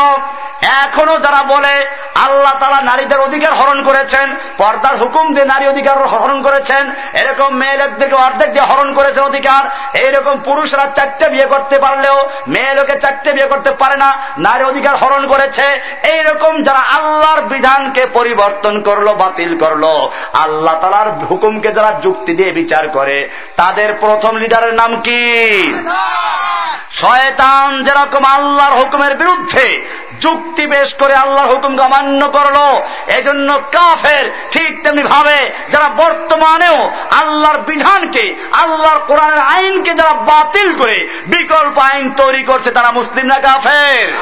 এখনও যারা বলে আল্লাহ তারা নারীদের অধিকার হরণ করেছেন, পর্দার হুকুম দিয়ে নারী অধিকার হরণ করেছেন, এরকম মেয়েদেরকে অর্ধেক দিয়ে হরণ করেছেন অধিকার, এইরকম পুরুষরা চারটে বিয়ে করতে পারলেও মেয়ে লোকে চারটে বিয়ে করতে পারে না, নারী অধিকার হরণ করেছে, এইরকম যারা আল্লাহর বিধানকে পরিবর্তন করল, বাতিল করল, আল্লাহ তালার হুকুমকে যারা যুক্তি দিয়ে বিচার করে, তাদের প্রথম লিডারের নাম কি? শয়তান যেরকম আল্লাহর হুকুমের বিরুদ্ধে যুক্তি পেশ করে আল্লাহর হুকুমকে অমান্য করল, এজন্য কাফের ঠিক তেমনি ভাবে যারা বর্তমানেও আল্লাহর বিধানকে, আল্লাহর কোরআনের আইনকে যারা বাতিল করে বিকল্প আইন তৈরি করছে, তারা মুসলিম না কাফের?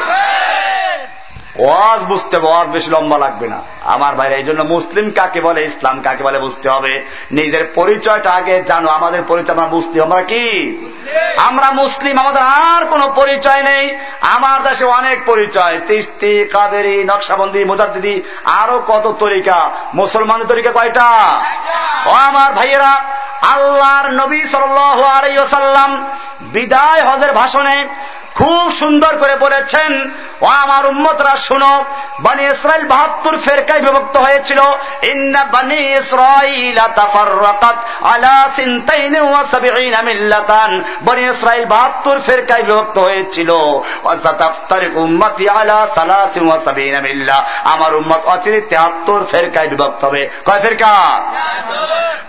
ওয়াজ বুঝতে হবে ওয়াজ বেশি লম্বা লাগবে না। আমার ভাইরা এই জন্য মুসলিম কাকে বলে ইসলাম কাকে বলে বুঝতে হবে। নিজের পরিচয়টা আগে জানো আমাদের পরিচয় আমরা মুসলিম আমরা কি? আমরা মুসলিম আমাদের আর কোন পরিচয় নেই। আমার দেশে অনেক পরিচয় তিস্তি কাবেরি নকশাবন্দি মুজাদ্দিদি আরও কত তরিকা। মুসলমানের তরিকা কয়টা? ও আমার ভাইয়েরা আল্লাহর নবী সাল্লাম বিদায় হজের ভাষণে খুব সুন্দর করে বলেছেন, ও আমার উম্মতরা, শুনো, বানি ইসরায়েল বাহাত্তর ফেরকায় বিভক্ত হয়েছিল। ইন্না বানি তাফাররাকাত আলা সিনতাইন ওয়া মিল্লাতান। বানি বাহাত্তর ফেরকায় বিভক্ত হয়েছিল। ওয়া উম্মতি আলা ওয়া মিল্লা। আমার উম্মত অচিরে 73 ফেরকায় বিভক্ত হবে। কয় ফেরকা?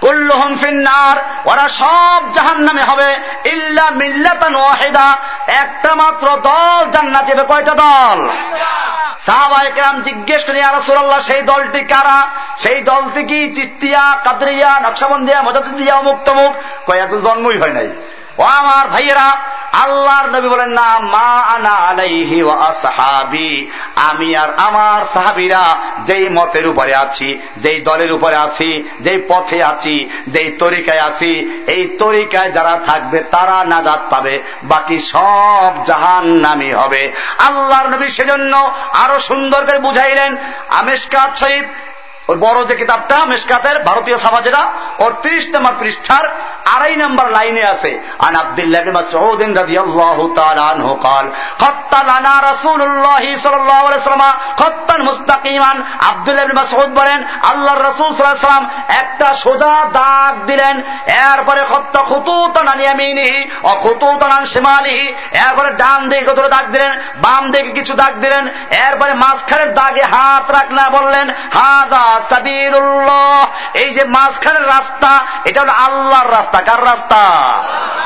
কুল্লুহুম ফিন্নার। ওরা সব জাহান্নামে হবে। ইল্লা মিল্লাতান ওয়াহিদা। একটা মাত্র দল জান্নাত যাবে কয়টা দল? সাহাবাহাম জিজ্ঞেস করি আরসুল্লাহ সেই দলটি কারা? সেই দলটি কি? চিস্তিয়া, কাদরিয়া, নকশাবন্দিয়া মজাদিয়া মুক্তমুখ কয়েক জন্মই হয় নাই। ও আমার ভাইয়েরা আল্লাহর নবী বলেন, না, মা আনা আলাইহি ও আসহাবি। আমি আর আমার সাহাবিরা যেই মতের উপরে আছি, যেই দলের উপরে আছি, যেই পথে আছি, যেই তরিকায় আছি, এই তরিকায় যারা থাকবে তারা নাজাত পাবে, বাকি সব জাহান নামি হবে। আল্লাহর নবী সেজন্য আরও সুন্দর করে বুঝাইলেন, আমেশকাত শরীফ ওই বড় যে কিতাবটা মেসকাতের ভারতীয় সমাজেরা ওর ত্রিশ নম্বর পৃষ্ঠার আড়াই নম্বর লাইনে আছে আন আব্দুল্লাহ মাসউদিন রাদিয়াল্লাহু তাআলা আনহু قال خط لنا رسول الله صلى الله عليه وسلم خطا مستقيما আব্দুল্লাহ ইবনে মাসউদ বলেন আল্লাহর রাসূল সাল্লাল্লাহু আলাইহি সাল্লাম একটা সোজা দাগ দিলেন এরপরে খত্ত খুতুতান আন ইয়ামিনিহি ও খুতুতান আন শিমালিহি এরপরে ডান দিকে কত দাগ দিলেন বাম দিকে কিছু দাগ দিলেন এরপরে মাঝখানের দাগে হাত রাখনা বললেন হাদা সাবিরুল্লাহ। এই যে মাঝখানের রাস্তা, এটা হলো আল্লাহর রাস্তা। কার রাস্তা?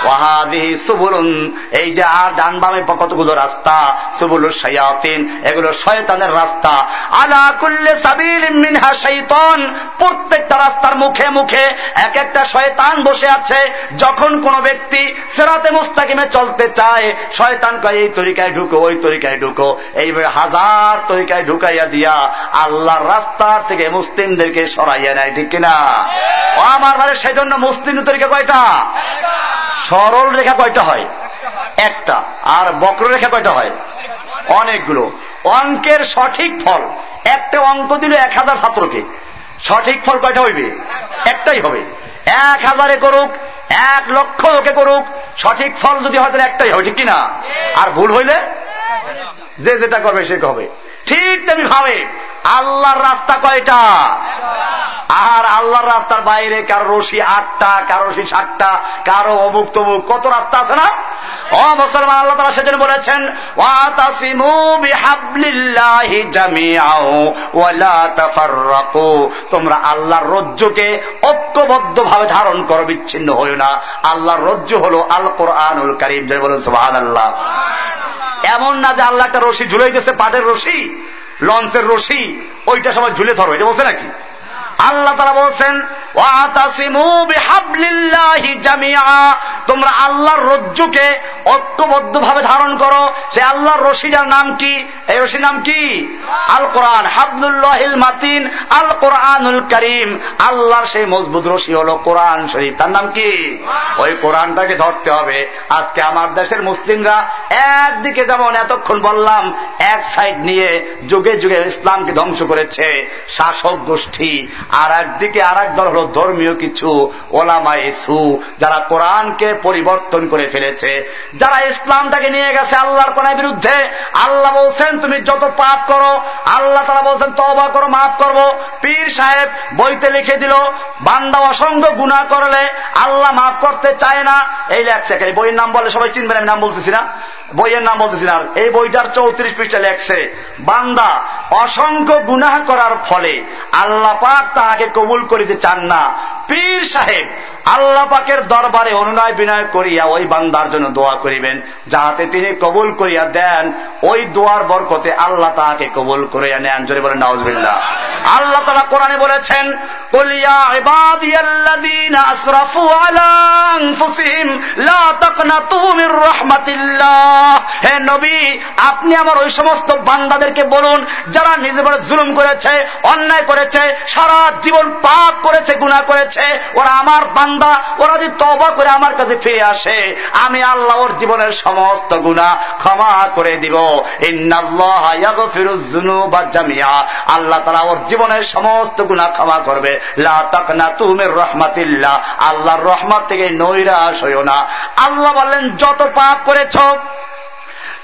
ওয়াহাদিহি সুবুলুন। এই যে আর ডান বামে কতগুলো রাস্তা? সুবুলুর শায়াতিন। এগুলো শয়তানের রাস্তা। আলা কুল্লে সাবিল মিনহা শাইতান। প্রত্যেকটা রাস্তার মুখে মুখে এক একটা শয়তান বসে আছে। যখন কোন ব্যক্তি সেরাতে মুস্তাকিমে চলতে চায়, শয়তান কয়, এই তরিকায় ঢুকো, ওই তরিকায় ঢুকো। এইভাবে হাজার তরিকায় ঢুকাইয়া দিয়া আল্লাহর রাস্তার থেকে মুসলিমদেরকে সরাইয়া নেয়, ঠিক কিনা? ও আমার মানে সেই জন্য মুসলিম তরিকা কয়টা? সরল রেখা কয়টা হয়? একটা। আর বক্র রেখা কয়টা হয়? অনেকগুলো। অঙ্কের সঠিক ফল। একটা অঙ্ক দিল এক হাজার ছাত্রকে। সঠিক ফল কয়টা হইবে? একটাই হবে। এক হাজারে করুক, এক লক্ষ লোকে করুক, সঠিক ফল যদি হয় তাহলে একটাই হবে, ঠিক কিনা? আর ভুল হইলে যে যেটা করবে সে হবে ঠিক তেমনি ভাবে আল্লাহর রাস্তা কয়টা? আর আল্লাহর রাস্তার বাইরে কারও রশি আটটা, কারও রশি সাতটা, কারও অমুক তমুক। কত রাস্তা আছে না? ও মুসলমান, আল্লাহ তারা সেজন্য বলেছেন তোমরা আল্লাহর রজ্জুকে ঐক্যবদ্ধ ভাবে ধারণ করো, বিচ্ছিন্ন হইও না। আল্লাহর রজ্জু হলো আল কোরআনুল কারীম। যে বলেন, সুবহানাল্লাহ। এমন না যে আল্লাহ একটা রশি ঝুলাই দিয়েছে পাটের রশি? লঞ্চের রশি ওইটা সবাই ঝুলে ধরো এটা বলছে নাকি? আল্লাহ তারা বলছেন তোমরা আল্লাহর রজ্জুকে ঐক্যবদ্ধ ভাবে ধারণ করো। সে আল্লাহর রশিদার নাম কি? এই রশির নাম কি? আল কোরআন হাবদুল্লাহিল মাতিন আল কোরআনুল করিম। আল্লাহর সেই মজবুত রশি হল কোরআন শরীফ। তার নাম কি? ওই কোরআনটাকে ধরতে হবে। আজকে আমার দেশের মুসলিমরা একদিকে যেমন এতক্ষণ বললাম, এক সাইড নিয়ে যুগে যুগে ইসলামকে ধ্বংস করেছে। শাসক গোষ্ঠী আর একদিকে আর এক দল হল ধর্মীয় কিছু ওলামা ইসু, যারা কোরআনকে পরিবর্তন করে ফেলেছে। যারা ইসলামটাকে নিয়ে গেছে আল্লাহর কোনার বিরুদ্ধে, আল্লাহ বলছেন, তুমি যত পাপ করো, আল্লাহ তারা বলছেন তবা করো, মাফ করব। পীর সাহেব বইতে লিখে দিল, বান্দা অসংখ্য গুণা করলে আল্লাহ মাফ করতে চায় না। এই লেখছে। বইয়ের নাম বলে সবাই চিনবেন, আমি নাম বলতেছি না। বইয়ের নাম বলতেছি না। এই বইটার চৌত্রিশ পৃষ্ঠা লেখছে, বান্দা, অসংখ্য গুনাহ করার ফলে আল্লাহ পাক তাহাকে কবুল করিতে চান না। পীর সাহেব আল্লাহ পাকের দরবারে অনুনয় বিনয় করিয়া ওই বান্দার জন্য দোয়া করিবেন, যাহাতে তিনি কবুল করিয়া দেন। ওই দোয়ার বরকতে আল্লাহ তাহাকে কবুল করিয়া নেন। জোরে বলেন নওয়াজবিল্লা আল্লাহ তালা কোরআনে বলেছেন হে নবী, আপনি আমার ওই সমস্ত বান্দাদেরকে বলুন, যারা নিজে বলে জুলুম করেছে, অন্যায় করেছে, সারা জীবন পাপ করেছে গুণা করেছে, ওরা আমার বান্দা ওরা যদি তবা করে আমার কাছে ফিরে আসে, আমি আল্লাহ ওর জীবনের সমস্ত গুণা ক্ষমা করে দিব। আল্লাহ তারা ওর জীবনের সমস্ত গুণা ক্ষমা করবে। তুমের রহমাতিল্লাহ। আল্লাহর রহমাত থেকে নৈরাশ হইও না। আল্লাহ বললেন, যত পাপ করেছ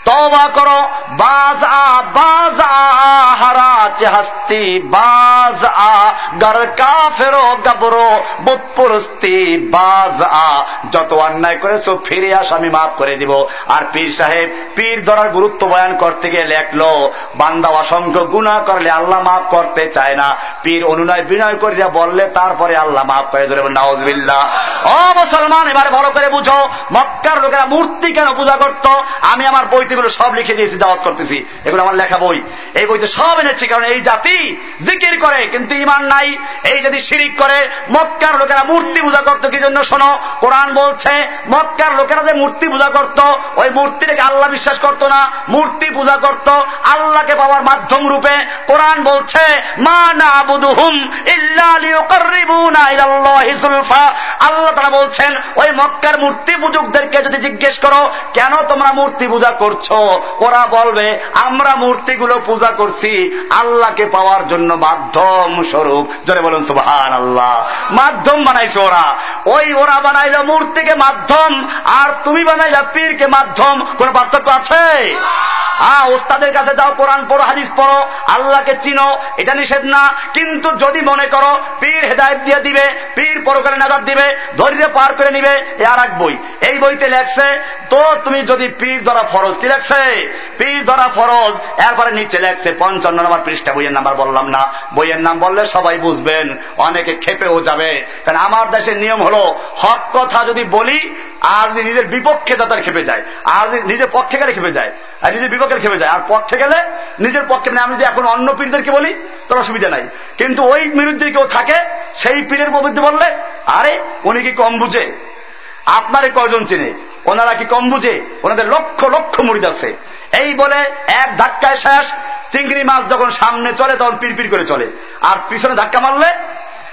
তবা করো বাজ আ বাজ আহারা চেহাস্তি বাজ আ গর কাফেরো, গাবরো, বুৎপুরস্তি বাজ আ যত অন্যায় করেছ, ফিরে আস, আমি মাফ করে দিব। আর পীর সাহেব, পীর ধরার গুরুত্ব বয়ান করতে গিয়ে লেখলো, বান্দা অসংখ্য গুণা করলে আল্লাহ মাফ করতে চায় না। পীর অনুনয় বিনয় করিয়া বললে, তারপরে আল্লাহ মাফ করে ধরে নাওজবিল্লা ও মুসলমান, এবারে ভালো করে বুঝো, মক্কার লোকেরা মূর্তি কেন পূজা করত? আমি আমার বইতে বইগুলো সব লিখে দিয়েছি দাওয়াজ করতেছি। এগুলো আমার লেখা বই। এই বইতে সব এনেছি, কারণ এই জাতি জিকির করে, কিন্তু ইমান নাই। এই যদি শিরিক করে, মক্কার লোকেরা মূর্তি পূজা করতো, কি জন্য শোনো? কোরআন বলছে, মক্কার লোকেরা যে মূর্তি পূজা করত, ওই মূর্তিটাকে আল্লাহ বিশ্বাস করত না। মূর্তি পূজা করত আল্লাহকে পাওয়ার মাধ্যম রূপে। কোরআন বলছে, মা না আবুদুহুম আল্লাহ তারা বলছেন, ওই মক্কার মূর্তি পূজকদেরকে যদি জিজ্ঞেস করো, কেন তোমরা মূর্তি পূজা করছ? ওরা বলবে, আমরা মূর্তিগুলো পূজা করছি, আল্লাহকে পাওয়ার জন্য মাধ্যম স্বরূপ জোরে বলুন সুবহান আল্লাহ মাধ্যম বানাইছে ওরা। ওই ওরা বানাইল মূর্তিকে মাধ্যম, আর তুমি বানাইলা পীরকে মাধ্যম। কোন পার্থক্য আছে? হ্যাঁ ওস্তাদের কাছে যাও, কোরআন পড়ো, হাদিস পড়ো, আল্লাহকে চিনো, এটা নিষেধ না। কিন্তু যদি মনে করো, পীর হেদায়ত দিয়ে দিবে, পীর পরকালে নাজার দিবে, ধৈর্য পার করে নিবে, এ আর এক বই। এই বইতে লেখছে, তো তুমি যদি পীর ধরা ফরজ, কি লেখছে? পীর ধরা ফরজ। এরপরে নিচে লেখছে, পঞ্চান্ন নম্বর পৃষ্ঠা, বইয়ের নাম্বার বললাম না। বইয়ের নাম বললে সবাই বুঝবেন, অনেকে খেপেও যাবে। কারণ আমার দেশের নিয়ম হলো, হক কথা যদি বলি, আর যদি নিজের বিপক্ষে তাদের খেপে যায়, আর যদি নিজের পক্ষে গেলে খেপে যায়, আর নিজের বিপক্ষে খেপে যায়, আর পক্ষে গেলে নিজের পক্ষে মানে আমি যদি এখন অন্য পীরদেরকে বলি তোর অসুবিধা নাই। কিন্তু ওই বিরুদ্ধে কেউ থাকে, সেই পীরের বিরুদ্ধে বললে, আরে, উনি কি কম বুঝে? আপনারে কয়জন চিনে? ওনারা কি কম বুঝে? ওনাদের লক্ষ লক্ষ মুড়িদ আছে। এই বলে এক ধাক্কায় শেষ, চিংড়ি মাছ যখন সামনে চলে তখন পিরপির করে চলে। আর পিছনে ধাক্কা মারলে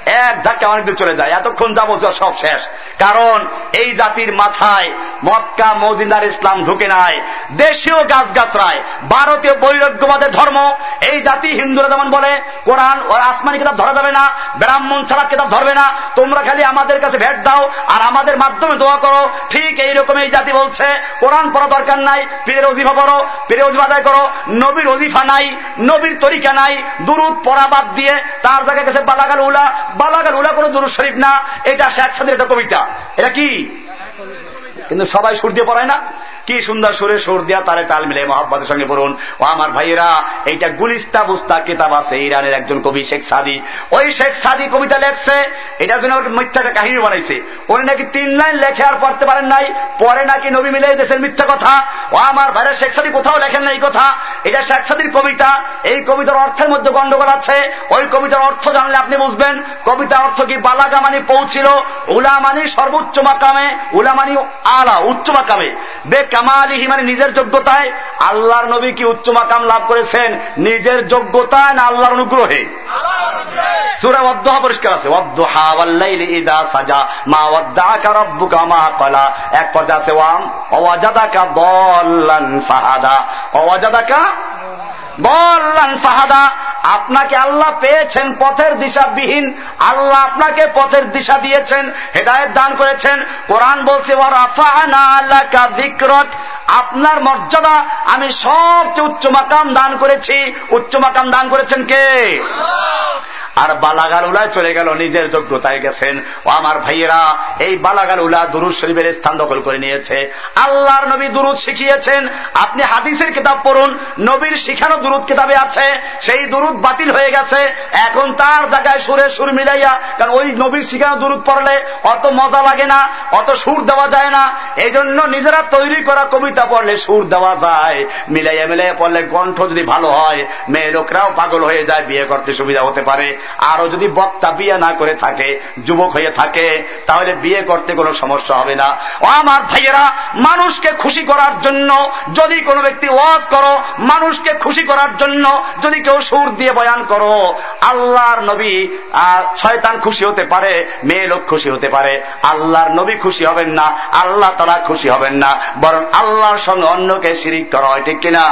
এক ধাক্কা অনেক দূর চলে যায়। এতক্ষণ যাব সব শেষ। কারণ এই জাতির মাথায় মক্কা, মদিনার ইসলাম ঢুকে নাই। দেশীয় গাছ গাছরায় ভারতীয় বৈরাগ্যবাদের ধর্ম। এই জাতি হিন্দুরা যেমন বলে, কোরআন ও আসমানি কিতাব ধরা যাবে না, ব্রাহ্মণ ছাড়া কিতাব ধরবে না। তোমরা খালি আমাদের কাছে ভেট দাও আর আমাদের মাধ্যমে দোয়া করো। ঠিক এইরকম এই জাতি বলছে, কোরআন পড়া দরকার নাই, পীরের অজিফা করো পীরের অজিফা আদায় করো। নবীর অজিফা নাই, নবীর তরিকা নাই। দুরুদ পড়া বাদ দিয়ে তার জায়গায় কাছে বালাগাল উলা বালাগাল উলা কোন দুরু শরীফ না, এটা শেখ সাদের একটা কবিতা। এটা কি? কিন্তু সবাই সুর দিয়ে পড়ায় না। কি সুন্দর সুরে সুর দিয়া তারে তাল মিলে মহাব্বাদের সঙ্গে পড়ুন। ও আমার ভাইয়েরা, এইটা গুলিস্তা বুস্তা কিতাব আছে, ইরানের একজন কবি, শেখ সাদি। ওই শেখ সাদি কবিতা লেখছে, এটা জন্য মিথ্যাটা কাহিনী বানাইছে। উনি নাকি তিন লাইন লেখে আর পড়তে পারেন নাই, পরে নাকি নবী মিলে দেশের মিথ্যা কথা। ও আমার ভাইরা, শেখ সাদি কোথাও লেখেন না এই কথা। এটা শেখ সাদির কবিতা, এই কবিতার অর্থের মধ্যে গন্ডগোল আছে। ওই কবিতার অর্থ জানলে আপনি বুঝবেন কবিতা অর্থ কি বালাগা মানি পৌঁছিল, উলামানি সর্বোচ্চ মাকামে, উলামানি আলা, উচ্চ মাকামে। বেকা কামালিহি মানে নিজের যোগ্যতায় আল্লাহর নবী কি উচ্চ মাকাম লাভ করেছেন? নিজের যোগ্যতায় না আল্লাহর অনুগ্রহে? সুরা অদ্দহা পরিষ্কার আছে। ইদা সাজা, মা মা কলা এক পর্যায়ে আছে ওয়াম বল্লান ফাহাদা, আপনাকে আল্লাহ পেয়েছেন পথের দিশাবিহীন, আল্লাহ আপনাকে পথের দিশা দিয়েছেন, হেদায়ত দান করেছেন। কোরআন বলছে আপনার মর্যাদা আমি সবচেয়ে উচ্চ মাকাম দান করেছি। উচ্চ মাকাম দান করেছেন কে? আর বালাগাল উলায় চলে গেল, নিজের যোগ্যতায় গেছেন। ও আমার ভাইয়েরা, এই বালাগাল উলা দুরুদ শরীফের স্থান দখল করে নিয়েছে। আল্লাহর নবী দুরুদ শিখিয়েছেন, আপনি হাদিসের কিতাব পড়ুন, নবীর শিখানো দুরুদ কিতাবে আছে, সেই দুরুদ বাতিল হয়ে গেছে, এখন তার জায়গায় সুরে সুর মিলাইয়া, কারণ ওই নবীর শিখানো দুরুদ পড়লে অত মজা লাগে না, অত সুর দেওয়া যায় না এই জন্য নিজেরা তৈরি করা কবিতা পড়লে সুর দেওয়া যায়, মিলাইয়া মিলাইয়া পড়লে কণ্ঠ যদি ভালো হয়, মেয়ে লোকরাও পাগল হয়ে যায়, বিয়ে করতে সুবিধা হতে পারে। আরও যদি বক্তা বিয়ে না করে থাকে, যুবক হয়ে থাকে, তাহলে বিয়ে করতে কোনো সমস্যা হবে না। ও আমার ভাইয়েরা, মানুষকে খুশি করার জন্য যদি কোনো ব্যক্তি ওয়াজ করো, মানুষকে খুশি করার জন্য যদি কেউ সুর দিয়ে বয়ান করো, আল্লাহর নবী শয়তান খুশি হতে পারে, মেয়ে লোক খুশি হতে পারে। আল্লাহর নবী খুশি হবেন না, আল্লাহ তারা খুশি হবেন না, বরং আল্লাহর সঙ্গে অন্যকে শিরিক করা হয়, ঠিক কিনা?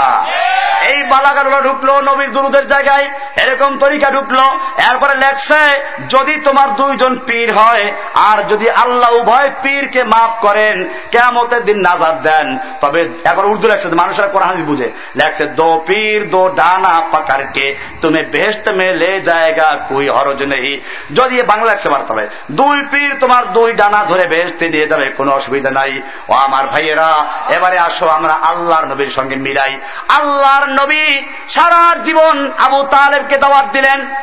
এই বালাগারুলা ঢুকলো, নবীর দুরুদের জায়গায়, এরকম তরিকা ঢুকলো এরপরে লেখছে, যদি তোমার দুইজন পীর হয়, আর যদি আল্লাহ উভয় পীরকে মাফ করেন কেমতের দিন নাজাদ দেন। তবে এখন উর্দু লেখছে মানুষেরা কোরআন বুঝে। লেখছে, দো পীর, দো ডানা পাকারকে তুমি বেহেস্ত মে লে জায়গা কুই হরজ নেই যদি বাংলা লেখছে পারতে হবে দুই পীর তোমার দুই ডানা ধরে বেহেস্তে দিয়ে যাবে, কোনো অসুবিধা নাই। ও আমার ভাইয়েরা, এবারে আসো আমরা আল্লাহর নবীর সঙ্গে মিলাই। আল্লাহর নবী সারা জীবন আবু তালেবকে দাওয়াত দিলেন।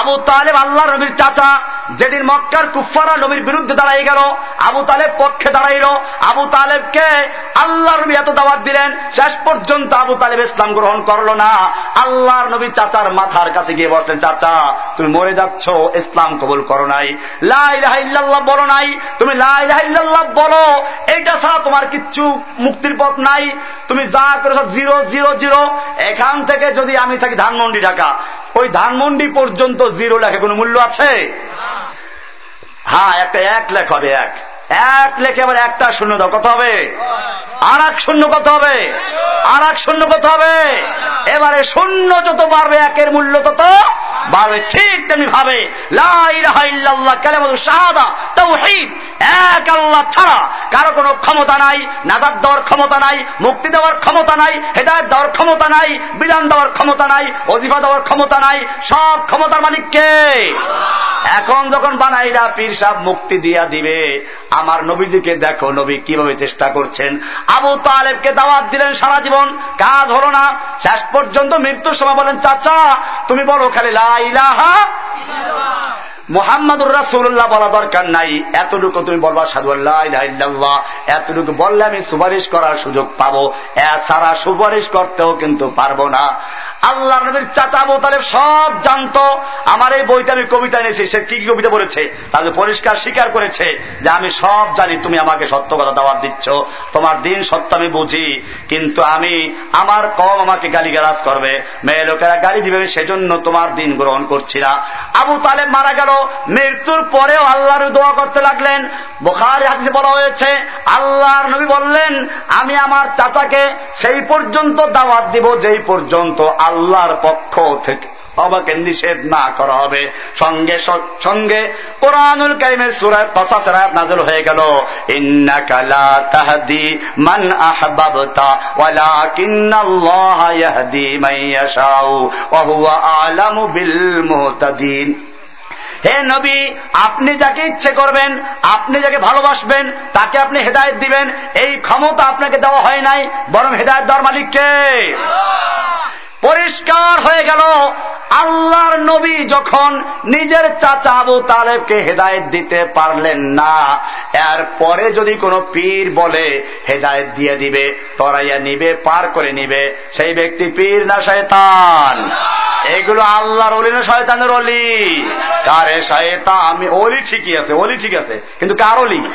আবু তালেব আল্লাহ নবীর চাচা, যেদিন মক্কার কুফারা নবীর বিরুদ্ধে দাঁড়াই গেল, আবু তালেব পক্ষে দাঁড়াইল। আবু তালেবকে আল্লাহ নবী এত দাওয়াত দিলেন, শেষ পর্যন্ত আবু তালেব ইসলাম গ্রহণ করল না। আল্লাহর নবী চাচার মাথার কাছে গিয়ে বসলেন, চাচা, তুমি মরে যাচ্ছ, ইসলাম কবুল করো নাই। লাইল্লাহ বলো নাই। তুমি লাইল্লাহ বলো। এইটা ছাড়া তোমার কিচ্ছু মুক্তির পথ নাই। তুমি যা করেছ, জিরো জিরো জিরো। এখান থেকে যদি আমি থাকি ধানমন্ডি, ঢাকা। ওই ধানমন্ডি পর্যন্ত জিরো লেখে কোনো মূল্য আছে? হ্যাঁ একটা এক লেখ হবে, এক। এক লেখে আবার একটা শূন্য দাও, কত হবে? আর এক শূন্য কত হবে? আর এক শূন্য কত হবে? এবারে শূন্য যত বাড়বে, একের মূল্য তত বাড়বে, ঠিক তেমনি ভাবে এক আল্লাহ ছাড়া কারও কোনো ক্ষমতা নাই নাজাদ দেওয়ার ক্ষমতা নাই, মুক্তি দেওয়ার ক্ষমতা নাই, হেদায়ত দেওয়ার ক্ষমতা নাই, বিধান দেওয়ার ক্ষমতা নাই, অজিফা দেওয়ার ক্ষমতা নাই, সব ক্ষমতার মালিককে এখন যখন বানাইরা পীর সাহ মুক্তি দিয়া দিবে, আমার নবীজিকে দেখো নবী কীভাবে চেষ্টা করছেন। আবু তালেবকে দাওয়াত দিলেন সারা জীবন, কাজ হল না। শেষ পর্যন্ত মৃত্যুর সময় বলেন, চাচা, তুমি বলো খালি লাইলাহা মোহাম্মদুর রাসুল্লাহ বলা দরকার নাই। এতটুকু তুমি বলবা সাধু আল্লাহ এতটুকু বললে আমি সুপারিশ করার সুযোগ পাবো। এছাড়া সুপারিশ করতেও কিন্তু পারব না। আল্লাহ নবীর চাচা আবু সব জানতো। আমার এই বইতে আমি কবিতা এনেছি। সে কি কি কবিতা বলেছে তাদের পরিষ্কার স্বীকার করেছে যে আমি সব জানি, তুমি আমাকে সত্য কথা দাওয়াত দিচ্ছ। তোমার দিন সত্য আমি বুঝি। কিন্তু আমি, আমার কম আমাকে গালি গালাজ করবে। মেয়ে লোকেরা গালি দিবে সেজন্য তোমার দিন গ্রহণ করছি না। আবু তালেব মারা গেল। মৃত্যুর পরেও আল্লাহর দোয়া করতে লাগলেন। বোখার হাতিতে বলা হয়েছে, আল্লাহর নবী বললেন, আমি আমার চাচাকে সেই পর্যন্ত দাওয়াত দিব যেই পর্যন্ত আল্লাহর পক্ষ থেকে আমাকে নিষেধ না করা হবে। সঙ্গে সঙ্গে কোরআনুল কারিমের সুরায় কসাসের আয়াত নাজল হয়ে গেল। ইন্নাকালা তাহদি মান আহবাবতা, ওয়ালাকিন্নাল্লাহ ইয়াহদি মান ওয়া হুয়া আলামু বিল মুহতাদিন। হে নবী, আপনি যাকে ইচ্ছে করবেন, আপনি যাকে ভালোবাসবেন, তাকে আপনি হেদায়ত দিবেন। এই ক্ষমতা আপনাকে দেওয়া হয় নাই, বরং হেদায়ত দেওয়ার মালিককে। পরিষ্কার হয়ে গেল। আল্লাহর নবী যখন নিজের চাচা আবু তালেবকে হেদায়ত দিতে পারলেন না এর পরে যদি কোনো পীর বলে, হেদায়ত দিয়ে দিবে, তরাইয়া নিবে, পার করে নিবে, সেই ব্যক্তি পীর না শয়তান? এগুলো আল্লাহর অলি না শয়তানের অলি? কারে শয়তান? আমি অলি ঠিকই আছে, অলি ঠিক আছে, কিন্তু কার অলি?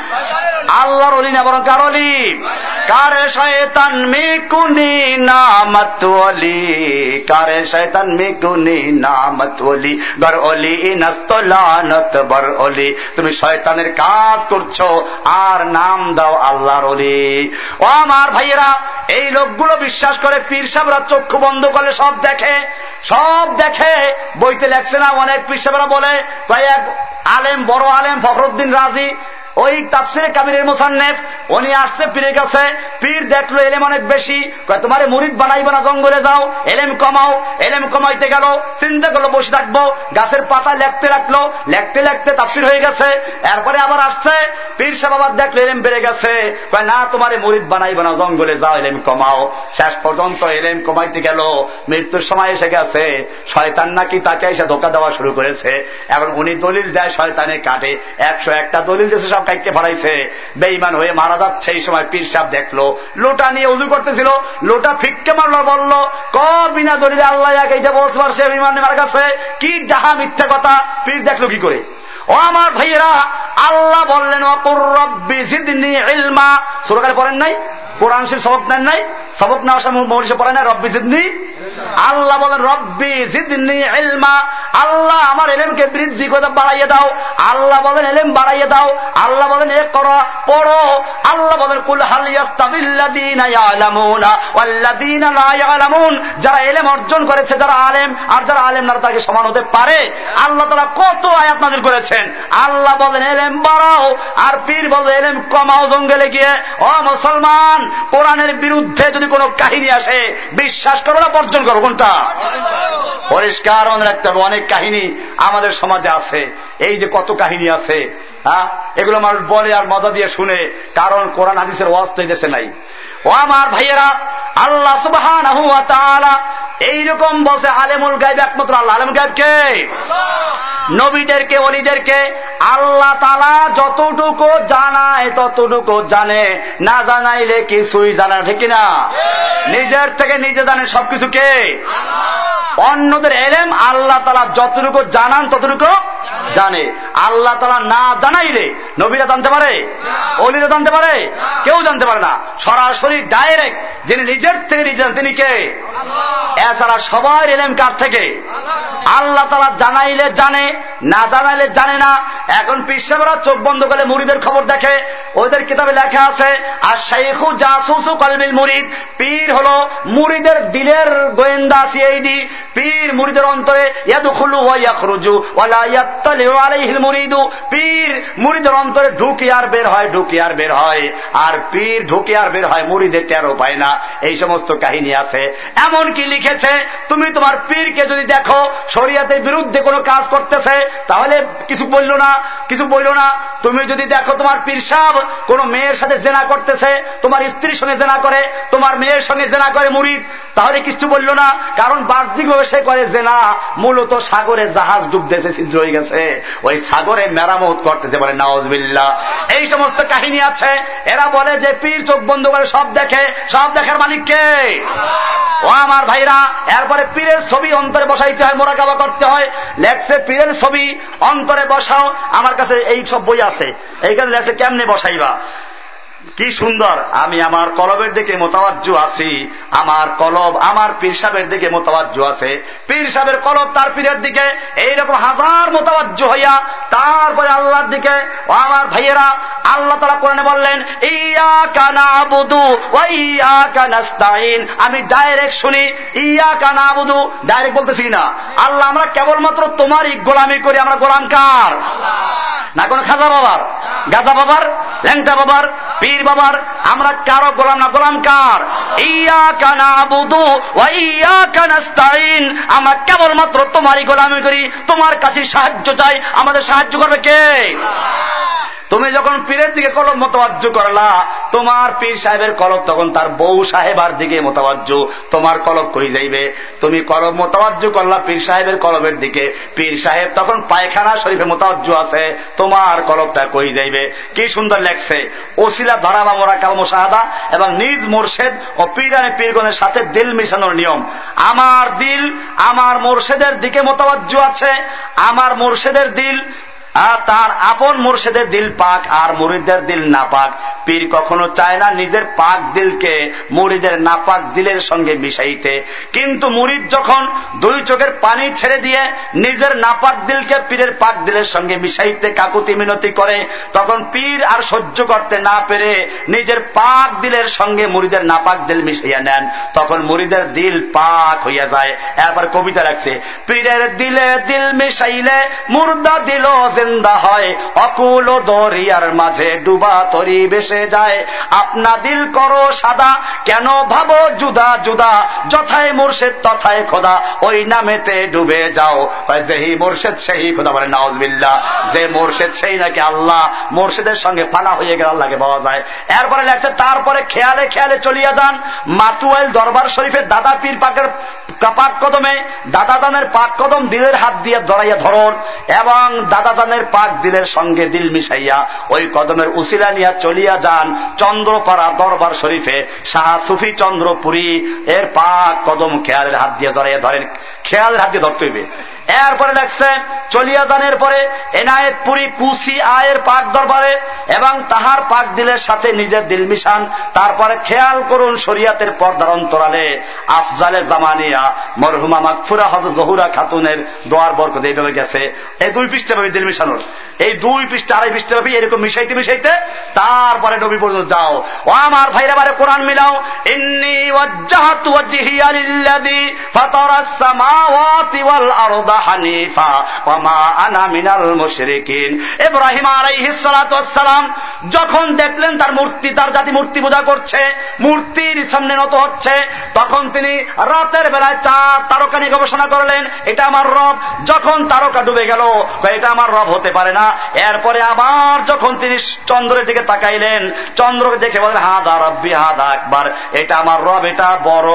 আল্লাহর অলি না, বরং কার অলি? কারে শয়তান? মিকুনি নামত অলি। কারে শয়তান মিকুনি নামত অলি বর অলি নস্তলানত বর অলি তুমি শয়তানের কাজ করছ আর নাম দাও আল্লাহর অলি ও আমার ভাইয়েরা, এই লোকগুলো বিশ্বাস করে পীর সাহেবরা চক্ষু বন্ধ করলে সব দেখে সব দেখে বইতে লেখছে না, অনেক পীর সাহেবরা বলে ভাই এক আলেম, বড় আলেম ফখরুদ্দিন রাজি ওই তাপসিরে কাবিরের মোসান্নেফ, উনি আসছে, পীরের কাছে, পীর দেখল, এলেম অনেক বেশি। তোমার মুরিদ বানাইবো না, জঙ্গলে যাও, এলেম কমাও, এলেম কমাইতে গেল, চিন্তা করল, বসে থাকব, গাছের পাতা লেখতে রাখল লেখতে লেখতে তাপসির হয়ে গেছে। এরপরে আবার আসছে, পীর সাহেব আবার দেখল, এলেম বেড়ে গেছে। না, তোমার মুরিদ বানাইবো না, জঙ্গলে যাও, এলেম কমাও। শেষ পর্যন্ত এলেম কমাইতে গেল, মৃত্যুর সময় এসে গেছে। শয়তান নাকি তাকে এসে ধোকা দেওয়া শুরু করেছে। এখন উনি দলিল দেয় শয়তানে কাটে একশো একটা দলিল দিয়েছে সব কাইকে ফেলাইছে বেইমান হয়ে মারা যাচ্ছে, এই সময় পীর সাহেব দেখল, লোটা নিয়ে উজু করতেছিল, লোটা ফিককে মারলো, বলল ক বিনা দলিলে আল্লাহ এইটা বলছে পারছে কি ডাহা মিথ্যা কথা, পীর দেখল কি করে? ও আমার ভাইয়েরা, আল্লাহ বললেন অপর রব্বি জিদনি ইলমা। পড়েন নাই? কোরআন শরীফ সবক নেন নাই? সবক না আসা মৌলিশ পড়ে রব্বি জিদনি আল্লাহ বলেন, রব্বি জিদনি ইলমা। আল্লাহ আমার এলেমকে বৃদ্ধি করে বাড়াইয়ে দাও। আল্লাহ বলেন এলেম বাড়াইয়ে দাও। আল্লাহ বলেন, এ করো, পড়ো। আল্লাহ বলেন, কুল ইয়ালামুন যারা এলেম অর্জন করেছে, যারা আলেম, আর যারা আলেম না তাকে সমান হতে পারে। আল্লাহ তাআলা কত আয়াত নাযিল করেছেন আল্লাহ বলেন, এলেম বাড়াও, আর পীর বলে এলেম কমাও জঙ্গলে গিয়ে। অ মুসলমান, কোরআনের বিরুদ্ধে যদি কোনো কাহিনী আসে, বিশ্বাস করো না, বর্জন করো, কোনটা? পরিষ্কার মনে রাখতে হবে, অনেক কাহিনী আমাদের সমাজে আছে। এই যে কত কাহিনী আছে হ্যাঁ? এগুলো মানুষ বলে আর মজা দিয়ে শুনে কারণ কোরআন হাদিসের ওয়াজ তো দেশে নাই। ও আমার ভাইয়েরা আল্লাহ সুবাহান এইরকম বলছে আলেমুল গাইব একমাত্র আল্লাহ। আলেম গাইব কে? নবীদেরকে অলিদেরকে আল্লাহ তালা যতটুকু জানায় ততটুকু জানে। না জানাইলে কিছুই জানা ঠিক না নিজের থেকে নিজে জানে সবকিছু কে? অন্যদের এলেম আল্লাহ তালা যতটুকু জানান ততটুকু জানে। আল্লাহ তালা না জানাইলে নবীরা জানতে পারে? অলিরা জানতে পারে? কেউ জানতে পারে না। সরাসরি ডাইরেক্ট যিনি নিজের থেকে নিজে তিনি কে? এছাড়া সবাই এলেম কার থেকে? আল্লাহ তালা জানাইলে জানে, না জানাইলে জানে না। এখন পিসাবরা চোখ বন্ধ করে মুড়িদের খবর দেখে। ওদের কিতাবে লেখা আছে, আর শেখু জাসুসু কলবিল মুরিদ। পীর হল মুড়িদের দিলের গোয়েন্দা সিআইডি পীর মুড়িদের অন্তরে ইয়াদুখুলু ওয়া ইয়াখরুজু ওয়ালা ইয়াত্তালিউ আলাইহিল পীর মুড়িদের অন্তরে ঢুকি আর বের হয়, ঢুকি আর বের হয়। আর পীর ঢুকি বের হয় মুড়িদের টেরো পায় না। এই সমস্ত কাহিনী আছে। এমন কি লিখেছে, তুমি তোমার পীরকে যদি দেখো, শরিয়াতের বিরুদ্ধে কোনো কাজ করতেছে, তাহলে কিছু বলল না। কিছু বলল না। তুমি যদি দেখো তোমার পীর সাহ কোন মেয়ের সাথে জেনা করতেছে, তোমার স্ত্রীর সঙ্গে জেনা করে, তোমার মেয়ের সঙ্গে জেনা করে মুরিদ, তাহলে কিছু বলল না। কারণ বাহ্যিকভাবে সে করে জেনা, মূলত সাগরে জাহাজ ডুবতেছে, ছিদ্র হয়ে গেছে। ওই সাগরে মেরামত করতেছে বলে নওয়াজবিল্লা এই সমস্ত কাহিনী আছে। এরা বলে যে পীর চোখ বন্ধ করে সব দেখে। সব দেখার মালিককে ও আমার ভাইরা, এরপরে পীরের ছবি অন্তরে বসাইতে হয়, মোরাকাবা করতে হয়। লেখছে, পীরের ছবি অন্তরে বসাও, আমার কাছে এই সব বই আছে। এইখানে লেখছে কেমনে বসাইবা? কি সুন্দর, আমি আমার কলবের দিকে মোতাবাজ্জু আছি, আমার কলব আমার পীর সাহেবের দিকে মোতাবাজ্জু আছে, পীর সাহেবের কলব তার পীরের দিকে, এইরকম হাজার মোতাবাজ্জু হইয়া তারপরে আল্লাহর দিকে, ও আমার ভাইয়েরা, আল্লাহ তারা কোরআনে বললেন ইয়া কানা আবুদু ইয়া কানাস্তাইন আমি ডাইরেক্ট শুনি ইয়া কানা আবুদু ডাইরেক্ট বলতেছি না। আল্লাহ, আমরা কেবলমাত্র তোমারই গোলামি করি, আমরা গোলাম কার না কোন খাজা বাবার? গাজা বাবার? ল্যাংটা বাবার? পীর বাবার? আমরা কারও গোলাম না। গোলাম কার? ইয়া কানা বুধু ইয়া কানাস্তাইন আমরা কেবলমাত্র তোমারই গোলামি করি তোমার কাছে সাহায্য চাই। আমাদের সাহায্য করবে কে? তুমি যখন পীরের দিকে কলম মোতাবাজ্য করলা তোমার পীর সাহেবের কলব তখন তার বউ সাহেবার দিকে মোতাবাজ্য। তোমার কলব কই যাইবে? তুমি কলব মোতাবাজ্য করলা পীর সাহেবের কলবের দিকে। পীর সাহেব তখন পায়খানা শরীফে মোতাবাজ্য আছে। তোমার কলবটা কই যাইবে? কি সুন্দর লেখছে। ওসিলা ধরা বা মোরা কাল মোশাহাদা এবং নিজ মোর্শেদ ও পীরানে পীরগণের সাথে দিল মিশানোর নিয়ম। আমার দিল আমার মোর্শেদের দিকে মোতাবাজ্য আছে। আমার মোর্শেদের দিল তার আপন মুর্শেদের দিল পাক আর মুরিদের দিল না পাক পীর কখনো চায় না নিজের পাক দিলকে মুরিদের নাপাক দিলের সঙ্গে মিশাইতে। কিন্তু মুরিদ যখন দুই চোখের পানি ছেড়ে দিয়ে নিজের নাপাক দিলকে পীরের পাক দিলের সঙ্গে মিশাইতে কাকুতি মিনতি করে, তখন পীর আর সহ্য করতে না পেরে নিজের পাক দিলের সঙ্গে মুরিদের নাপাক দিল মিশাইয়া নেন। তখন মুরিদের দিল পাক হইয়া যায়। এরপর কবিতা রাখছে, পীরের দিলে দিল মিশাইলে, মুর্দা দিল জেন্দা হয়। অকুল দরিয়ার মাঝে ডুবা তরি বেসে যায়। আপনা দিল করো সাদা, কেন ভাবো জুদা জুদা? যথায় মুর্শেদ, তথায় খোদা, ওই নামেতে ডুবে যাও। যেহি মোর্শেদ, সেই খোদা বলে নওয়াজবিল্লা যে মোর্শেদ, সেই নাকি আল্লাহ। মোর্শেদের সঙ্গে ফানা হয়ে গেলে আল্লাহকে পাওয়া যায়। এরপরে লেখছে, তারপরে খেয়ালে খেয়ালে চলিয়া যান। মাতুয়াইল দরবার শরীফের দাদা পীর পাকের পাক কদমে, দাদা দানের পাক কদম দিলের হাত দিয়ে ধরাইয়া ধরন। এবং দাদা দানের পাক দিলের সঙ্গে দিল মিশাইয়া, ওই কদমের উসিলা নিয়া চলিয়া যান চন্দ্রপাড়া দরবার শরীফে, শাহ সুফি চন্দ্রপুরী। এর পাক কদম খেয়ালের হাত দিয়ে ধরে, ধরেন, খেয়ালের হাত দিয়ে ধরতে হইবে। এরপরে দেখছে চলিয়া জানের পরে এনায়েতপুরি কুসি আয়ের পাক দরবারে এবং তাহার পাক দিলের সাথে নিজের দিল মিশান। তারপরে খেয়াল করুন শরিয়াতের পর্দার অন্তরালে আফজালে জামানিয়া, মরহুমা মাকফুরা হজ জহুরা খাতুনের দোয়ার বরকত এইভাবে গেছে। এই দুই পৃষ্ঠে ভাবে দিল মিশানোর। এই দুই পৃষ্ঠে, আড়াই পৃষ্ঠে ভাবি এরকম মিশাইতে মিশাইতে তারপরে নবী পর্যন্ত যাও, ও আমার ভাইরা বারে কোরআন মিলাও। ইন্নি ওয়াজ্জাহাতু ওয়াজহিয়া লিল্লাযী ফাতারাস সামাওয়াতি ওয়াল আরদা হানিফা, ওয়ামা আনা মিনাল মুশরিকিন। ইব্রাহিম আলাইহিস যখন দেখলেন তার মূর্তি, তার জাতি মূর্তি পূজা করছে, মূর্তির সামনে নত হচ্ছে, তখন তিনি রাতের বেলায় চার তারকা নিয়ে গবেষণা করলেন, এটা আমার রব। যখন তারকা ডুবে গেল এটা আমার রব হতে পারে না। এরপরে আবার যখন তিনি চন্দ্রের দিকে তাকাইলেন, চন্দ্রকে দেখে বলেন হাদা রব্বি, হাদা একবার এটা আমার রব, এটা বড়।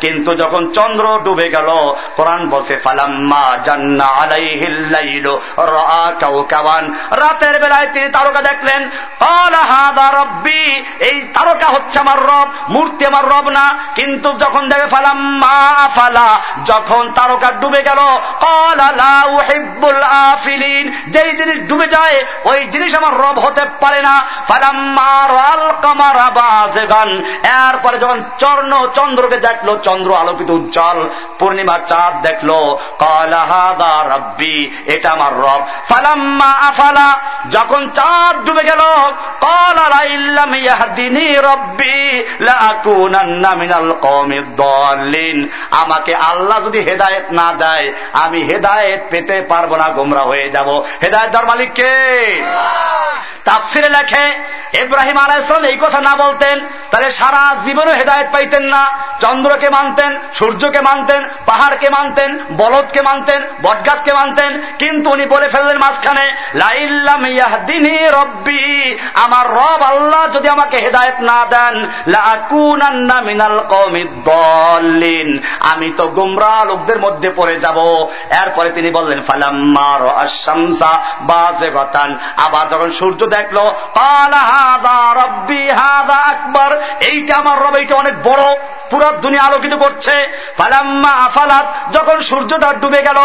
কিন্তু যখন চন্দ্র ডুবে গেল, কোরআন বসে ফালাম্মা রাতের বেলায় তিনি তারকা দেখলেন রব্বি এই তারকা হচ্ছে আমার রব, মূর্তি আমার রব না। কিন্তু যখন দেখে ফালাম্মা ফালা যখন তারকা ডুবে গেল আফিলিন যেই জিনিস ডুবে যায়, ওই জিনিস আমার রব হতে পারে না। ফালাম এরপরে যখন চর্ণ, চন্দ্রকে দেখল, চন্দ্র আলোকিত উজ্জ্বল, পূর্ণিমার চাঁদ দেখল কলাহাদা রব্বি, এটা আমার রব। ফালাম্মা আফালা, যখন চাঁদ ডুবে গেল রব্বি মিনাল আমাকে আল্লাহ যদি হেদায়েত না দেয়, আমি হেদায়েত পেতে পারব না, গোমরা হয়ে যাব। হেদায়ত দর মালিককে তাফসিরে লেখে, ইব্রাহিম আলাইসলাম এই কথা না বলতেন, তাহলে সারা জীবনে হেদায়ত পাইতেন না। চন্দ্রকে মানতেন, সূর্যকে মানতেন, পাহাড়কে মানতেন, বলদকে মানতেন বটগাছকে মানতেন, কিন্তু উনি বলে ফেললেন মাঝখানে রব্বি, আমার রব আল্লাহ যদি আমাকে হেদায়ত না দেন মিনাল কৌমিদ্দলিন আমি তো গুমরা লোকদের মধ্যে পড়ে যাব। এরপরে তিনি বললেন ফালাম্মার আশামসা বাজে গতান আবার যখন সূর্য দেখল পালা হাদা রব্বি হাদা আকবর, এইটা আমার রব, এইটা অনেক বড়। পুরো দুনিয়া আলোকিত করছে। ফালাম্মা আফালাত, যখন সূর্যটা ডুবে গেল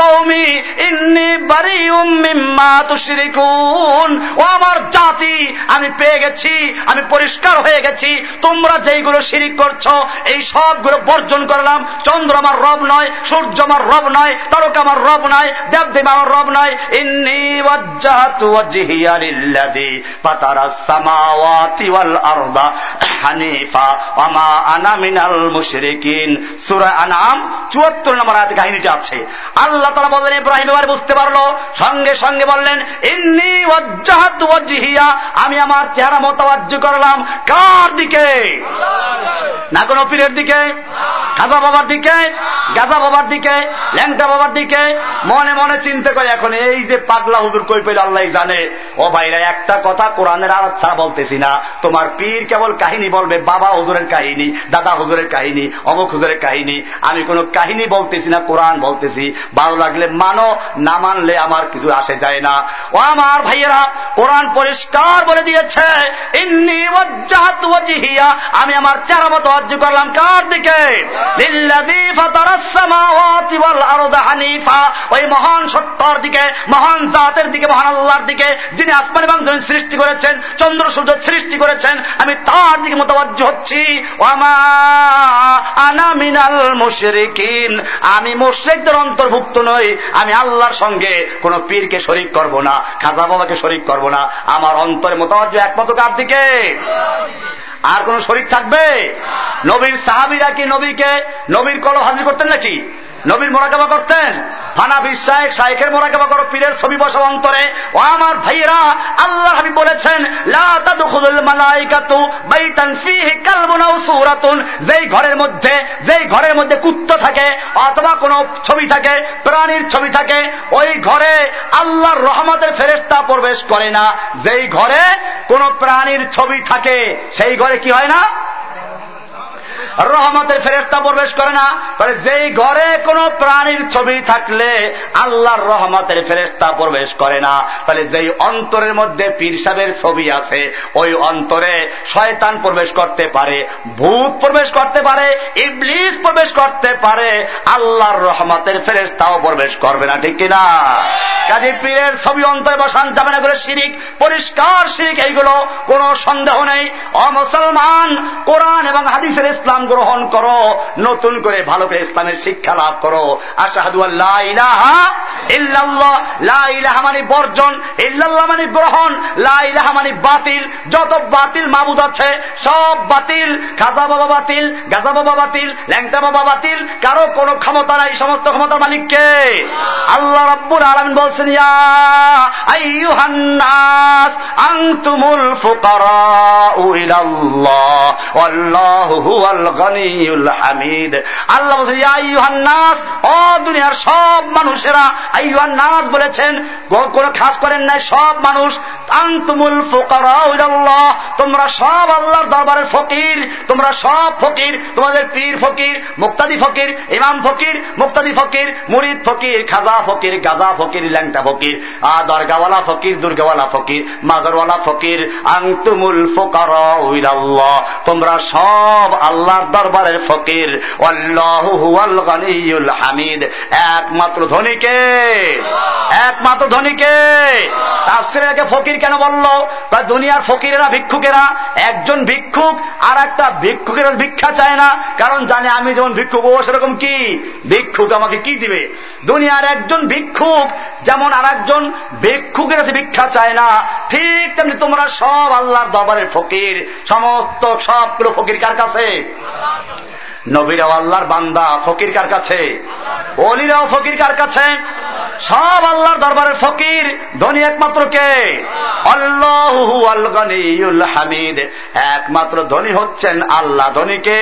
কৌমি ইন্নি বারি মিম্মা তুশরিকুন। ও আমার জাতি, আমি পেয়ে গেছি, আমি পরিষ্কার হয়ে গেছি। তোমরা যেইগুলো শিরিক করছ, এই সবগুলো বর্জন করলাম। চন্দ্র আমার রব নয়, সূর্য আমার রব নয়, তারকা আমার রব নয়, দেবদেব আমার রব নয়। ইন্নি ওয়াজ্জাহাতু ওয়াজহিয়া লিল্লাযী ফাতারাস সামাওয়াতি ওয়াল আরদা হানিফা মিনাল মুশরিকিন। সূরা আনাম 74 নম্বর আয়াতে কাহিনীটা আছে। আল্লাহ ইব্রাহিম এবার বুঝতে পারল, সঙ্গে সঙ্গে বললেন, ইন্নি ওয়াজ্জাহাতু ওয়াজহিয়া আমি আমার চেহারা মোতাবাজ্য করলাম কার দিকে? না কোন পীরের দিকে? খাজা বাবার দিকে? গাজা বাবার দিকে? ল্যাংটা বাবার দিকে? মনে মনে চিন্তা করে এখন এই যে পাগলা হুজুর কই পেল, আল্লাহ জানে। ও ভাইরা, একটা কথা কোরআনের আর ছাড়া বলতেছি না। তোমার পীর কেবল কাহিনী বলবে, বাবা হুজুরের কাহিনী, দাদা হুজুরের কাহিনী, অমুক হুজুরের কাহিনী, আমি কোনো কাহিনী বলতেছি না, কোরআন বলতেছি। ভালো লাগলে মানো, না মানলে আমার কিছু আসে যায় না। ও আমার ভাইয়েরা, কোরআন পরিষ্কার বলে দিয়েছে আমি আমার চেহারা মতো অর্জ করলাম কার দিকে? ওই মহান সত্তার দিকে, মহান জাতের দিকে, মহান আল্লাহর দিকে, যিনি আসমান এবং সৃষ্টি করেছেন, চন্দ্র সূর্য সৃষ্টি করেছেন, আমি তার দিকে মোতাবাজ্য হচ্ছি। আমি মুশরিকদের অন্তর্ভুক্ত নই, আমি আল্লাহর সঙ্গে কোন পীরকে শরিক করব না, খাজা বাবাকে শরিক করব না। আমার অন্তরে মোতাবাজ্য একমাত্র কার দিকে? আর কোন শরিক থাকবে? নবীর সাহাবিরা কি নবীকে, নবীর কল হাজির করতেন নাকি? নবীর মোরাকাবা করতেন। হানাবি শাহেক শাহেখের মোরাকাবা করো, পীরের ছবি বসা অন্তরে। ও আমার ভাইয়েরা, আল্লাহ হাবি বলেছেন যেই ঘরের মধ্যে, যেই ঘরের মধ্যে কুত্ত থাকে, অথবা কোন ছবি থাকে, প্রাণীর ছবি থাকে, ওই ঘরে আল্লাহর রহমতের ফেরেস্তা প্রবেশ করে না। যেই ঘরে কোন প্রাণীর ছবি থাকে, সেই ঘরে কি হয় না? রহমতের ফেরেস্তা প্রবেশ করে না। তাহলে যেই ঘরে কোনো প্রাণীর ছবি থাকলে আল্লাহর রহমতের ফেরেস্তা প্রবেশ করে না। তাহলে যেই অন্তরের মধ্যে পীর সাহেবের ছবি আছে, ওই অন্তরে শয়তান প্রবেশ করতে পারে, ভূত প্রবেশ করতে পারে, ইবলিস প্রবেশ করতে পারে, আল্লাহর রহমতের ফেরেস্তাও প্রবেশ করবে না, ঠিক কিনা? কাজী পীরের ছবি অন্তরে বসান যাবে না করে শিরিক, পরিষ্কার শিখ এইগুলো কোন সন্দেহ নেই। অমুসলমান কোরআন এবং হাদিসের ইসলাম গ্রহণ করো, নতুন করে ভালো করে ইসলামের শিক্ষা লাভ করো। আশাহাদু ইল্লাল্লাহ। মানে বর্জন মানে গ্রহণ মানে বাতিল। যত বাতিল মাবুদ আছে, সব বাতিল। খাজা বাবা বাতিল, গাজা বাবা বাতিল, ল্যাংটা বাবা বাতিল। কারও কোনো ক্ষমতা নাই, সমস্ত ক্ষমতার মালিককে আল্লাহ রব্বুল আলমিন বলছেন, ইয়া আল্লাহু হামিদ। আল্লাহ বলছেন ও দুনিয়ার সব মানুষেরা বলেছেন কোন খাস করেন নাই সব মানুষ, আন্তুমুল তোমরা সব আল্লাহর দরবারের ফকির, তোমরা সব ফকির, তোমাদের পীর ফকির, মুক্তাদি ফকির, ইমাম ফকির, মুক্তাদি ফকির, মুরিদ ফকির, খাজা ফকির, গাজা ফকির, ল্যাংটা ফকির, আ, দরগাওয়ালা ফকির, দুর্গাওয়ালা ফকির মাদারওয়ালা ফকির, আন্তুমুল ফোকারাল্লাহ তোমরা সব আল্লাহর দরবারের ফকির। হামিদ। একমাত্র ধনীকে। একমাত্র ধনীকে। তাফসিরাকে ফকির কেন বলল? দুনিয়ার ফকিরেরা, ভিক্ষুকেরা, একজন ভিক্ষুক আর একটা ভিক্ষুকের ভিক্ষা চায় না। কারণ জানে আমি যেমন ভিক্ষুক, ও সেরকম কি? ভিক্ষুক আমাকে কি দিবে? দুনিয়ার একজন ভিক্ষুক যেমন আর একজন ভিক্ষুকের ভিক্ষা চায় না, ঠিক তেমনি তোমরা সব আল্লাহর দরবারের ফকির। সমস্ত সবগুলো ফকির কার কাছে? اللہ حافظ নবীরাও আল্লাহর বান্দা, ফকির কার কাছে? অলিরাও ফকির কার কাছে? সব আল্লাহর দরবারের ফকির, ধনী একমাত্র কে? আল্লাহুল হামিদ। একমাত্র ধনী হচ্ছেন আল্লাহ ধনীকে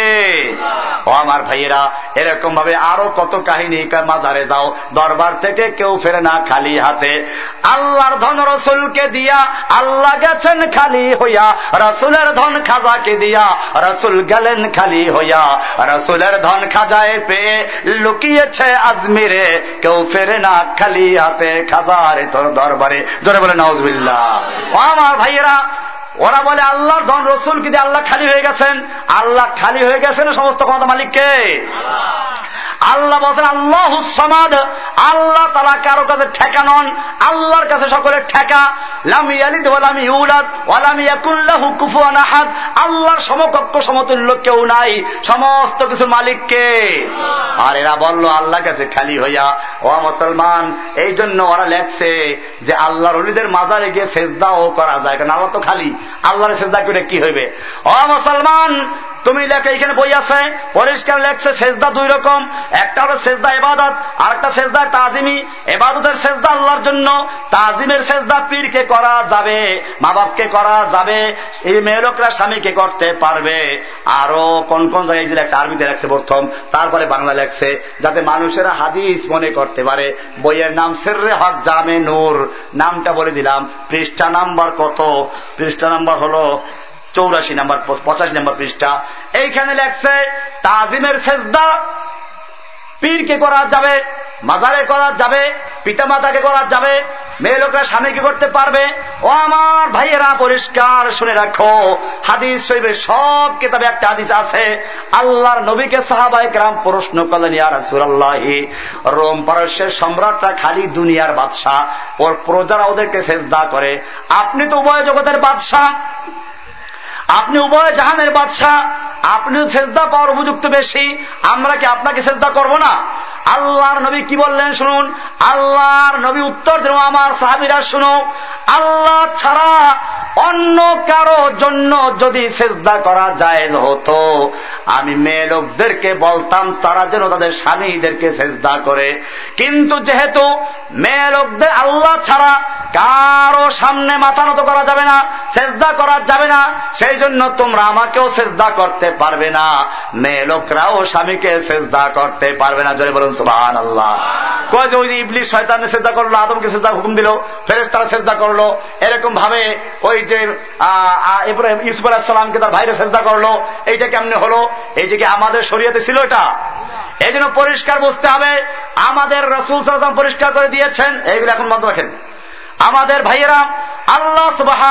ও আমার ভাইয়েরা, এরকম ভাবে আরও কত কাহিনী মাজারে যাও। দরবার থেকে কেউ ফেরে না খালি হাতে। আল্লাহর ধন রসুলকে দিয়া আল্লাহ গেছেন খালি হইয়া। রসুলের ধন খাজাকে দিয়া রসুল গেলেন খালি হইয়া। রসুলের ধন খাজায় পেয়ে লুকিয়েছে আজমিরে। কেউ ফেরে না খালি হাতে খাজারে তোর দরবারে। ধরে বলে নজবিল্লা আমার ভাইয়েরা ওরা বলে, আল্লাহর ধন রসুল কিন্তু আল্লাহ খালি হয়ে গেছেন? আল্লাহ খালি হয়ে গেছেন সমস্ত ক্ষমতা মালিককে। আল্লাহ বলছেন, আল্লাহ সমাদ, আল্লাহ তারা কারও কাছে ঠেকা নন, আল্লাহর কাছে সকলের ঠেকা। আল্লাহর সমকক্ষ সমতুল্য কেউ নাই, সমস্ত কিছু মালিককে। আর এরা বলল আল্লাহ কাছে খালি হইয়া, ও মুসলমান এই জন্য ওরা লেখছে যে আল্লাহর অলিদের মাজারে গিয়ে সেজদাও করা যায়, কারণ আল্লাহ তো খালি। আল্লাহর সেজদা করে কি হইবে? ও মুসলমান, তুমি লেখে এখানে বই আছে, পরিষ্কার লেখছে, সেজদা দুই রকম। একটা হলো সেজদা এবাদত আর একটা সেজদা তাজিমি। এবাদতের সেজদা আল্লাহর জন্য, তাজিমের সেজদা পীরকে করা যাবে মা বাপকে করা যাবে, এই মেয়ে লোকরা স্বামীকে করতে পারবে। আরও কোন কোন জায়গায় লেখছে, আরবিতে লেখছে প্রথম, তারপরে বাংলা লেখছে, যাতে মানুষেরা হাদিস মনে করতে পারে। বইয়ের নাম সেররে হক জামে নূর, নামটা বলে দিলাম। পৃষ্ঠা নাম্বার কত? পৃষ্ঠা নাম্বার হল চৌরাশি নাম্বার পঁচাশি নাম্বার পৃষ্ঠা। এইখানে লেখছে তাজিমের সেজদা পীরকে করা যাবে, মাজারে করা যাবে পিতা মাতাকে করা যাবে, মেয়ে লোকরা স্বামীকে করতে পারবে। ও আমার ভাইয়েরা, পরিষ্কার শুনে রাখো, হাদিস শৈবের সব কিতাবে একটা হাদিস আছে, আল্লাহর নবীকে সাহাবাই গ্রাম প্রশ্ন করলেন ইয়ার সুরাল্লাহি রোম পারস্যের সম্রাটরা খালি দুনিয়ার বাদশাহ, ওর প্রজারা ওদেরকে সেজদা করে। আপনি তো উভয় জগতের বাদশাহ। আপনি উভয় জাহানের বাদশাহ, আপনিও সেজদা পাওয়ার উপযুক্ত বেশি, আমরা কি আপনাকে সেজদা করব না? আল্লাহর নবী কি বললেন শুনুন, আল্লাহর নবী উত্তর দেব আমার সাহাবিরা শুনো, আল্লাহ ছাড়া অন্য কারও জন্য যদি সেজদা করা যায় হতো, আমি মেয়ে লোকদেরকে বলতাম, তারা যেন তাদের স্বামীদেরকে সেজদা করে। কিন্তু যেহেতু মেয়ে লোকদের আল্লাহ ছাড়া কারও সামনে মাথা নত করা যাবে না, সেজদা করা যাবে না, সেই জন্য তোমরা আমাকেও সেজদা করতে পারবে না। মেয়ে লোকরাও স্বামীকে সেজদা করতে পারবে না। জোরে বলুন সুবাহান আল্লাহ কয় যে ওই যে ইবলিশ শয়তানে সেজদা করল, আদমকে সেজদা হুকুম দিল ফেরেস তারা সেজদা করল। এরকম ভাবে ওই যে ইব্রাহিম ইসুফ আলাহিসামকে তার ভাইরে সেজদা করল। এইটা কেমনে হলো? এই যে কি আমাদের শরীয়তে ছিল এটা? এই পরিষ্কার বুঝতে হবে, আমাদের রসুল সালাম পরিষ্কার করে দিয়েছেন। এইগুলো এখন বন্ধ রাখেন। আমাদের ভাইয়েরা আল্লাহ সুবাহ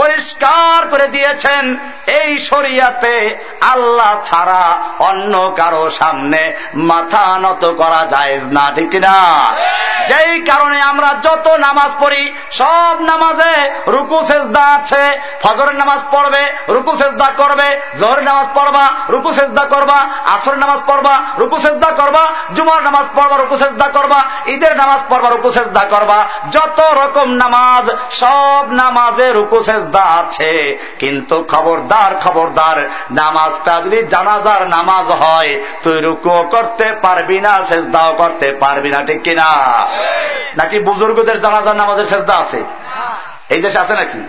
পরিষ্কার করে দিয়েছেন, এই শরিয়াতে আল্লাহ ছাড়া অন্য কারও সামনে মাথা নত করা যায় না, ঠিক না যেই কারণে আমরা যত নামাজ পড়ি, সব নামাজে রুকু, সেজদা আছে ফজরের নামাজ পড়বে, রুকু, সেজদা করবে জোহরের নামাজ পড়বা, রুকু, সেজদা করবা, আসর নামাজ পড়বা, রুকু, সেজদা করবা, জুমার নামাজ পড়বা, রুকু, সেজদা করবা, ঈদের নামাজ পড়বা, রুকু, সেজদা করবা যত রকম নামাজ সব নামাজে রুকু সেজদা আছে। কিন্তু খবরদার খবরদার নামাজটা যদি জানাজার নামাজ হয় তুই রুকু করতে পারবি না সেজদাও করতে পারবি না ঠিক কিনা? নাকি বুজুর্গদের জানাজার নামাজের সেজদা আছে? এই দেশে আছে নাকি?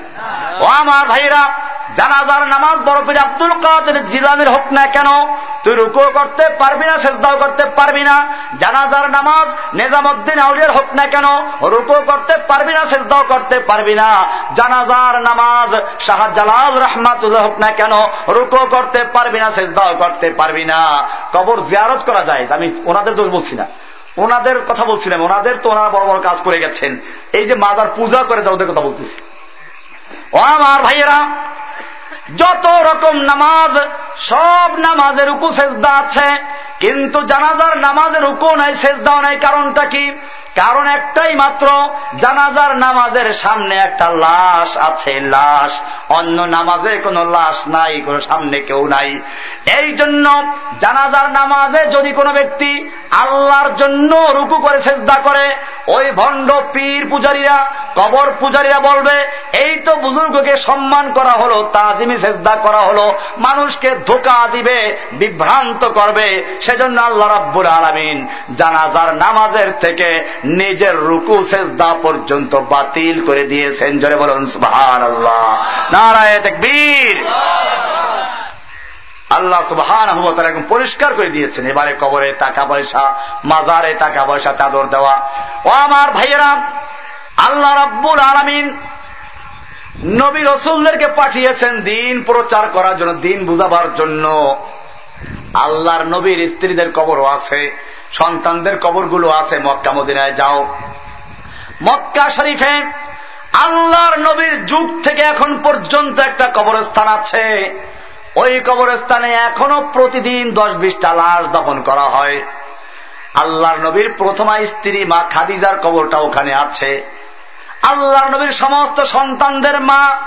ও আমার ভাইরা জানাজার নামাজ বরফির আব্দুল কাদের জিলানের হোক না কেন? তুই রুকু করতে পারবি না, সেজদাও করতে পারবি না। জানাজার নামাজ নেজামুদ্দিন আউলিয়ার হোক না কেন? রুকু করতে পারবি না, সেজদাও করতে পারবি না। জানাজার নামাজ শাহজালাল রহমাতুল্লাহ হোক না কেন? রুকু করতে পারবি না, সেজদাও করতে পারবি না। কবর জিয়ারত করা যায়, আমি ওনাদের দোষ বলছি না। ওনাদের কথা বলছিলাম, ওনাদের তো ওনারা বড় বড় কাজ করে গেছেন। এই যে মাজার পূজা করে ওদের কথা বলতেছি। ও আমার ভাইয়েরা, যত রকম নামাজ, সব নামাজের উকু সেজদা আছে, কিন্তু জানাজার নামাজের উকু নাই, সেজদাও নাই, কারণটা কি? কারণ একটাই মাত্র, জানাজার নামাজের সামনে একটা লাশ আছে, লাশ। অন্য নামাজে কোনো লাশ নাই, কোনো সামনে কেউ নাই। এই জন্য জানাজার নামাজে যদি কোনো ব্যক্তি আল্লাহর জন্য রুকু করে চেষ্টা করে, ওই ভণ্ড পীর পূজারীরা, কবর পূজারীরা বলবে, এই তো বুজুর্গকে সম্মান করা হলো, তাজিমি চেষ্টা করা হলো, মানুষকে ধোকা দিবে, বিভ্রান্ত করবে, সেজন্য আল্লাহ রাব্বুল আলমিন জানাজার নামাজের থেকে নিজের রুকু সেজদা পর্যন্ত বাতিল করে দিয়েছেন। জরে বলুন সুবহান আল্লাহ নারায় বীর আল্লাহ সুবহান এখন পরিষ্কার করে দিয়েছেন। এবারে কবরে টাকা পয়সা, মাজারে টাকা পয়সা, চাদর দেওয়া। ও আমার ভাইয়েরা, আল্লাহ রাব্বুল আলমিন নবী রসুলদেরকে পাঠিয়েছেন দিন প্রচার করার জন্য, দিন বুঝাবার জন্য। আল্লাহর নবীর স্ত্রীদের কবরও আছে। সন্তানদের কবরগুলো আছে মক্কা, মদিনায় যাও। মক্কা শরীফে আল্লাহর নবীর যুগ থেকে এখন পর্যন্ত একটা কবরস্থান আছে। ওই কবরস্থানে এখনও প্রতিদিন দশ বিশটা লাশ দফন করা হয়। আল্লাহর নবীর প্রথমা স্ত্রী মা খাদিজার কবরটা ওখানে আছে। আল্লাহর নবীর সমস্ত সন্তানদের মা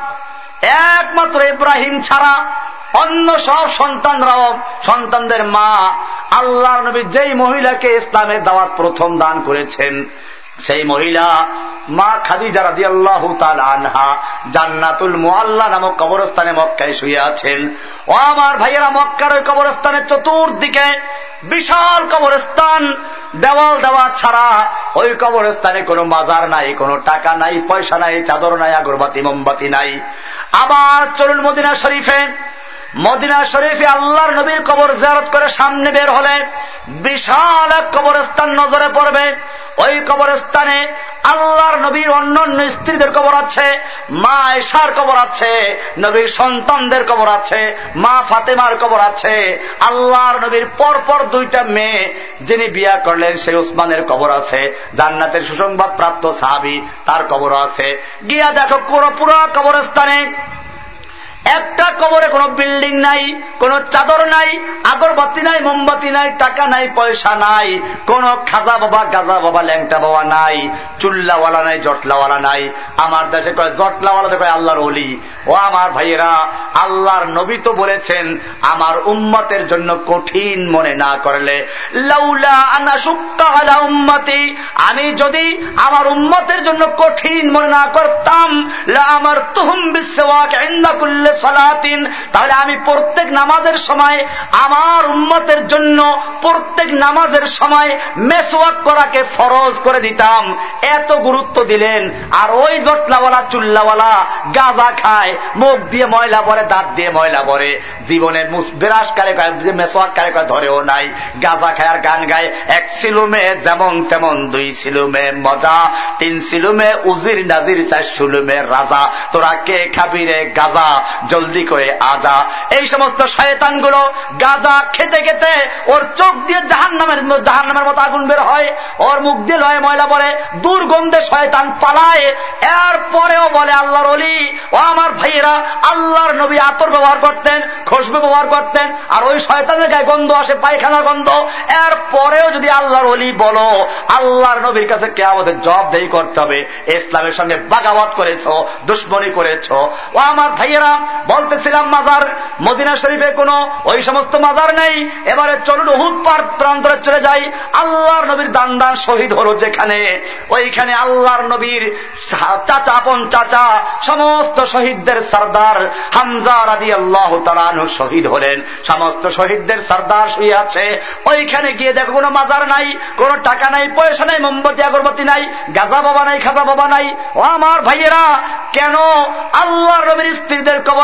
একমাত্র ইব্রাহিম ছাড়া অন্য সব সন্তানরাও সন্তানদের মা আল্লাহ নবী যেই মহিলাকে ইসলামের দাওয়াত প্রথম দান করেছেন সেই মহিলা মা খাদিজা রাদি আল্লাহ আনহা জান্নাতুল মোয়াল্লা নামক কবরস্থানে মক্কায় শুয়ে আছেন। ও আমার ভাইয়েরা, মক্কার ওই কবরস্থানের চতুর্দিকে বিশাল কবরস্থান। দেওয়াল দেওয়া ছাড়া ওই কবরস্থানে কোনো বাজার নাই, কোনো টাকা নাই, পয়সা নাই, চাদর নাই, আগরবাতি, মোমবাতি নাই। আবার চলুন মদিনা শরীফে মদিনা শরীফে আল্লাহর নবীর কবর জারত করে সামনে বের হলে বিশাল এক কবরস্থান নজরে পড়বে। ওই কবরস্থানে আল্লাহর নবীর অন্য অন্য স্ত্রীদের কবর আছে, মা এশার কবর আছে, নবীর সন্তানদের কবর আছে, মা ফাতেমার কবর আছে। আল্লাহর নবীর পরপর দুইটা মেয়ে যিনি বিয়া করলেন সেই উসমানের কবর আছে। জান্নাতের সুসংবাদ প্রাপ্ত সাহাবি তার কবর আছে। গিয়া দেখো পুরো পুরো কবরস্থানে একটা কবরে কোনো বিল্ডিং নাই, কোন চাদর নাই, আগরবাতি নাই, মোমবাতি নাই, টাকা নাই, পয়সা নাই, কোন খাজা বাবা, গাজা বাবা, ল্যাংটা বাবা নাই, চুল্লাওয়ালা নাই, জটলাওয়ালা নাই। আমার দেশে কয় জটলাওয়ালা কয় আল্লাহর অলি ও আমার ভাইয়েরা, আল্লাহর নবী তো বলেছেন, আমার উম্মতের জন্য কঠিন মনে না করলে। লাউলা আনা সুক্তা উম্মতি, আমি যদি আমার উম্মতের জন্য কঠিন মনে না করতাম আমার তুহুম বিশ্বক করলে সালাতিন, তাহলে আমি প্রত্যেক নামাজের সময় আমার উম্মতের জন্য প্রত্যেক নামাজের সময় মেসওয়াক করাকে ফরজ করে দিতাম। এত গুরুত্ব দিলেন। আর ওই জটলাওয়ালা, চুল্লাওয়ালা গাজা খায়, মুখ দিয়ে ময়লা পরে দাঁত দিয়ে ময়লা পরে জীবনের বিরাস কারে যে মেসোয়াক কারে ধরেও নাই। গাজা খায় আর গান গায়। এক সিলুমে যেমন তেমন দুই সিলুমে মজা, তিন সিলুমে উজির নাজির, চার সিলুমে রাজা। তোরা কে খাবি রে গাজা? জলদি করে আজা। এই সমস্ত শয়তানগুলো গাজা খেতে খেতে ওর চোখ দিয়ে জাহান নামের জাহান নামের মতো আগুন বের হয়। ওর মুখ দিয়ে লয় ময়লা পরে দুর্গন্ধে শয়তান পালায়। এরপরেও বলে আল্লাহর অলি ও আমার ভাইয়েরা, আল্লাহর নবী আতর ব্যবহার করতেন খুশবু ব্যবহার করতেন, আর ওই শয়তানের গায়ে গন্ধ আসে, পায়খানার গন্ধ। এর পরেও যদি আল্লাহর অলি বলো, আল্লাহর নবীর কাছে কে আমাদের জবাবদেহি করতে হবে। ইসলামের সঙ্গে বাগাবাদ করেছ, দুশ্মনী করেছ। ও আমার ভাইয়েরা বলতেছিলাম, মাজার, মদিনা শরীফে কোনো ওই সমস্ত মাজার নেই। এবারে চলুন হুদ পার প্রান্তরে চলে যাই। আল্লাহর নবীর দান দান শহীদ হল যেখানে। ওইখানে আল্লাহর নবীর চাচা, আপন চাচা, সমস্ত শহীদদের সর্দার হামজা রাদি আল্লাহ তালানু শহীদ হলেন। সমস্ত শহীদদের সর্দার শুয়ে আছে। ওইখানে গিয়ে দেখো কোনো মাজার নাই, কোনো টাকা নাই, পয়সা নাই, মোমবাতি, আগরবাতি নাই, গাজা বাবা নাই, খাজা বাবা নাই। ও আমার ভাইয়েরা, কেন আল্লাহর নবীর স্ত্রীদের কবরে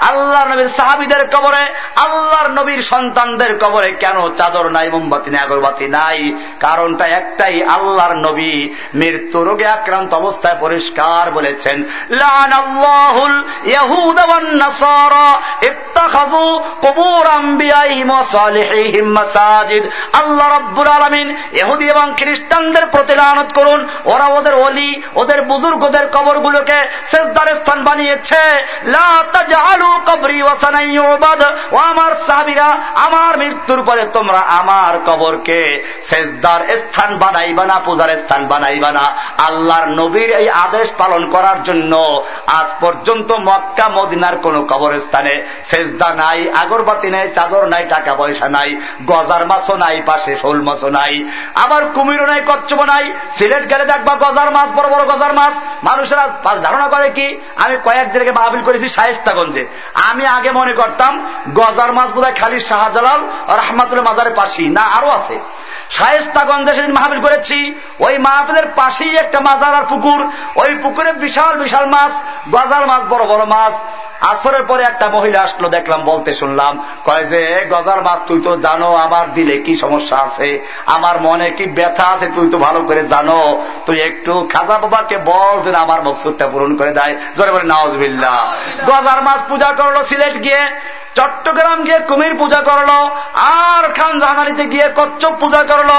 আল্লাহর নবীর সাহাবিদের কবরে, আল্লাহর নবীর সন্তানদের কবরে কেন চাদর নাই, মোমবাতি নাই, আগরবাতি নাই? কারণটা একটাই, আল্লাহর নবী মৃত্যু রোগে আক্রান্ত অবস্থায় পরিষ্কার বলেছেন আল্লাহ রব্বুল আলমিন এহুদি এবং খ্রিস্টানদের প্রতি লানত করুন, ওরা ওদের অলি ওদের বুজুর্গদের কবরগুলোকে শেষদার স্থান বানিয়েছে। আমার সাবিরা আমার মৃত্যুর পরে তোমরা আমার কবরকে শেষদার স্থান বানাইবা না, পূজার স্থান বানাইবা না। আল্লাহর নবীর এই আদেশ পালন করার জন্য আজ পর্যন্ত মক্কা, মদিনার কোন কবরস্থানে সেজদা নাই, আগরবাতি নাই, চাদর নাই, টাকা পয়সা নাই, গজার মাছও নাই, পাশে শোল মাছও নাই, আবার কুমিরও নাই কচ্ছপ নাই, সিলেট গেলে দেখবা গজার মাছ, বড় বড় গজার মাছ। মানুষেরা ধারণা করে কি, আমি কয়েক জায়গায় মাহবিল করেছি শায়েস্তাগঞ্জে আমি আগে মনে করতাম, গজার মাছ বোধহয় খালি শাহজালাল রহমাতুল মাজারের পাশেই। না, আরও আছে। শায়স্তাগঞ্জে সেদিন মাহফিল করেছি, ওই মাহফিলের পাশেই একটা মাজার আর পুকুর। ওই পুকুরে বিশাল বিশাল মাছ, গজার মাছ, বড় বড় মাছ আসরের পরে একটা মহিলা আসলো, দেখলাম বলতে শুনলাম, কয় যে গজার মাছ, তুই তো জানো আমার দিলে কি সমস্যা আছে? আমার মনে কি ব্যথা আছে, তুই তো ভালো করে জানো। তুই একটু খাজা বাবাকে বল যেন আমার মকসুদটা পূরণ করে দেয়। জোরে বলে নওয়াজ গজার মাছ পূজা করল, সিলেট গিয়ে চট্টগ্রাম গিয়ে কুমির পূজা করল, আর খান জাহানারিতে গিয়ে কচ্ছপ পূজা করল।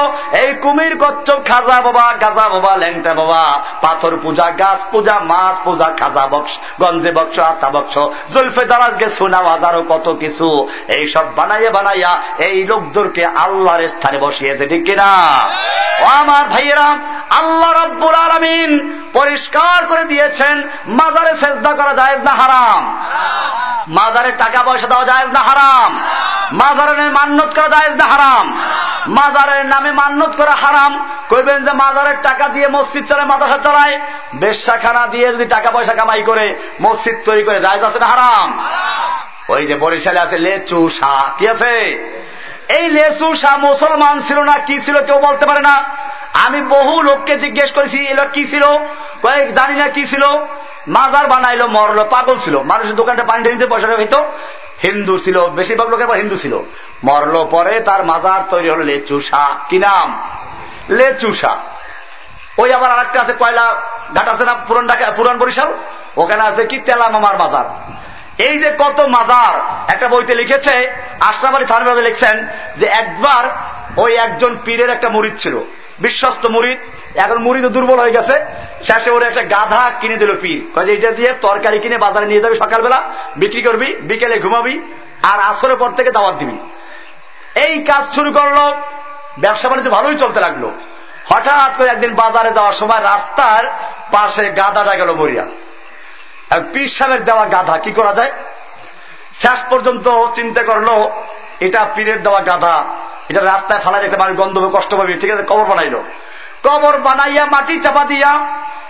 এই কুমির কচ্ছপ খাজা বাবা, গাজা বাবা ল্যাংটা বাবা। পাথর পূজা, গাছ পূজা, মাছ পূজা, খাজা বক্স, গঞ্জে বক্স, আতা বক্স, জুলফে দারাজকে সোনা বাজারও কত কিছু। এই সব বানাইয়া বানাইয়া এই লোকদেরকে আল্লাহর স্থানে বসিয়েছে, ঠিক কিনা? ও আমার ভাইয়েরা, আল্লাহ রব্বুল আলমিন পরিষ্কার করে দিয়েছেন, মাজারে চেষ্টা করা যায় না হারাম? মাজারে টাকা পয়সা দেওয়া যায় না হারাম। মাজারের মান্যত করা যায় না হারাম। মাজারের নামে মান্যত করা হারাম। কইবেন যে মাজারের টাকা দিয়ে মসজিদ চালায় মাদ্রাসা চালায়। বেশাখানা দিয়ে যদি টাকা পয়সা কামাই করে, মসজিদ তৈরি করে যায় আছে না হারাম? ওই যে বরিশালে আছে লেচু শাহ। কি আছে? এই লেচু শাহ মুসলমান ছিল না, কি ছিল কেউ বলতে পারে না। আমি বহু লোককে জিজ্ঞেস করেছি এলো কি ছিল? কয়েক জানি না কি ছিল। মাজার বানাইলো, মরলো, পাগল ছিল। মানুষের দোকানটা পানি ঢেলিতে পয়সা হইতো। হিন্দু ছিল, বেশিরভাগ লোকের হিন্দু ছিল। মরলো পরে তার মাজার তৈরি হলো লেচুসা। কি নাম? লেচুসা। ওই আবার আরেকটা আছে, কয়লা ঘাট আছে না, পুরান ঢাকা, পুরান বরিশাল? ওখানে আছে কি? তেলা মামার মাজার। এই যে কত মাজার, একটা বইতে লিখেছে, আশরাফ আলী লিখছেন যে একবার ওই একজন পীরের একটা মুরিদ ছিল, বিশ্বস্ত মুরিদ এখন মুড়ি তো দুর্বল হয়ে গেছে। শেষে ওর একটা গাধা কিনে দিল পীর। কাজে এটা দিয়ে তরকারি কিনে বাজারে নিয়ে যাবি সকালবেলা, বিক্রি করবি, বিকেলে ঘুমাবি, আর আসরের পর থেকে দাওয়াত দিবি। এই কাজ শুরু করল, ব্যবসা বাণিজ্য ভালোই চলতে লাগল। হঠাৎ করে একদিন বাজারে যাওয়ার সময় রাস্তার পাশে গাধাটা গেল মরিয়া। পীর সাহেবের দেওয়া গাধা, কি করা যায়? শেষ পর্যন্ত চিন্তা করল, এটা পীরের দেওয়া গাধা, এটা রাস্তায় ফালাই রেখে মানুষ গন্ধ কষ্ট পাবি। ঠিক আছে, কবর বানাইলো কবর বানাইয়া, মাটি চাপা দিয়া,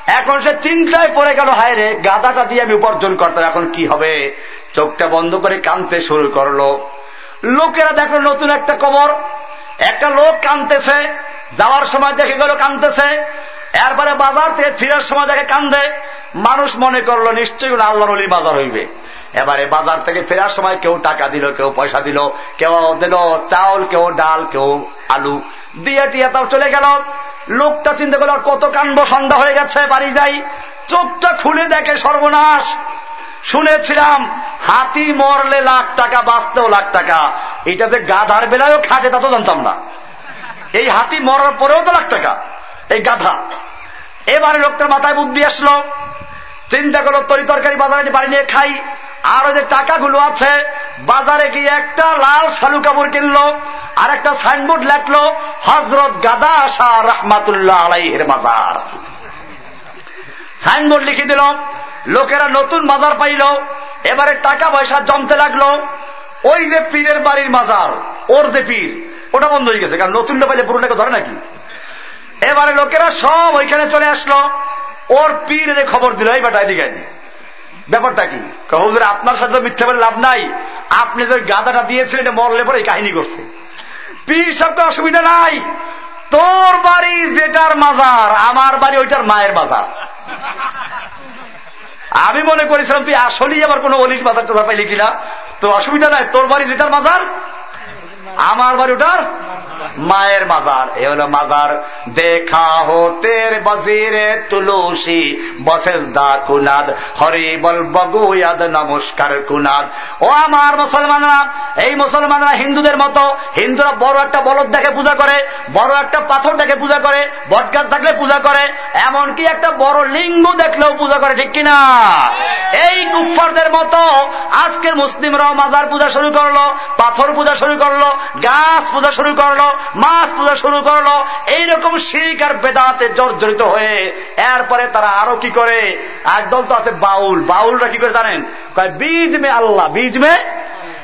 এখন সে চিন্তায় পড়ে গেল, হায় রে গাদাটা দিয়ে আমি উপার্জন করতাম, এখন কি হবে? চোখটা বন্ধ করে কানতে শুরু করল। লোকেরা দেখল নতুন একটা কবর, একটা লোক কানতেছে, যাওয়ার সময় দেখে গেল কানতেছে, এরপরে বাজার থেকে ফিরার সময় দেখে কান্দে। মানুষ মনে করল, নিশ্চয়ই আল্লাহর অলি বাজার হইবে। এবারে বাজার থেকে ফেরার সময় কেউ টাকা দিল, কেউ পয়সা দিল, কেউ দিল চাউল, কেউ ডাল, কেউ আলু। দিয়ে টিয়া তাও চলে গেল। লোকটা চিন্তা করল কত কাণ্ড সন্ধ্যা হয়ে গেছে, বাড়ি যাই। চোখটা খুলে দেখে সর্বনাশ। শুনেছিলাম, হাতি মরলে লাখ টাকা, বাঁচতেও লাখ টাকা। এটা যে গাধার বেলায়ও খাটে, তা তো জানতাম না। এই হাতি মরার পরেও তো লাখ টাকা। এই গাধা। এবারে লোকটার মাথায় বুদ্ধি আসলো। চিন্তা করো, তরি তরকারি বাজারে বাড়ি নিয়ে খাই, আর ওই যে টাকাগুলো আছে, বাজারে গিয়ে একটা লাল শালু কাপড় কিনলো, আর একটা সাইনবোর্ড লেখলো হজরত গাদা শাহ রহমাতুল্লাহ আলাইহের মাজার সাইনবোর্ড লিখে দিল, লোকেরা নতুন মাজার পাইল, এবারে টাকা পয়সা জমতে লাগল। ওই যে পীরের বাড়ির মাজার ওর যে পীর, ওটা বন্ধ হয়ে গেছে, কারণ নতুনটা পাইলে পুরোটাকে ধরে নাকি? এবারে লোকেরা সব ওইখানে চলে আসলো ওর পীরের খবর দিল, এই বেটা, এদিকে ব্যাপারটা কি? হুজুর, আপনার সাথে মিথ্যা বলে লাভ নাই। আপনি যে গাদাটা দিয়েছিলেন, এটা মরলে পরে এই কাহিনী করছে। পীর সবটা অসুবিধা নাই। তোর বাড়ি যেটার মাজার, আমার বাড়ি ওইটার মায়ের মাজার। আমি মনে করেছিলাম, তুই আসলেই আবার কোন অলির মাজার টাজার পাইলি কিনা? তো অসুবিধা নাই, তোর বাড়ি যেটার মাজার আমার বাড়ি ওটার মায়ের মাজার। এ হলো মাজার। দেখা হতের বজিরে তুলসী বসেস দা কুনাদ হরি বল বগুয়াদ নমস্কার কুনাদ। ও আমার মুসলমানরা, এই মুসলমানরা হিন্দুদের মতো, হিন্দুরা বড় একটা বলদ দেখে পূজা করে, বড় একটা পাথর দেখে পূজা করে বটগাছ থাকলে পূজা করে, এমনকি একটা বড় লিঙ্গ দেখলেও পূজা করে, ঠিক কিনা? এই কুফারদের মতো আজকের মুসলিমরাও মাজার পূজা শুরু করল, পাথর পূজা শুরু করল গাছ পূজা শুরু করল, মাছ পূজা শুরু করল, এইরকম শিকার বেদাতে জর্জরিত হয়ে এরপরে তারা আরও কি করে? একদল তো আছে বাউল। বাউলরা কি করে জানেন? বীজ মে আল্লাহ বীজ মে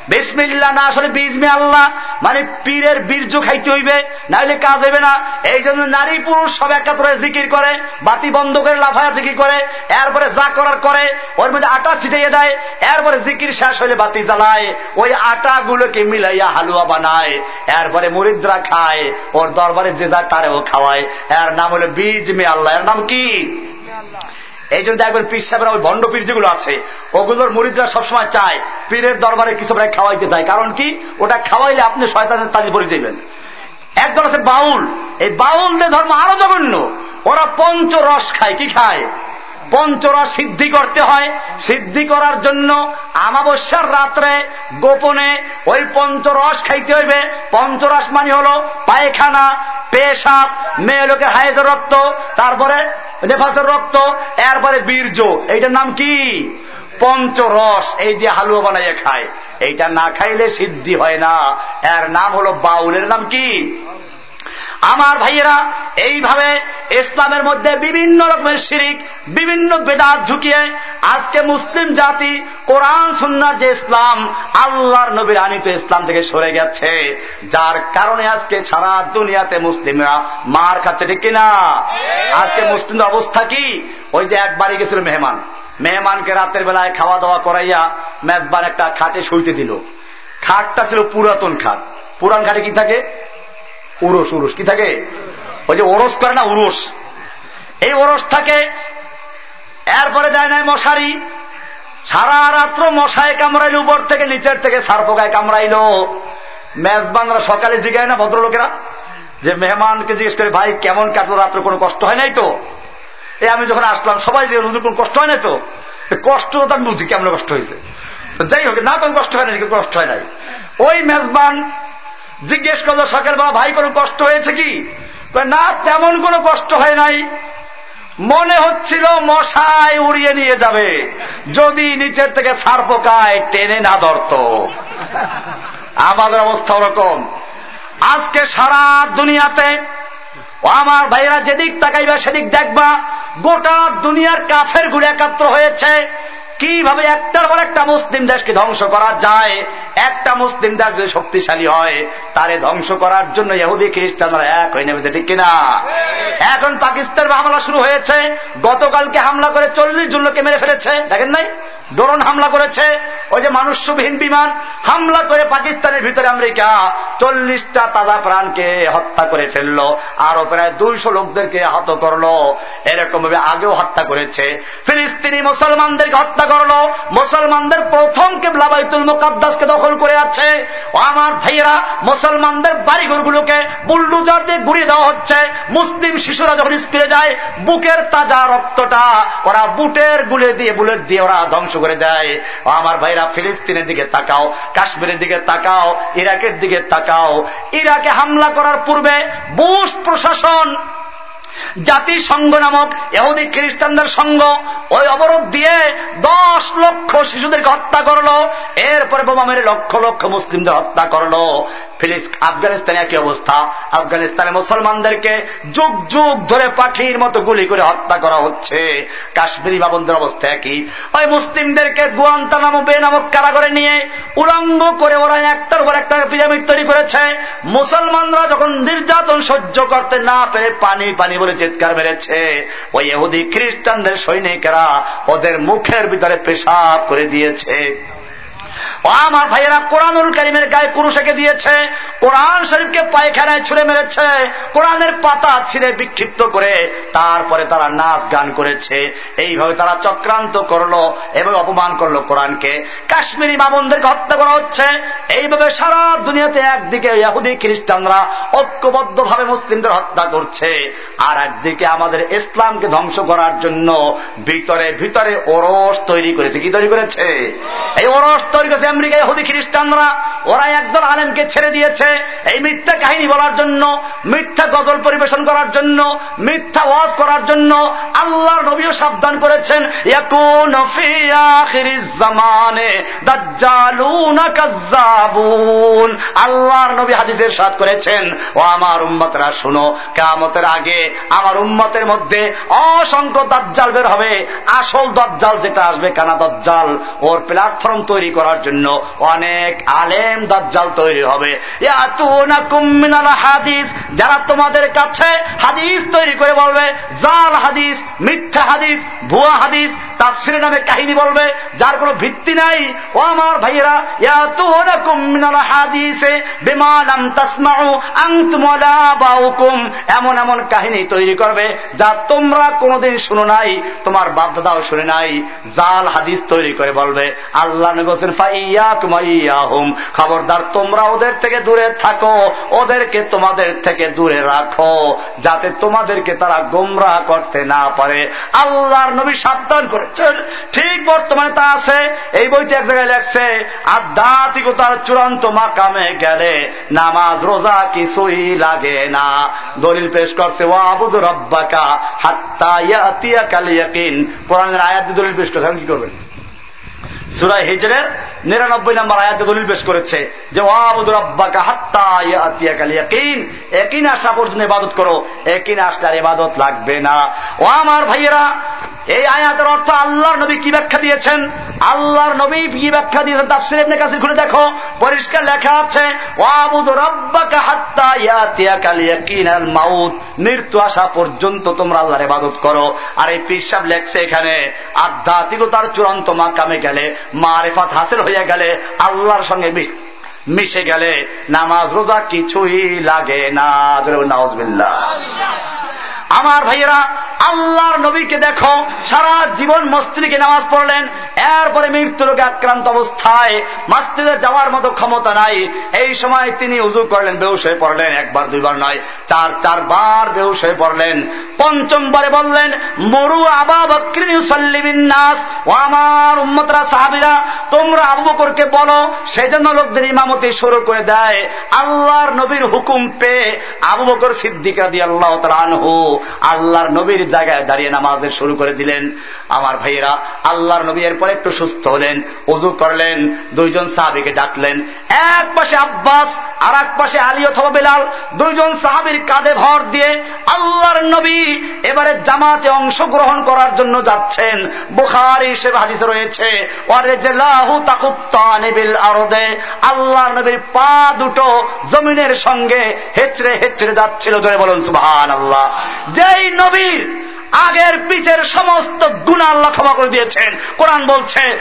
বিসমিল্লা না আসলে বীজ মে আল্লাহ মানে পীরের বীর্য খাইতে হইবে না হলে কাজ হইবে না। এই জন্য নারী পুরুষ সব একাত্রে জিকির করে, বাতি বন্ধ করে লাফায়া জিকির করে, এরপরে যা করার করে, ওর মধ্যে আটা ছিটাইয়ে দেয়, এরপরে জিকির শেষ হইলে বাতি জ্বালায়, ওই আটা গুলোকে মিলাইয়া হালুয়া বানায়, এরপরে মুরিদ্রা খায়, ওর দরবারে যে যা তারেও খাওয়ায়। এর নাম হলো বীজ মে আল্লাহ। এর নাম কি? এই জন্য দেখবেন পীর সাহেবের ওই ভণ্ড পীর যেগুলো আছে, ওগুলোর মুরিদরা সবসময় চায় পীরের দরবারে কিছু প্রায় খাওয়াইতে চায় কারণ কি? ওটা খাওয়াইলে আপনি শয়তানের তাজি পরে যাবেন একদল আছে বাউল। এই বাউলদের ধর্ম আরও জঘন্য। ওরা পঞ্চরস খায়। কি খায়? পঞ্চরস সিদ্ধি করতে হয়। সিদ্ধি করার জন্য আমাবস্যার রাত্রে গোপনে ওই পঞ্চরস খাইতে হইবে। পঞ্চরস মানে হল পায়খানা, পেশাব, মেয়ে লোকের হায়েজের রক্ত, তারপরে নেফাসের রক্ত, এরপরে বীর্য। এইটার নাম কি? পঞ্চরস। এই দিয়ে হালুয়া বানাইয়া খায়। এইটা না খাইলে সিদ্ধি হয় না। এর নাম হলো বাউলের। নাম কি? আমার ভাইয়েরা এইভাবে ইসলামের মধ্যে বিভিন্ন রকমের শিরিক বিভিন্ন বেদাত ঢুকিয়ে আজকে মুসলিম জাতি কোরআন সুন্নার যে ইসলাম আল্লাহর নবীর আনিত ইসলাম থেকে সরে গেছে। যার কারণে আজকে সারা দুনিয়াতে মুসলিমরা মার খাচ্ছে ঠিক কিনা? আজকে মুসলিমদের অবস্থা কি? ওই যে একবারই গেছিল মেহমান। মেহমানকে রাতের বেলায় খাওয়া দাওয়া করাইয়া মেজবান একটা খাটে শুইতে দিল। খাটটা ছিল পুরাতন খাট। পুরান খাটে কি থাকে? উরস উরস। কি থাকে? ওই যে ওরস করে না উরস? এই ওরস থাকে, এরপরে দেয় নাই মশারি। সারা রাত্র মশায় কামড়াইল, উপর থেকে নিচের থেকে সার পোকায় কামড়াইল। মেজবানরা সকালে জিগায় না ভদ্রলোকেরা? যে মেহমানকে জিজ্ঞেস করে, ভাই, কেমন কাটলো রাত্রে? কোনো কষ্ট হয় নাই তো? এই আমি যখন আসলাম, সবাই যে কোন কষ্ট হয় নাই তো? কষ্ট তো আমি বুঝি, কেমন কষ্ট হয়েছে? যাই হোক, না কোনো কষ্ট হয় নাই কষ্ট হয় নাই। ওই মেজবান জিজ্ঞেস করল সকালবেলা ভাই, কোনো কষ্ট হয়েছে কি? না, তেমন কোনো কষ্ট হয় নাই। মনে হচ্ছিল মশাই উড়িয়ে নিয়ে যাবে। যদি নিচের থেকে সার পোকায় টেনে না ধরত। আমাদের অবস্থা ওরকম। আজকে সারা দুনিয়াতে আমার ভাইরা যেদিক তাকাইবা সেদিক দেখবা, গোটা দুনিয়ার কাফের গুলি একাত্র হয়েছে। কীভাবে একটার পর একটা মুসলিম দেশকে ধ্বংস করা যায়? একটা মুসলিম দেশ যদি শক্তিশালী হয়, তারে ধ্বংস করার জন্য ইহুদি, খ্রিস্টানরা এক হয়ে নেমেছে, ঠিক কিনা? এখন পাকিস্তানের হামলা শুরু হয়েছে। গতকালকে হামলা করে চল্লিশ জন লোককে মেরে ফেলেছে। দেখেন নাই? ড্রোন হামলা করেছে। ওই যে মানুষবিহীন বিমান হামলা করে পাকিস্তানের ভিতরে আমেরিকা চল্লিশটা তাজা প্রাণকে হত্যা করে ফেলল আরও প্রায় দুইশো লোকদেরকে আহত করল। এরকম ভাবে আগেও হত্যা করেছে। ফিলিস্তিনি মুসলমানদেরকে হত্যা করল, মুসলমানদের প্রথম কেবলা বাইতুল মুকাদ্দাসকে দখল করে আছে। আমার ভাইয়েরা, মুসলমানদের বাড়িঘরগুলোকে বুল্ডুজার দিয়ে ঘুরিয়ে দেওয়া হচ্ছে। মুসলিম শিশুরা যখন স্কুলে যায়, বুকের তাজা রক্তটা ওরা বুটের গুলে দিয়ে, বুলেট দিয়ে ওরা ধ্বংস করে দেয়। আমার ভাইরা ফিলিস্তিনের দিকে তাকাও, কাশ্মীরের দিকে তাকাও, ইরাকের দিকে তাকাও। ইরাকে হামলা করার পূর্বে বুশ প্রশাসন জাতিসংঘ নামক এহুদি খ্রিস্টানদের সঙ্গ ওই অবরোধ দিয়ে দশ লক্ষ শিশুদেরকে হত্যা করল। এরপরে বোমা মেরে লক্ষ লক্ষ মুসলিমদের হত্যা করল। ফিলিস আফগানিস্তানে একই অবস্থা? আফগানিস্তানে মুসলমানদেরকে যুগ যুগ ধরে পাখির মতো গুলি করে হত্যা করা হচ্ছে। কাশ্মীরি বাবনদের অবস্থা একই। ওই মুসলিমদেরকে গুয়ান্তা নামক বে নামক কারাগারে নিয়ে উলঙ্গ করে ওরা একটার উপর একটা পিরামিড তৈরি করেছে। মুসলমানরা যখন নির্যাতন সহ্য করতে না পেরে পানি পানি বলে চিৎকার মেরেছে। ওই এহুদি খ্রিস্টানদের সৈনিকেরা ওদের মুখের ভিতরে পেশাব করে দিয়েছে। ও আমার ভাইয়েরা, কোরআনুল করিমের গায়ে পুরুষকে দিয়েছে, কোরআন শরীফকে পায়খানায় ছুড়ে মেরেছে, কোরআনের পাতা ছিঁড়ে বিক্ষিপ্ত করে তারপরে তারা নাচ গান করেছে। এইভাবে তারা চক্রান্ত করল এবং অপমান করল কোরআনকে। কাশ্মীরি মামুনদেরকে হত্যা করা হচ্ছে। এইভাবে সারা দুনিয়াতে একদিকে ইয়াহুদি, খ্রিস্টানরা ঐক্যবদ্ধভাবে মুসলিমদের হত্যা করছে আর একদিকে আমাদের ইসলামকে ধ্বংস করার জন্য ভিতরে ভিতরে ওরস তৈরি করেছে। কি তৈরি করেছে? এই ওরস তৈরি করেছে আমেরিকা ইহুদি খ্রিস্টানরা ওরা একদল আলেমকে ছেড়ে দিয়েছে এই মিথ্যা কাহিনী বলার জন্য, মিথ্যা গজল পরিবেশন করার জন্য, মিথ্যা ওয়াজ করার জন্য আল্লাহর নবীও সাবধান করেছেন আল্লাহর নবী হাদিসের সাথ করেছেন, ও আমার উম্মতরা শুনো কেমতের আগে আমার উম্মতের মধ্যে অসংখ্য দাজ্জাল বের হবে, আসল দজ্জাল যেটা আসবে কানা দজ্জাল, ওর প্ল্যাটফর্ম তৈরি করার জন্য অনেক আলেম দাজ্জাল তৈরি হবে। হাদিস, যারা তোমাদের কাছে হাদিস তৈরি করে বলবে, জাল হাদিস, মিথ্যা হাদিস, ভুয়া হাদিস তাফসিরের নামে কাহিনী বলবে, যার কোনো ভিত্তি নাই। ও আমার ভাইয়েরা এমন এমন কাহিনী তৈরি করবে, যা তোমরা কোনোদিন শুনো নাই, তোমার বাপদাদাও শুনে নাই। জাল হাদিস তৈরি করে বলবে, আল্লাহ নবী খবরদার, তোমরা ওদের থেকে দূরে থাকো, ওদেরকে তোমাদের থেকে দূরে রাখো, যাতে তোমাদেরকে তারা গোমরা করতে না পারে। আল্লাহর নবী সাবধান করেছেন। ঠিক বর্তমানে তা আছে। এই বইতে এক জায়গায় লেখছে, আধ্যাত্মিকতার চূড়ান্ত মাকামে গেলে নামাজ, রোজা কিছুই লাগে না। দলিল পেশ করছে ও আবুদ রব্বাকা হাত্তা ইয়াতিয়া কালিয়াকিন কোরআনের আয়াত দলিল পেশ করছে কি করবেন? সুরাই হিজরের নিরানব্বই নম্বর আয়াতে দলিল পেশ করেছে যে আসা পর্যন্ত ইবাদত করো একিন আসলে আর ইবাদত লাগবে না। ও আমার ভাইয়েরা, এই আয়াতের অর্থ আল্লাহর নবী কি ব্যাখ্যা দিয়েছেন? আল্লাহর নবী কি ব্যাখ্যা দিয়েছেন? তাফসির ইবনে কাসির খুলে দেখো, পরিষ্কার লেখা আছে, ওয়াবুদ রাব্বাকা হাত্তা ইয়াতিয়াকাল ইয়াকিনাল মাউত মৃত্যু আসা পর্যন্ত তোমরা আল্লাহর ইবাদত করো। আর এই পিসাব লেখছে এখানে, আধ্যাত্মিকতার চূড়ান্ত মাকামে গেলে মারেফাত হাসিল হয়ে গেলে আল্লাহর সঙ্গে মিশে গেলে নামাজ রোজা কিছুই লাগে না। আমার ভাইয়েরা, আল্লাহর নবীকে দেখো, সারা জীবন মস্ত্রীকে নামাজ পড়লেন, এরপরে মৃত্যু রোগে আক্রান্ত অবস্থায় মাস্তিদে যাওয়ার মতো ক্ষমতা নাই। এই সময় তিনি উজু করলেন বেউস হয়ে পড়লেন, একবার, দুইবার নয়, চার, চারবার বেউস হয়ে পড়লেন। পঞ্চমবারে বললেন, মরু আবা বক্রিন নাস ও আমার উম্মতরা সাহাবিরা, তোমরা আবু বকরকে বলো সেই জন্য লোকদের ইমামতি শুরু করে দেয়। আল্লাহর নবীর হুকুম পেয়ে আবু বকর সিদ্দিকা দিয়ে আল্লাহ আনহু আল্লাহর নবীর জায়গায় দাঁড়িয়ে নামাজের শুরু করে দিলেন। আমার ভাইয়েরা, আল্লাহর নবী পরে একটু সুস্থ হলেন, উজু করলেন, দুইজন সাহাবিকে ডাকলেন। এক পাশে আব্বাস আর এক পাশে আলী অথবা বেলাল, দুইজন সাহাবির কাঁধে ভর দিয়ে আল্লাহর নবী এবারে জামাতে অংশগ্রহণ করার জন্য যাচ্ছেন। বুখারি সে হাদিসে রয়েছে আল্লাহর নবীর পা দুটো জমিনের সঙ্গে হেচড়ে হেচড়ে যাচ্ছিল। ধরে বলুন সুহান আল্লাহ যেই নবীর আগের পিছের সমস্ত গুণা আল্লাহ ক্ষমা করে দিয়েছেন। কোরআন বলছে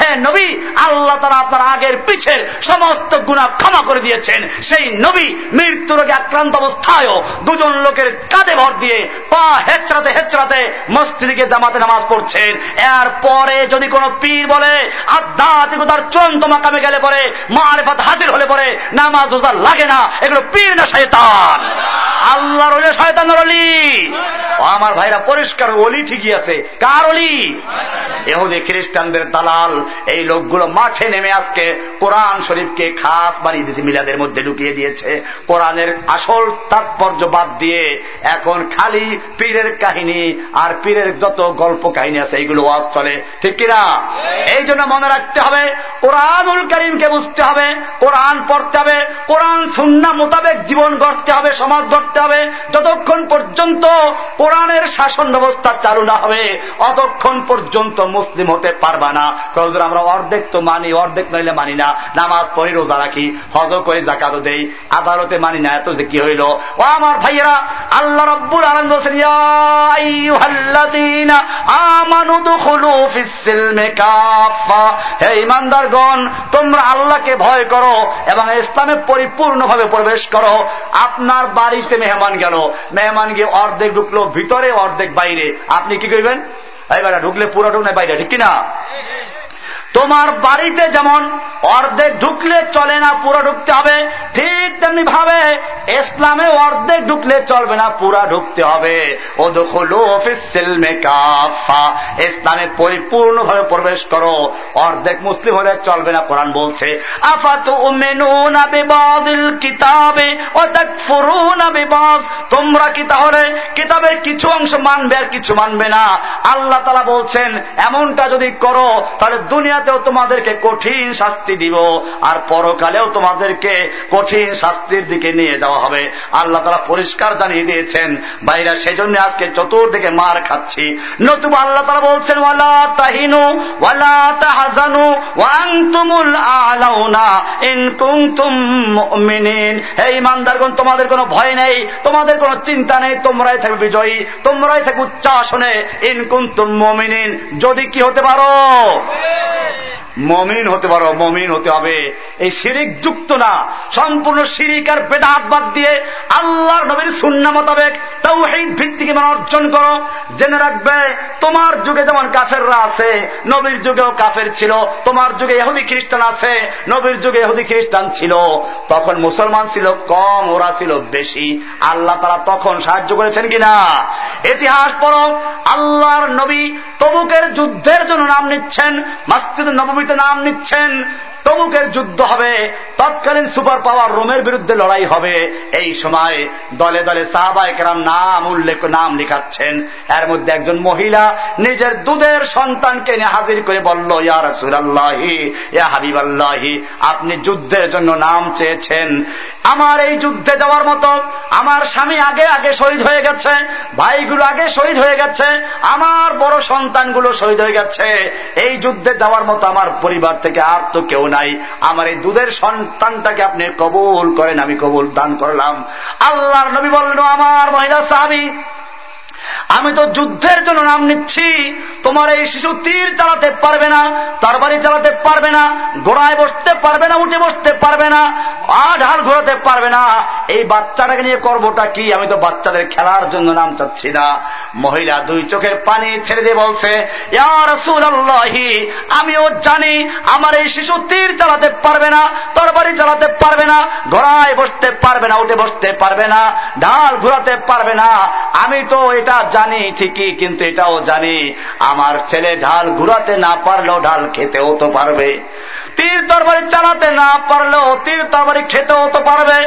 হে নবী, আল্লাহ তারা আপনার আগের পিছের সমস্ত গুণা ক্ষমা করে দিয়েছেন। সেই নবী মৃত্যু রোগে আক্রান্ত অবস্থায়ও দুজন লোকের কাঁধে ভর দিয়ে পা হেচড়াতে হেচড়াতে মস্তিদিকে জামাতে নামাজ পড়ছেন। এর পরে যদি কোন পীর বলে, আধ্যাত্মিকতার চূড়ান্ত মাকামে গেলে পরে, মারেফাত হাজির হলে পরে নামাজ লাগে না। এগুলো পীর না শয়তান। আল্লাহর ওলে শয়তানের অলি আমার ভাইরা, পরিষ্কার অলি ঠিকই আছে। কার অলি এহুদি খ্রিস্টানদের দালাল। এই লোকগুলো মাঠে নেমে আজকে কোরআন শরীফকে খাস বানিয়ে দিয়েছে, মিলাদের মধ্যে ঢুকিয়ে দিয়েছে। কোরআনের আসল তাৎপর্য বাদ দিয়ে এখন খালি পীরের কাহিনী আর পীরের যত গল্প কাহিনী আছে, এইগুলো ওয়াজ চলে। ঠিক কিনা? এই জন্য মনে রাখতে হবে, কোরআনুল করিমকে বুঝতে হবে, কোরআন পড়তে হবে, কোরআন সুন্না মোতাবেক জীবন গড়তে হবে সমাজ গড়তে হবে, যতক্ষণ পর্যন্ত কোরআনের শাসন ব্যবস্থা চালু না হবে, অতক্ষণ পর্যন্ত মুসলিম হতে পারবা না। কজর আমরা অর্ধেক তো মানি, অর্ধেক নইলে মানি না। নামাজ পড়ি, রোজা রাখি হজ করে জাকাত দেই। আদালতে মানি না, এত কি হইল? ও আমার ভাইয়েরা, আল্লাহ রব্বুল আলম তোমরা আল্লাহকে ভয় করো এবং ইসলামে পরিপূর্ণভাবে প্রবেশ করো। আপনার বাড়িতে মেহমান গেল। মেহমান গিয়ে অর্ধেক ঢুকলো, ভিতরে অর্ধেক বাইরে। আপনি কি করবেন এবার ঢুকলে পুরো ঢুক না বাইরে, ঠিক কিনা? তোমার বাড়িতে যেমন অর্ধেক ঢুকলে চলে না, পুরো ঢুকতে হবে, ঠিক তেমনি ভাবে ইসলামে অর্ধেক ঢুকলে চলবে না, পুরা ঢুকতে হবে। ও ইসলামে পরিপূর্ণভাবে প্রবেশ করো, অর্ধেক মুসলিম হলে চলবে না, কোরআন বলছে। কিতাবে তোমরা কি তাহলে কিতাবের কিছু অংশ মানবে আর কিছু মানবে না? আল্লাহ তালা বলছেন, এমনটা যদি করো, তাহলে দুনিয়াতেও তোমাদেরকে কঠিন শাস্তি দিব, আর পরকালেও তোমাদেরকে কঠিন শাস্তির দিকে নিয়ে যাওয়া হবে। আল্লাহ তারা পরিষ্কার জানিয়ে দিয়েছেন বাইরা সেজন্য আজকে চতুর্দিকে মার খাচ্ছি। নতুবা আল্লাহ তারা বলছেন, ওয়ালা তাহিনু, ওয়ালা তাহাজানু ওয়াংতুমুল আলাউনা ইন কুনতুম মুমিনিন। হে ইমানদারগণ তোমাদের কোনো ভয় নেই, তোমাদের কোনো চিন্তা নেই, তোমরাই থাকবে বিজয়ী, তোমরাই থাকবে উচ্চাসনে ইন কুনতুম মুমিনিন। যদি কি হতে পারো? মমিন হতে পারো, মমিন হতে হবে। এই শিরিক যুক্ত না। সম্পূর্ণ শিরিক আর বেদাত বাদ দিয়ে আল্লাহর নবীর সুন্না মোতাবেক তাও এই ভিত্তিকে মানে অর্জন করো। জেনে রাখবে, তোমার যুগে যেমন কাফেররা আছে, নবীর যুগেও কাফের ছিল। তোমার যুগে এহুদি খ্রিস্টান আছে, নবীর যুগে এহুদি খ্রিস্টান ছিল। তখন মুসলমান ছিল কম, ওরা ছিল বেশি। আল্লাহ তারা তখন সাহায্য করেছেন কিনা? ইতিহাস পড়ো। আল্লাহর নবী তবুকের যুদ্ধের জন্য নাম নিচ্ছেন। মাস্তিদ নবমীতে নাম নিচ্ছেন। তবুকের যুদ্ধ হবে, তৎকালীন সুপার পাওয়ার রোমের বিরুদ্ধে লড়াই হবে। এই সময় দলে দলে সাহাবায়কেরাম নাম উল্লেখ, নাম লিখাচ্ছেন। এর মধ্যে একজন মহিলা নিজের দুধের সন্তানকে নিয়ে হাজির করে বলল, ইয়া রসুল্লাহি ইয়া হাবিব আল্লাহি আপনি যুদ্ধের জন্য নাম চেয়েছেন। আমার এই যুদ্ধে যাওয়ার মতো আমার স্বামী আগে আগে শহীদ হয়ে গেছে, ভাইগুলো আগে শহীদ হয়ে গেছে, আমার বড় সন্তানগুলো শহীদ হয়ে গেছে। এই যুদ্ধে যাওয়ার মতো আমার পরিবার থেকে আর তো কেউ নাই। আমার এই দুধের সন্তানটাকে আপনি কবুল করেন, আমি কবুল দান করলাম। আল্লাহর নবী বললেন আমার মহিলা সাহাবি আমি তো যুদ্ধের জন্য নাম নিচ্ছি। তোমার এই শিশু তীর চালাতে পারবে না তার বাড়ি চালাতে পারবে না, গোড়ায় বসতে পারবে না, উঠে বসতে পারবে না ঢাল ঘোরাতে পারবে না। এই বাচ্চাটাকে নিয়ে করবোটা কি? আমি তো বাচ্চাদের খেলার জন্য নাম চাচ্ছি না। মহিলা দুই চোখের পানি ছেড়ে দিয়ে বলছে আমিও জানি আমার এই শিশু তীর চালাতে পারবে না, তরবারি চালাতে পারবে না ঘোড়ায় বসতে পারবে না, উঠে বসতে পারবে না, ঢাল ঘুরাতে পারবে না। আমি তো এটা জানি ঠিকই, কিন্তু এটাও জানি, আমার ছেলে ঢাল ঘুরাতে না পারলেও ঢাল খেতেও তো পারবে। তীর তরবারি চালাতে না পারলেও তীর তরবারি খেতেও তো পারবে।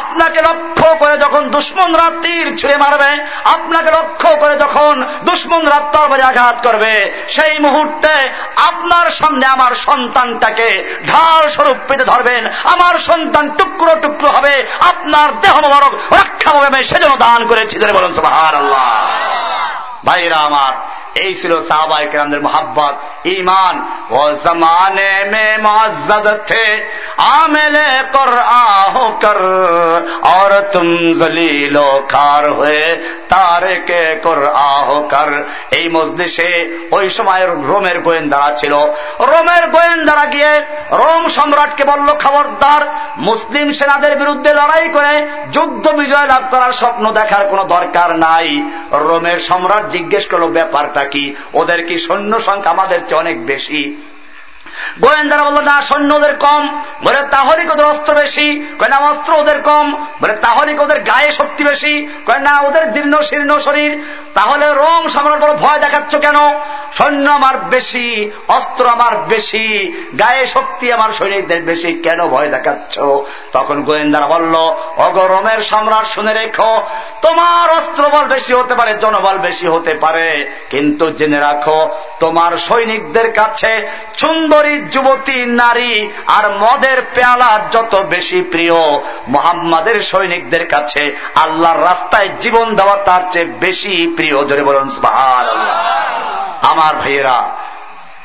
আপনাকে লক্ষ্য করে যখন দুশ্মনরা তীর ছুঁড়ে মারবে, আপনাকে লক্ষ্য করে যখন দুশ্মনরা তরবারি আঘাত করবে, সেই মুহূর্তে আপনার সামনে আমার সন্তানটাকে ঢাল স্বরূপ পেতে ধরবেন। আমার সন্তান টুকরো টুকরো হবে, আপনার দেহ মোবারক রক্ষা পাবে সেজন্য দান করেছি। বলুন সুবহান আল্লাহ ভাইরা আমার এই ছিল সাহাবা একরামদের মোহাব্বত। ইমান ও জমানে মে মজ্জদ থে আমেলে কর আহ কর। আর তুম জলিলো খার হয়ে তারে কে কর আহ কর। এই মজলিসে ওই সময় রোমের গোয়েন্দারা ছিল। রোমের গোয়েন্দারা গিয়ে রোম সম্রাটকে বলল, খবরদার, মুসলিম সেনাদের বিরুদ্ধে লড়াই করে যুদ্ধ বিজয় লাভ করার স্বপ্ন দেখার কোনো দরকার নাই। রোমের সম্রাট জিজ্ঞেস করল, ব্যাপারটা কি ওদের কি সৈন্য সংখ্যা আমাদের চেয়ে অনেক বেশি। গোয়েন্দারা বলল, না, সৈন্য ওদের কম। বলে, তাহলে ওদের অস্ত্র বেশি? কয়, না, অস্ত্র ওদের কম। বলে, তাহলে ওদের গায়ে শক্তি বেশি? কয়, না, ওদের জীর্ণ শীর্ণ শরীর। তাহলে রোম সম্রাট বড় ভয় দেখাচ্ছ কেন? সৈন্য আমার বেশি, অস্ত্র আমার বেশি, গায়ে শক্তি আমার সৈনিকদের বেশি, কেন ভয় দেখাচ্ছ? তখন গোয়েন্দারা বলল অগরমের সম্রাট, শুনে রেখো। তোমার অস্ত্র বল বেশি হতে পারে, জনবল বেশি হতে পারে, কিন্তু জেনে রাখো, তোমার সৈনিকদের কাছে সুন্দরী যুবতী, নারী আর মদের পেয়ালা যত বেশি প্রিয়, মোহাম্মদের সৈনিকদের কাছে আল্লাহর রাস্তায় জীবন দেওয়া তার চেয়ে বেশি প্রিয়। জোরে বলুন আমার ভাইয়েরা,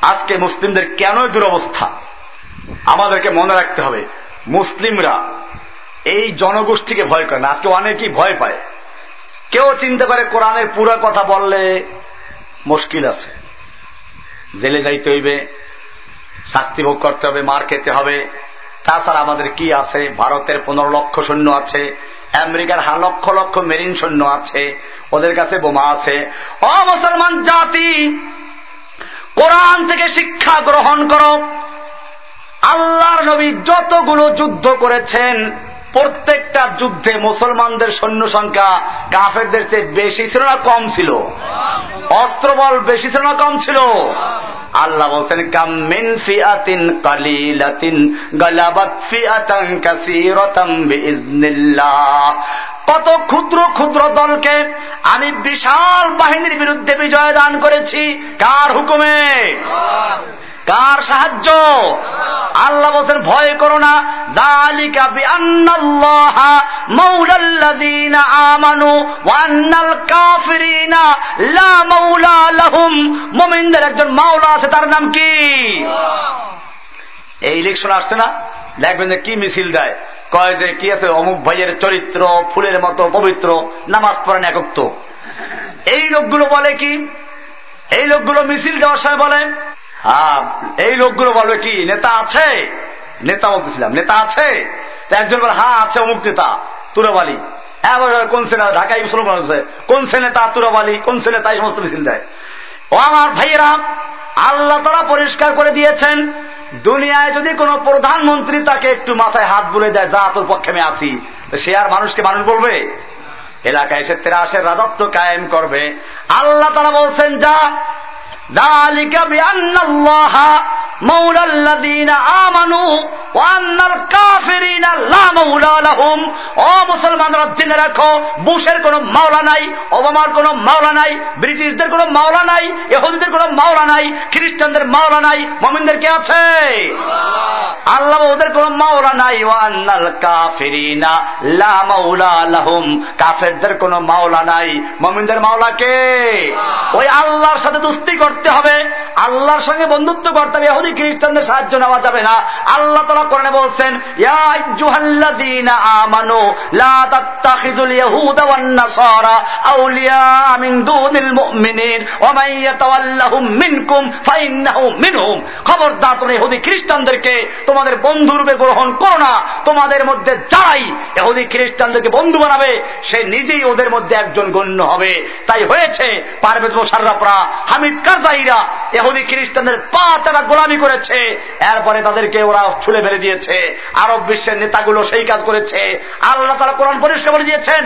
আজকে মুসলিমদের কেন দুরবস্থা? আমাদেরকে মনে রাখতে হবে, মুসলিমরা এই জনগোষ্ঠীকে ভয় করে না। আজকে অনেকেই ভয় পায়। কেউ চিন্তা করে কোরআনের পুরো কথা বললে মুশকিল আছে। জেলে যাইতে হইবে শাস্তি ভোগ করতে হবে, মার খেতে হবে। তাছাড়া আমাদের কি আছে? ভারতের পনেরো লক্ষ সৈন্য আছে, আমেরিকার হা লক্ষ লক্ষ মেরিন সৈন্য আছে, ওদের কাছে বোমা আছে। অ মুসলমান জাতি, কোরআন থেকে শিক্ষা গ্রহণ করো। আল্লাহর নবী যতগুলো যুদ্ধ করেছেন প্রত্যেকটা যুদ্ধে মুসলমানদের সৈন্য সংখ্যা কাফেরদের চেয়ে বেশি ছিল না কম ছিল? অস্ত্রবল বেশি ছিল না কম ছিল? আল্লাহ বলছেন কামিন ফিয়াতিন কালিলাতিন গালাবাত ফিয়াতান কাসীরাতাম কত ক্ষুদ্র ক্ষুদ্র দলকে আমি বিশাল বাহিনীর বিরুদ্ধে বিজয় দান করেছি। কার হুকুমে? কার সাহায্য? আল্লাহ বলছেন ভয় করো না। দালিকা মৌলাল্লাযীনা আমানু ওয়ান্নাল কাফিরিনা লা মাওলা লাহুম। মুমিনদের একজন মাওলা আছে তার নাম কি? এই ইলেকশন আসছে না? দেখবেন যে কি মিছিল দেয়। কয় যে কি আছে অমুক ভাইয়ের চরিত্র ফুলের মতো পবিত্র নামাজ পড়েন একত্র এই লোকগুলো বলে কি? এই লোকগুলো মিছিল দেওয়ার সময় বলে এই লোকগুলো বলবে কি, নেতা আছে? নেতা বলতেছিলাম, নেতা আছে? একজন বলে হ্যাঁ আছে অমুক নেতা, তুরাবালি। হ্যাঁ কোন সেনা? ঢাকায় মুসলমান আছে কোন সে নেতা তুরাবালি, কোন সে নেতা এই সমস্ত মিছিল দেয়। ও আমার ভাইয়েরা, আল্লাহ তারা পরিষ্কার করে দিয়েছেন, দুনিয়ায় যদি কোন প্রধানমন্ত্রী তাকে একটু মাথায় হাত বুলে দেয়, যা তোর পক্ষে আমি আছি সে আর মানুষকে মানুষ বলবে? এলাকায় এসে তেরাসের রাজত্ব কায়েম করবে। আল্লাহ তারা বলছেন, যা ذلك بأن الله مولى الذين آمنوا وأن الكافرين لا مولى لهم ও মুসলমানরা জেনে রাখো বুশের কোন মাওলা নাই ওবামার কোন মাওলা নাই ব্রিটিশদের কোন মাওলা নাই এহুদিদের কোন মাওলা নাই খ্রিস্টানদের মাওলা নাই মমিনদের কে আছে আল্লাহ ওদের কোন মাওলা নাই ওয়ান্নাল কাফিরিনা লা মাওলা লাহুম কাফেরদের কোন মাওলা নাই মমিনদের মাওলা কে ওই আল্লাহর সাথে দুস্তি করতে হবে। আল্লাহর সঙ্গে বন্ধুত্ব করতে হবে। এহুদি খ্রিস্টানদের সাহায্য নেওয়া যাবে না। আল্লাহ তালা কোরআনে বলছেন আমানু মিন মান খবরদার, তোমরা ইহুদি খ্রিস্টানদেরকে তোমাদের বন্ধু রূপে গ্রহণ করো না। তোমাদের মধ্যে যারাই এহুদি খ্রিস্টানদেরকে বন্ধু বানাবে, সে নিজেই ওদের মধ্যে একজন গণ্য হবে। তাই হয়েছে, পারভেজ মোশাররাফরা হামিদ কাজাইরা এহুদি খ্রিস্টানদের পা চারা গোলামি করেছে। এরপরে তাদেরকে ওরা ছুলে ফেলে দিয়েছে। আরব বিশ্বের নেতাগুলো সেই কাজ করেছে। আল্লাহ তারা কোরআন পরিষ্কার করে দিয়েছেন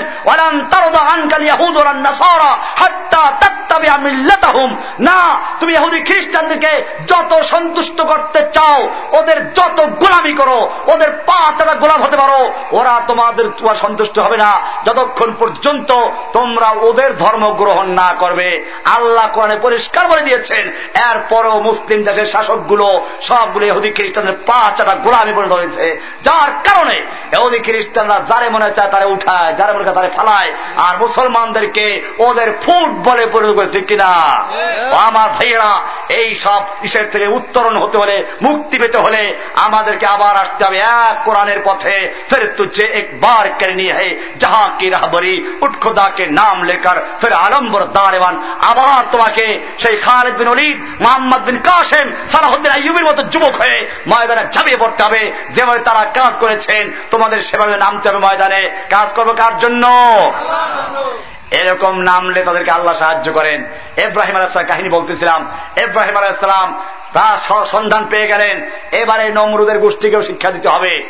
তুমি ইহুদি খ্রিস্টানদেরকে যত সন্তুষ্ট করতে চাও, ওদের যত গোলামি করো, ওদের পা তারা গোলাম হতে পারো, ওরা তোমাদের তোমার সন্তুষ্ট হবে না। যতক্ষণ পর্যন্ত তোমরা ওদের ধর্ম গ্রহণ না করবে, আল্লাহ কোরআনে পরিষ্কার বলে দিয়েছেন। এরপরও মুসলিম দেশের শাসকগুলো সবগুলো ইহুদি খ্রিস্টানদের পা চাটা গোলামি পরিণত হয়েছে যার কারণে ইহুদি খ্রিস্টানরা যারে মনে চায় তারে উঠায় যারে মনে তারে ফালায়। আর মুসলমানদেরকে ওদের ফুটবলে পরিণত করেছে কিনা? আমার ভাইয়েরা এই সব ইসের থেকে উত্তরণ হতে হলে মুক্তি পেতে হলে আমাদেরকে আবার আসতে হবে। এক কোরআনের পথে ফের তুঝে একবার করে নিয়ে হে যাহা কি রাহবরি উঠ খোদাকে নাম লেকার ফের আলম্বর দারেওয়ান। আবার তোমাকে সেই খালেদ বিন অলিদ মোহাম্মদ বিন কাসেম, সালাহুদ্দিন আইয়ুবের মতো যুবক হয়ে ময়দানে ঝাঁপিয়ে পড়তে হবে। যেভাবে তারা কাজ করেছেন, তোমাদের সেভাবে নামতে হবে ময়দানে। কাজ করব কার জন্য? এরকম নামলে তাদেরকে আল্লাহ সাহায্য করেন। এব্রাহিম আলাহাম কাহিনী বলতেছিলাম। এব্রাহিম আলাহাম সন্ধান পেয়ে গেলেন। এবারে নমরুদের গোষ্ঠীকেও শিক্ষা দিতে হবে।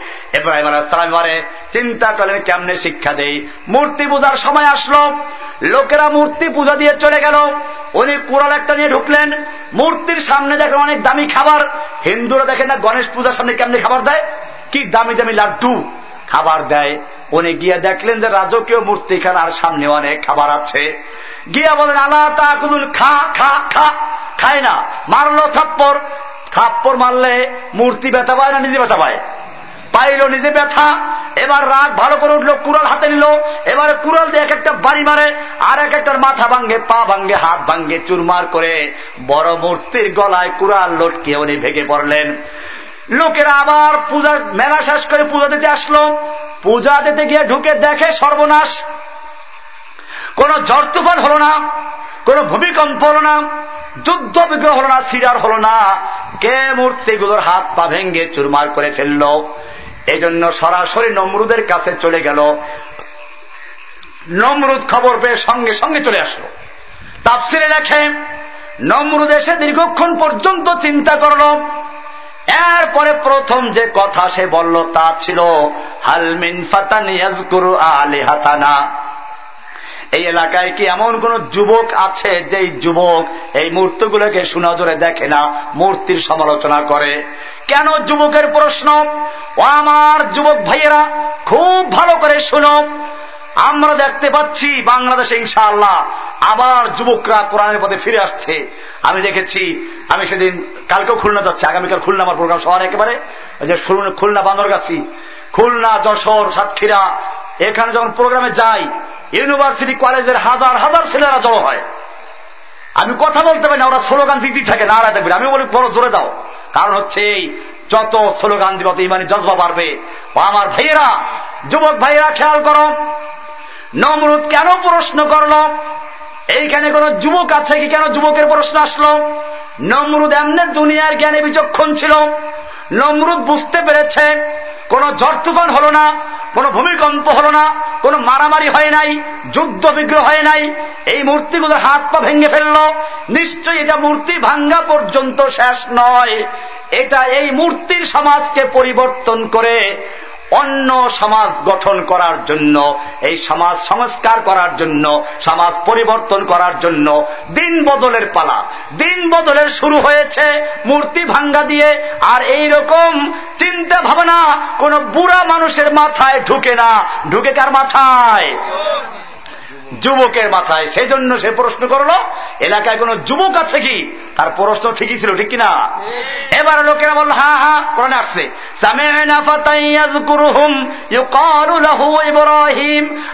আলাহাম এবারে চিন্তা করলেন, কেমনে শিক্ষা দেই? মূর্তি পূজার সময় আসলো। লোকেরা মূর্তি পূজা দিয়ে চলে গেল। উনি কুড়াল একটা নিয়ে ঢুকলেন। মূর্তির সামনে দেখেন অনেক দামি খাবার। হিন্দুরা দেখেন না গণেশ পূজার সামনে কেমনে খাবার দেয়? কি দামি দামি লাড্ডু। খাবার দেয়। উনি গিয়ে দেখলেন যে রাজকীয় মূর্তিখানার সামনে অনেক খাবার আছে। গিয়া বলেন আল্লাহ তাকুল খা খা খা, খায় না। মারলো থাপ্পর থাপ্পর মারলে মূর্তি ব্যথা পায় না নিজে ব্যথা পায়? পাইল নিজে ব্যথা। এবার রাগ ভালো করে উঠল, কুড়াল হাতে নিল। এবারে কুড়াল দিয়ে এক একটা বাড়ি মারে। আর এক একটার মাথা ভাঙ্গে, পা ভাঙ্গে, হাত ভাঙ্গে চুরমার করে বড় মূর্তির গলায় কুড়াল লটকে উনি ভেঙে পড়লেন। লোকেরা আবার পূজার মেলা শেষ করে পূজা দিতে আসলো। পূজা দিতে গিয়ে ঢুকে দেখে সর্বনাশ। কোন ঝড় তুফান হল না, কোন ভূমিকম্প হল না, যুদ্ধ বিগ্রহ হল না সিডার হল না। কে মূর্তিগুলোর হাত পা ভেঙ্গে চুরমার করে ফেলল। এই জন্য সরাসরি নমরুদের কাছে চলে গেল। নমরুদ খবর পেয়ে সঙ্গে সঙ্গে চলে আসলো। তাপসিরে লেখে নমরুদ এসে দীর্ঘক্ষণ পর্যন্ত চিন্তা করল। এরপরে প্রথম যে কথা সে বলল তা ছিল হালমিন ফাতানিয়াজগুরু আলে হাতানা এই এলাকায় কি এমন কোন যুবক আছে যেই যুবক এই মূর্তিগুলোকে সুনজরে দেখে না, মূর্তির সমালোচনা করে? কেন যুবকের প্রশ্ন? ও আমার যুবক ভাইয়েরা, খুব ভালো করে শুনো আমরা দেখতে পাচ্ছি বাংলাদেশে ইনশাআল্লাহ আবার যুবকরা কোরআনের পথে ফিরে আসছে। আমি দেখেছি, আমি সেদিন কালকেও খুলনা যাচ্ছি, আগামীকাল খুলনা আমার প্রোগ্রাম শহর একেবারে। যে খুলনা বান্দরগাছি। খুলনা, যশোর, সাতক্ষীরা, এখানে যখন প্রোগ্রামে যাই, ইউনিভার্সিটি কলেজের হাজার হাজার ছেলেরা জড়ো হয়। আমি কথা বলতে পারি না, ওরা স্লোগান দিতেই থাকে নাড়া দেখবে আমি বলি বড় জোরে দাও। কারণ হচ্ছে এই, যত স্লোগান দিব ইমানি জজবা বাড়বে। আমার ভাইয়েরা, যুবক ভাইয়েরা, খেয়াল করো নমরুদ কেন প্রশ্ন করল? এইখানে কোন যুবক আছে কি? কেন যুবকের প্রশ্ন আসলো? নমরুদ এমনি দুনিয়ার জ্ঞানে বিচক্ষণ ছিল। নমরুদ বুঝতে পেরেছে, কোন ঝড় তুফান হল না, কোন ভূমিকম্প হল না, কোন মারামারি হয় নাই, যুদ্ধ বিগ্রহ হয় নাই। এই মূর্তিগুলোর হাত পা ভেঙে ফেলল। নিশ্চয়ই এটা মূর্তি ভাঙ্গা পর্যন্ত শেষ নয়। এটা এই মূর্তির সমাজকে পরিবর্তন করে অন্য সমাজ গঠন করার জন্য, এই সমাজ সংস্কার করার জন্য, সমাজ পরিবর্তন করার জন্য দিন বদলের পালা। দিন বদলের শুরু হয়েছে মূর্তি ভাঙ্গা দিয়ে, আর এই রকম চিন্তা ভাবনা কোন বুড়া মানুষের মাথায় ঢুকে না। ঢুকে কার মাথায়? যুবকের মাথায়। সেই জন্য সে প্রশ্ন করল, এলাকায় কোন যুবক আছে কি? তার প্রশ্ন ঠিকই ছিল, ঠিক কিনা? এবার লোকেরা বলল, হা হা, কোরআনে আসছে।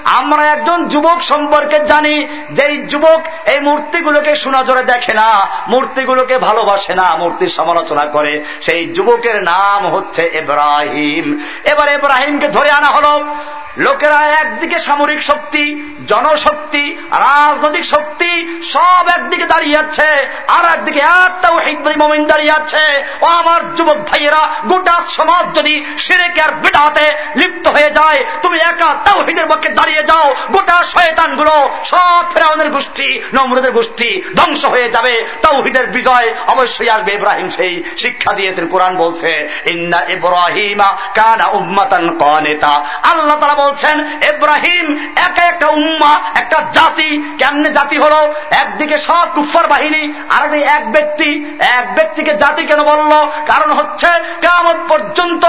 আমরা একজন যুবক সম্পর্কে জানি, যেই যুবক এই মূর্তিগুলোকে সুনজরে দেখে না, মূর্তিগুলোকে ভালোবাসে না, মূর্তির সমালোচনা করে। সেই যুবকের নাম হচ্ছে এব্রাহিম এবার এব্রাহিমকে ধরে আনা হলো, লোকেরা একদিকে সামরিক শক্তি, জনশক্তি, রাজনৈতিক শক্তি, সব একদিকে দাঁড়িয়ে আছে, আর একদিকে একটাও হিকবি মমিন দাঁড়িয়ে আছে। ও আমার যুবক ভাইয়েরা, গোটা সমাজ যদি সিরেকে আর বেটাতে লিপ্ত হয়ে যায়, তুমি একা তাও হিদের পক্ষে দাঁড়িয়ে যাও। গোটা শয়তানগুলো সব ফেরাউনের গোষ্ঠী, নমরুদের গোষ্ঠী ধ্বংস হয়ে যাবে। তাও হিদের বিজয় অবশ্যই আসবে ইব্রাহিম সেই শিক্ষা দিয়েছেন কোরআন বলছে, ইন্না ইব্রাহিমা কানা উম্মাতান কনেতা। আল্লাহ তারা বলছেন, ইব্রাহিম একা একটা উম্মা, একটা জাতি, কেমনে জাতি হলো? একদিকে সব কুফার বাহিনী আর এক ব্যক্তি এক ব্যক্তিকে জাতি কেন বলল? কারণ হচ্ছে কেমন পর্যন্ত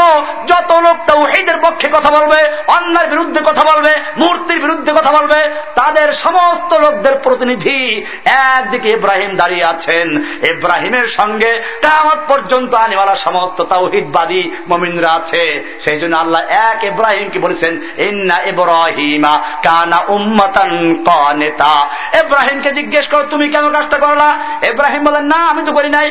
যত লোক তাওহিদের পক্ষে কথা বলবে অন্যার বিরুদ্ধে কথা বলবে, মূর্তির বিরুদ্ধে কথা বলবে, তাদের সমস্ত লোকদের প্রতিনিধি একদিকে ইব্রাহিম দাঁড়িয়ে আছেন। ইব্রাহিমের সঙ্গে কেমন পর্যন্ত আনিওয়ালা সমস্ত তাওহিদবাদী মমিনরা আছে। সেই জন্য আল্লাহ এক ইব্রাহিমকে বলেছেন, ইন্না ইব্রাহিমা কানা উম্মাতান কানেতা। ইব্রাহিমকে জিজ্ঞেস করো, তুমি কেন কাজটা করলা? ইব্রাহিম বলেন না, আমি তো করি নাই।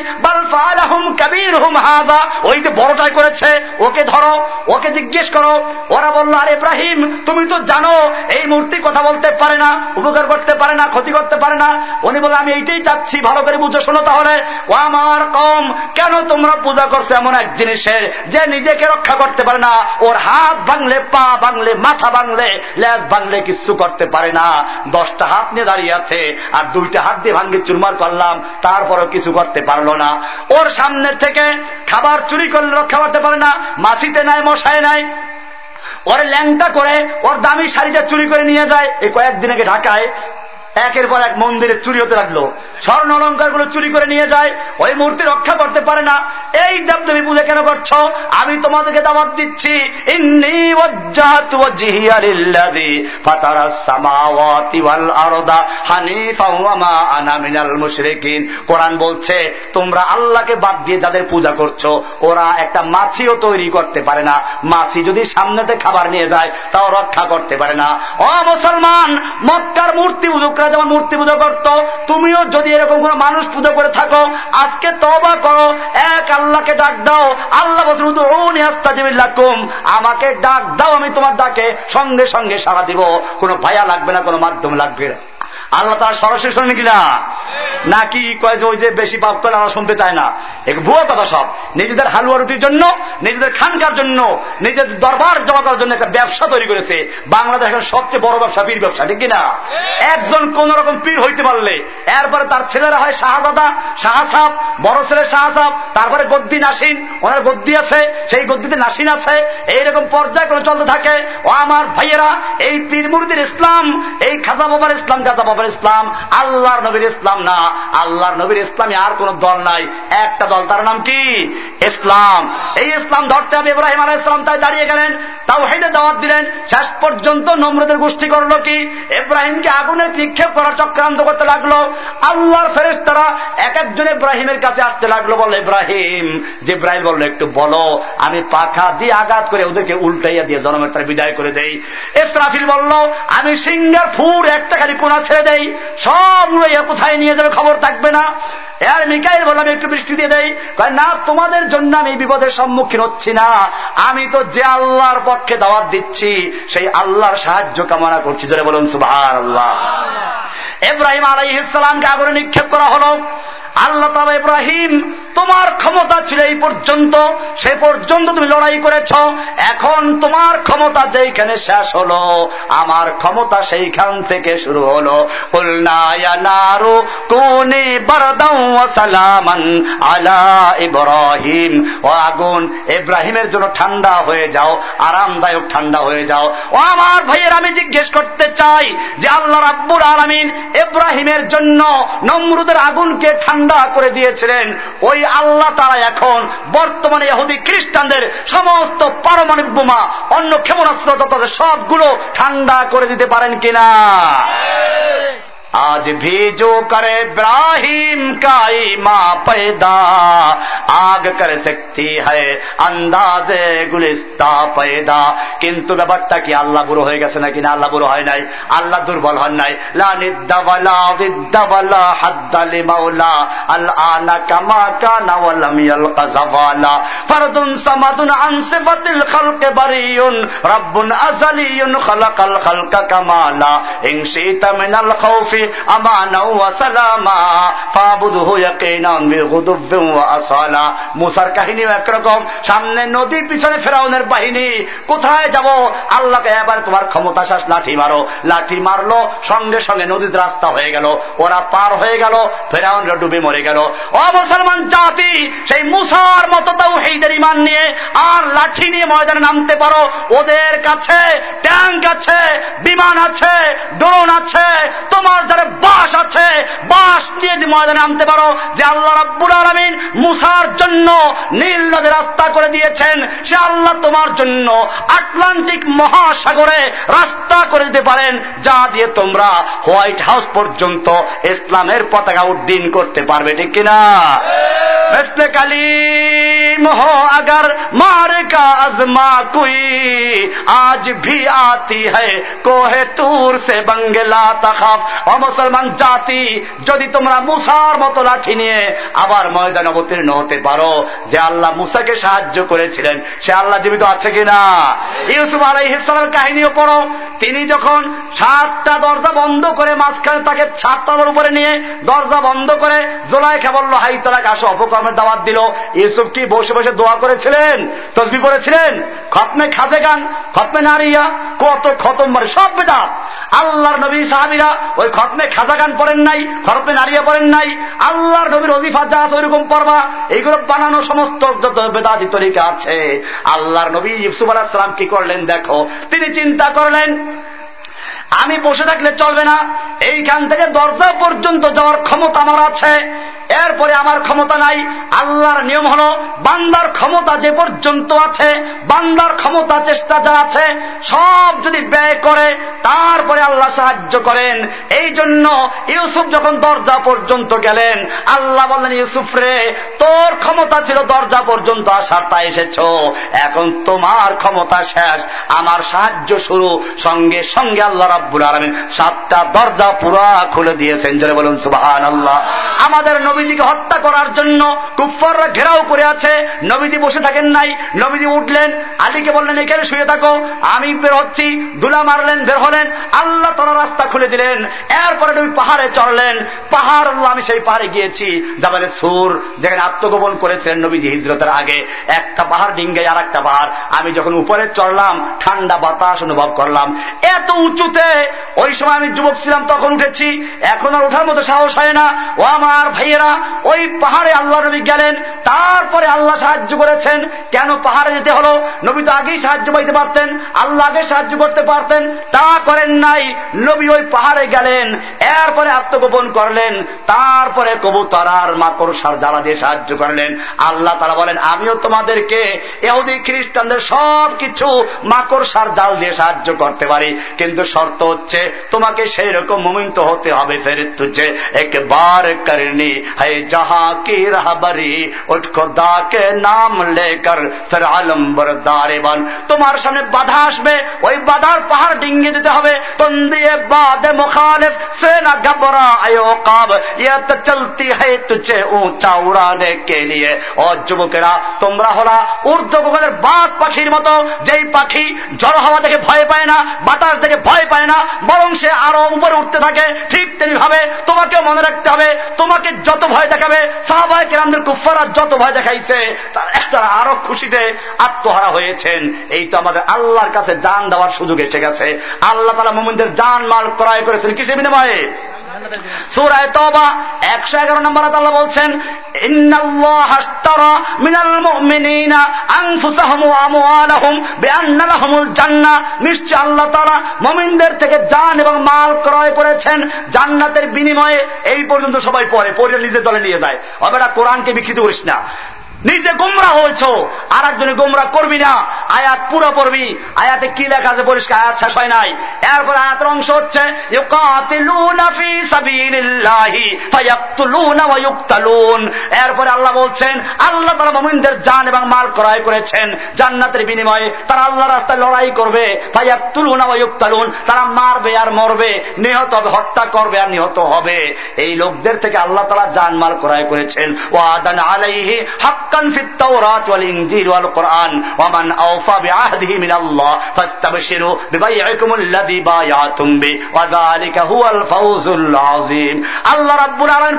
কাবীর হুম হাদা ওই যে বড়টাই করেছে, ওকে ধরো, ওকে জিজ্ঞেস করো। ওরা বলল, আর ইব্রাহিম, তুমি তো জানো, এই মূর্তি কথা বলতে পারে না, উপকার করতে পারে না, ক্ষতি করতে পারে না। উনি বলে আমি এইটাই চাচ্ছি, ভালো করে বুঝো শোনো তাহলে। ও আমার কম কেন তোমরা পূজা করছ এমন এক জিনিসের, যে নিজেকে রক্ষা করতে পারে না? ওর হাত ভাঙলে, পা ভাঙলে, মাথা ভাঙলে, লেজ ভাঙলে কিছু করতে পারে না। দশটা হাত নিয়ে দাঁড়িয়ে আছে, আর দুইটা হাত দিয়ে ভাঙ্গে চুরমার করলাম তারপরও কিছু করতে পারল না। ওর সামনের থেকে খাবার চুরি করলে, রক্ষা করতে পারে না মাছিতে নাই, মশায় নাই। ওর ল্যাংটা করে ওর দামি শাড়িটা চুরি করে নিয়ে যায়। এই কয়েকদিন আগে ঢাকায় একের পর এক মন্দিরে চুরি হতে লাগল। স্বর্ণ অলঙ্কারগুলো চুরি করে নিয়ে যায়, ওই মূর্তি রক্ষা করতে পারে না। এই দেবদেবী পুজো কেন করছ? আমি তোমাদেরকে দাবাত দিচ্ছি। কোরআন বলছে, তোমরা আল্লাহকে বাদ দিয়ে যাদের পূজা করছ, ওরা একটা মাছিও তৈরি করতে পারে না। মাছি যদি সামনেতে খাবার নিয়ে যায়, তাও রক্ষা করতে পারে না। ও মুসলমান, মক্কার মূর্তি পুজোকরা যেমন মূর্তি পুজো করতো, তুমিও যদি এরকম কোন মানুষ পুজো করে থাকো, আজকে তবা করো। এক আল্লাহকে ডাক দাও। আল্লাহ বছর আমাকে ডাক দাও, আমি তোমার ডাকে সঙ্গে সঙ্গে সারা দিব। কোনো ভায়া লাগবে না, কোনো মাধ্যম লাগবে না। আল্লাহ তারা সরাসরি শোনেন কিনা? নাকি কয় যে ওই যে বেশি পাপ করে আমরা শুনতে চায় না? এক ভুয়া কথা সব। নিজেদের হালুয়া রুটির জন্য নিজেদের খানকার জন্য নিজেদের দরবার জমা করার জন্য একটা ব্যবসা তৈরি করেছে। বাংলাদেশ এখন সবচেয়ে বড় ব্যবসা পীর ব্যবসা ঠিক কিনা? একজন কোন রকম পীর হইতে পারলে এরপরে তার ছেলেরা হয় শাহজাদা শাহসাব বড় ছেলে শাহসাব তারপরে গদ্দি নাসিন ওনার গদ্দি আছে সেই গদ্দিতে নাসিন আছে এইরকম পর্যায় করে চলতে থাকে। ও আমার ভাইয়েরা এই পীর মুরিদের ইসলাম এই খাজা বাবার ইসলাম খাজা বাবার ইসলাম, আল্লাহর নবীর ইসলাম না। আল্লাহর নবীর ইসলামে আর কোন দল নাই। একটা দল, তার নাম কি? ইসলাম। এই ইসলাম ধরতে হবে ইব্রাহিম আলাহ ইসলাম তাই দাঁড়িয়ে গেলেন তাও হেদে দাওয়াত দিলেন। শেষ পর্যন্ত নম্রদের গোষ্ঠী করল কি? ইব্রাহিমকে আগুনের নিক্ষেপ করার চক্রান্ত করতে লাগল। আল্লাহর ফেরেস তারা এক একজন ইব্রাহিমের কাছে আসতে লাগল বলো ইব্রাহিম যে ইব্রাহিম বলল, একটু বলো, আমি পাখা দিয়ে আঘাত করে ওদেরকে উল্টাইয়া দিয়ে জনমের তারা বিদায় করে দেই। ইসরাফিল বলল, আমি সিঙ্গার ফুর একটা খালি কোনা ছেড়ে দেই, সব উড়াইয়া কোথায় নিয়ে যাবে খবর থাকবে না। এর মিকাইল বললাম একটু বৃষ্টি দিয়ে দেই। না, তোমাদের জন্য আমি বিপদের সম্মুখীন হচ্ছি না। আমি তো যে আল্লাহর পক্ষে দাওয়াত দিচ্ছি, সেই আল্লাহর সাহায্য কামনা করছি। যারা বলুন সুভার আল্লাহ এব্রাহিম আলাই ইসলামকে আগুনে নিক্ষেপ করা হলো। আল্লাহ তালা ইব্রাহিম, তোমার ক্ষমতা ছিল এই পর্যন্ত, সে পর্যন্ত তুমি লড়াই করেছ। এখন তোমার ক্ষমতা যেইখানে শেষ হলো, আমার ক্ষমতা সেইখান থেকে শুরু হলো। আলা ইব্রাহিম। ও আগুন, ইব্রাহিমের জন্য ঠান্ডা হয়ে যাও, আরামদায়ক ঠান্ডা হয়ে যাও। ও আমার ভাইয়ের, আমি জিজ্ঞেস করতে চাই যে আল্লাহ রাব্বুর আলমিন ইব্রাহিমের জন্য নমরুদের আগুনকে ঠান্ডা করে দিয়েছিলেন। ওই আল্লাহ তারা এখন বর্তমানে এহুদি খ্রিস্টানদের সমস্ত পারমাণবিক বোমা, অন্য ক্ষেপণাস্ত্র তাদের সবগুলো ঠান্ডা করে দিতে পারেন কিনা। آج بھی جو کرے ابراہیم کا ماں پیدا، آگ کر سکتی ہے انداز گلستا پیدا۔ কিন্তু ব্যাপারটা কি আল্লাহ বুড়ো الان کما کانا ولم یلق زوالا۔ فرد سمد عن صفت الخلق بری رب ازلی خلق الخلق کمالا۔ انشیت من الخوفی মুসার কাহিনী একরকম। সামনে নদী পিছনে ফেরাউনের বাহিনী। কোথায় যাব? আল্লাহকে এবার তোমার ক্ষমতা শ্বাস লাঠি মারো। লাঠি মারলো, সঙ্গে সঙ্গে নদীর রাস্তা হয়ে গেল। ওরা পার হয়ে গেল, ফেরাউনরা ডুবে মরে গেল। ও জাতি, সেই মুসার মতো তাও হেইদের ইমান নিয়ে আর লাঠি নিয়ে ময়দানে নামতে পারো। ওদের কাছে ট্যাঙ্ক আছে, বিমান আছে, ড্রোন আছে। তোমার এখানে বাস আছে, বাস দিয়ে ময়দানে আনতে পারো। যে আল্লাহ রাব্বুল আলমিন মুসার জন্য নীল নদী রাস্তা করে দিয়েছেন, সে আল্লাহ তোমার জন্য আটলান্টিক মহাসাগরে রাস্তা করে দিতে পারেন, যা দিয়ে তোমরা হোয়াইট হাউস পর্যন্ত ইসলামের পতাকা উড্ডীন করতে পারবে, ঠিক কিনা? مثل کلیم ہو اگر مار کا ازما کوئی آج بھی آتی ہے کوہ تور মুসলমান জাতি, যদি তোমরা মুসার মতো লাঠি নিয়ে আবার ময়দান অবতীর্ণ হতে পারো, যে আল্লাহ মুসাকে সাহায্য করেছিলেন, সে আল্লাহ জীবিত আছে কিনা? ইউসুফ আলাই ইসলামের কাহিনীও পড়ো। তিনি যখন সাতটা দরজা বন্ধ করে মাঝখানে তাকে ছাদতলার উপরে নিয়ে দরজা বন্ধ করে জোলাইখা বলল, হাই তালাক আসো অপকর্মের দাওয়াত দিল। ইউসুফ কি বসে বসে দোয়া করেছিলেন? তসবি করেছিলেন? খতমে খাজে গান, খতমে নারিয়া, কত খতম মানে সব বেদা আল্লাহর নবী সাহাবিরা ওই খতমে খাজা গান পড়েন নাই খতমে নারিয়া পড়েন নাই, আল্লাহর নবীর অজিফা যা আছে ওইরকম পড়বা, এইগুলো বানানো সমস্ত যত বেদাতি তরিকা আছে। আল্লাহর নবী ইউসুফ আলাহাম কি করলেন দেখো, তিনি চিন্তা করলেন, আমি বসে থাকলে চলবে না, এইখান থেকে দরজা পর্যন্ত যাওয়ার ক্ষমতা আমার আছে। এরপরে আমার ক্ষমতা নাই, আল্লাহর নিয়ম হল, বান্দার ক্ষমতা যে পর্যন্ত আছে, বান্দার ক্ষমতা চেষ্টা যা আছে, সব যদি ব্যয় করে, তারপরে আল্লাহ সাহায্য করেন। এই জন্য ইউসুফ যখন দরজা পর্যন্ত গেলেন, আল্লাহ বললেন, ইউসুফ রে, তোর ক্ষমতা ছিল দরজা পর্যন্ত আসার তা এসেছ। এখন তোমার ক্ষমতা শেষ, আমার সাহায্য শুরু। সঙ্গে সঙ্গে আল্লাহ রাব্বুল আলমিন সাতটা দরজা পুরা খুলে দিয়েছেন। জোরে বলুন সুবাহান আল্লাহ আমাদের নবীজিকে হত্যা করার জন্য কুফাররা ঘেরাও করে আছে। নবীজি বসে থাকেন নাই। নবীজি উঠলেন। আলীকে বললেন, এখানে শুয়ে থাকো। আমি বের হচ্ছি। দুলা মারলেন, বের হলেন। আল্লাহ তারা রাস্তা খুলে দিলেন। এরপরে নবী পাহাড়ে চড়লেন। পাহাড় আল্লাহ, আমি সেই পাহাড়ে গিয়েছি। যাবারে সুর যেখানে আত্মগোপন করেছিলেন নবীজি হিজরতের আগে। একটা পাহাড় ডিঙ্গে আর একটা পাহাড়। আমি যখন উপরে চড়লাম, ঠান্ডা বাতাস অনুভব করলাম। এত উঁচুতে ওই সময় আমি যুবক ছিলাম, তখন উঠেছি। এখন আর ওঠার মতো সাহস হয় না। ও আমার ভাইয়েরা ওই পাহাড়ে আল্লাহ নবী গেলেন, তারপরে আল্লাহ সাহায্য করেছেন। কেন পাহাড়ে যেতে হলো? নবী তো আগেই সাহায্য পাইতে পারতেন, আল্লাহ আগে সাহায্য করতে পারতেন, তা করেন নাই। নবী ওই পাহাড়ে গেলেন, এরপরে আত্মগোপন করলেন, তারপরে কবুতর আর মাকড় সার জ্বালা দিয়ে সাহায্য করলেন। আল্লাহ তারা বলেন, আমিও তোমাদেরকে এহুদি খ্রিস্টানদের সব কিছু মাকড় সার জাল দিয়ে সাহায্য করতে পারি। কিন্তু শর্ত হচ্ছে, তোমাকে সেই রকম মুমিন্ত হতে হবে ফেরত তুঝে একবার করনি है जहां की रहबरी उठ खुदा के नाम लेकर फिर आलम बरदारे बन তোমার সামনে বাধা আসবে ওই বাধার পাহাড় ডিঙ্গিয়ে দিতে হবে তন দিয়ে বাদে মুখালিফ সে না ঘবরা আয়ো কাব ইয়ে তো চলতি है তুঝে ऊंचा उड़ाने के लिए ও যুবকেরা তোমরা হলা ঊর্ধ্ব গগনের বাদ পাখির মতো যেই পাখি ঝড় হাওয়া থেকে ভয় পায় না বাতাস থেকে ভয় পায় না বরং সে আরো উপরে উঠতে থাকে ঠিক তেমনি ভাবে তোমাকে মনে রাখতে হবে তোমাকে যত ভয় দেখাবে, সাহাবায় কেরামদের কুফারা যত ভয় দেখাইছে, তারা আরও খুশিতে আত্মহারা হয়েছেন। এই তো আমাদের আল্লাহর কাছে যান দেওয়ার সুযোগ এসে গেছে। আল্লাহ তালা মোমিনদের যান মাল ক্রয় করেছেন কিসে বিনিময়ে? সুরায় তবা একশো এগারো নম্বর বলছেন মমিনদের থেকে এবং মাল ক্রয় করেছেন জান্নাতের বিনিময়ে। এই পর্যন্ত সবাই পরে পড়ে নিজের দলে নিয়ে যায়। অবেটা কোরআনকে বিকৃত করিস না। নিজে গোমরা হয়েছ। আর একজনে গোমরা করবি না। আয়াত পুরো পড়বি। আয়াতে কি লেখা আছে পরিষ্কার? আয়াত শেষ হয় নাই। এরপর আয়াতের অংশ হচ্ছে এরপরে আল্লাহ বলছেন, আল্লাহ তারা মমিনদের জান এবং মাল ক্রয় করেছেন। জান্নাতের বিনিময়ে তারা আল্লাহ রাস্তায় লড়াই করবে। ফাইয়াকুলুন তারা মারবে আর মরবে। নিহত হবে, হত্যা করবে আর নিহত হবে। এই লোকদের থেকে আল্লাহ তারা জান মাল ক্রয় করেছেন। ও আদান আলাইহি আল্লাহ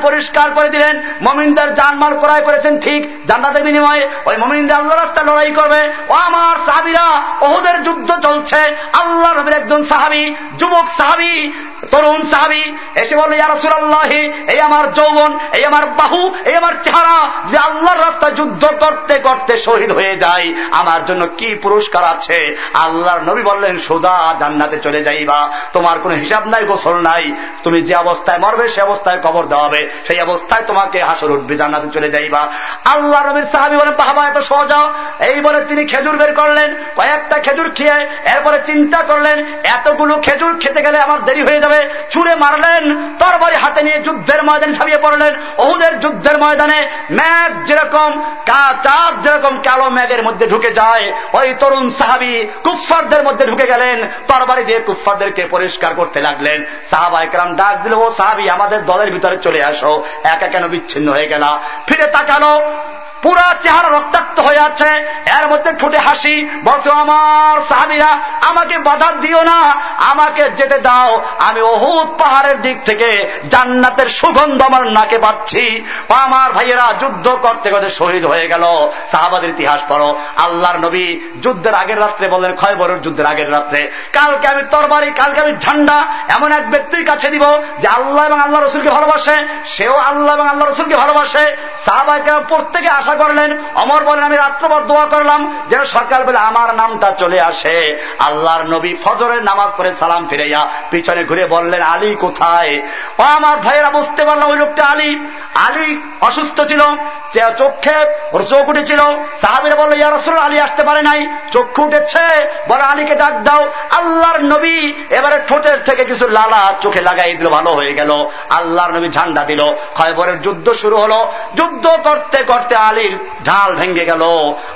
পরিষ্কার করে দিলেন, মুমিনদের জানমাল ক্রয় করেছেন ঠিক জান্নাতের বিনিময়ে। ওই মুমিনদের আল্লাহ রাস্তায় লড়াই করবে। ও আমার সাহাবীরা, ওহুদের যুদ্ধ চলছে। আল্লাহ নবীর একজন সাহাবী, যুবক সাহাবী তরুণ সাহাবি এসে বলল, ইয়া রাসূলুল্লাহি, এই আমার যৌবন, এই আমার বাহু, এই আমার চেহারা, যে আল্লাহর রাস্তায় যুদ্ধ করতে করতে শহীদ হয়ে যায়, আমার জন্য কি পুরস্কার আছে? আল্লাহর নবী বললেন, সোজা জান্নাতে চলে যাইবা, তোমার কোনো হিসাব নাই, গোসল নাই, তুমি যে অবস্থায় মরবে, সে অবস্থায় কবর দেওয়া হবে, সেই অবস্থায় তোমাকে হাসর উঠবে, জান্নাতে চলে যাইবা। আল্লাহ নবীর সাহাবি বলেন বাবা এত সহজা এই বলে তিনি খেজুর বের করলেন, কয়েকটা খেজুর খেয়ে, এরপরে চিন্তা করলেন, এতগুলো খেজুর খেতে গেলে আমার দেরি হয়ে যাবে ছুড়ে মারলেন। তরবারি হাতে নিয়ে যুদ্ধের ময়দানে ছাপিয়ে পড়লেন। ওহুদের যুদ্ধের ময়দানে ম্যাগ যেরকম চাঁদ যেরকম কালো ম্যাগের মধ্যে ঢুকে যায়, ওই তরুণ সাহাবি কুফফারদের মধ্যে ঢুকে গেলেন। তরবারি দিয়ে কুফফারদেরকে পরিষ্কার করতে লাগলেন। সাহাবা একরাম ডাক দিল, ও সাহাবি, আমাদের দলের ভিতরে চলে আসো। একা কেন বিচ্ছিন্ন হয়ে গেল? ফিরে তাকালো, পুরা চেহারা রক্তাক্ত হয়ে আছে। এর মধ্যে ঠুটে হাসি, বলছো, আমার সাহাবিরা, আমাকে বাধা দিও না, আমাকে যেতে দাও, আমি অহুত পাহাড়ের দিক থেকে জান্নাতের সুগন্ধ আমার নাকে পাচ্ছি। আমার ভাইয়েরা যুদ্ধ করতে করতে শহীদ হয়ে গেল। সাহাবাদের ইতিহাস পড়ো। আল্লাহর নবী যুদ্ধের আগের রাত্রে বললেন ক্ষয়বরের যুদ্ধের আগের রাত্রে, কালকে আমি তরবারি, কালকে আমি ঝান্ডা এমন এক ব্যক্তির কাছে দিব যে আল্লাহ এবং আল্লাহ রসুলকে ভালোবাসে, সেও আল্লাহ এবং আল্লাহ রসুলকে ভালোবাসে। সাহাবাকে প্রত্যেকে আশা করলেন, অমর বলেন, আমি রাত্রভর দোয়া করলাম, যেন সরকার বলে আমার নামটা চলে আসে। আল্লাহর নবী ফজরের নামাজ পড়ে সালাম ফিরাইয়া পিছনে ঘুরে বললেন, আলী কোথায়? ও আমার ভাইয়েরা, বুঝতে পারলাম ওই লোকটা আলী। আলী অসুস্থ ছিল চোখে চোখ উঠেছিল। সাহাবিরা বলল, ইয়া রসুল আলী আসতে পারে নাই, চক্ষু উঠেছে। বলে, আলীকে ডাক দাও। আল্লাহর নবী এবারে ঠোঁটের থেকে কিছু লালা চোখে লাগাই দিল, ভালো হয়ে গেল। আল্লাহর নবী ঝান্ডা দিল। খয়বরের যুদ্ধ শুরু হলো। যুদ্ধ করতে করতে আলীর ঢাল ভেঙে গেল।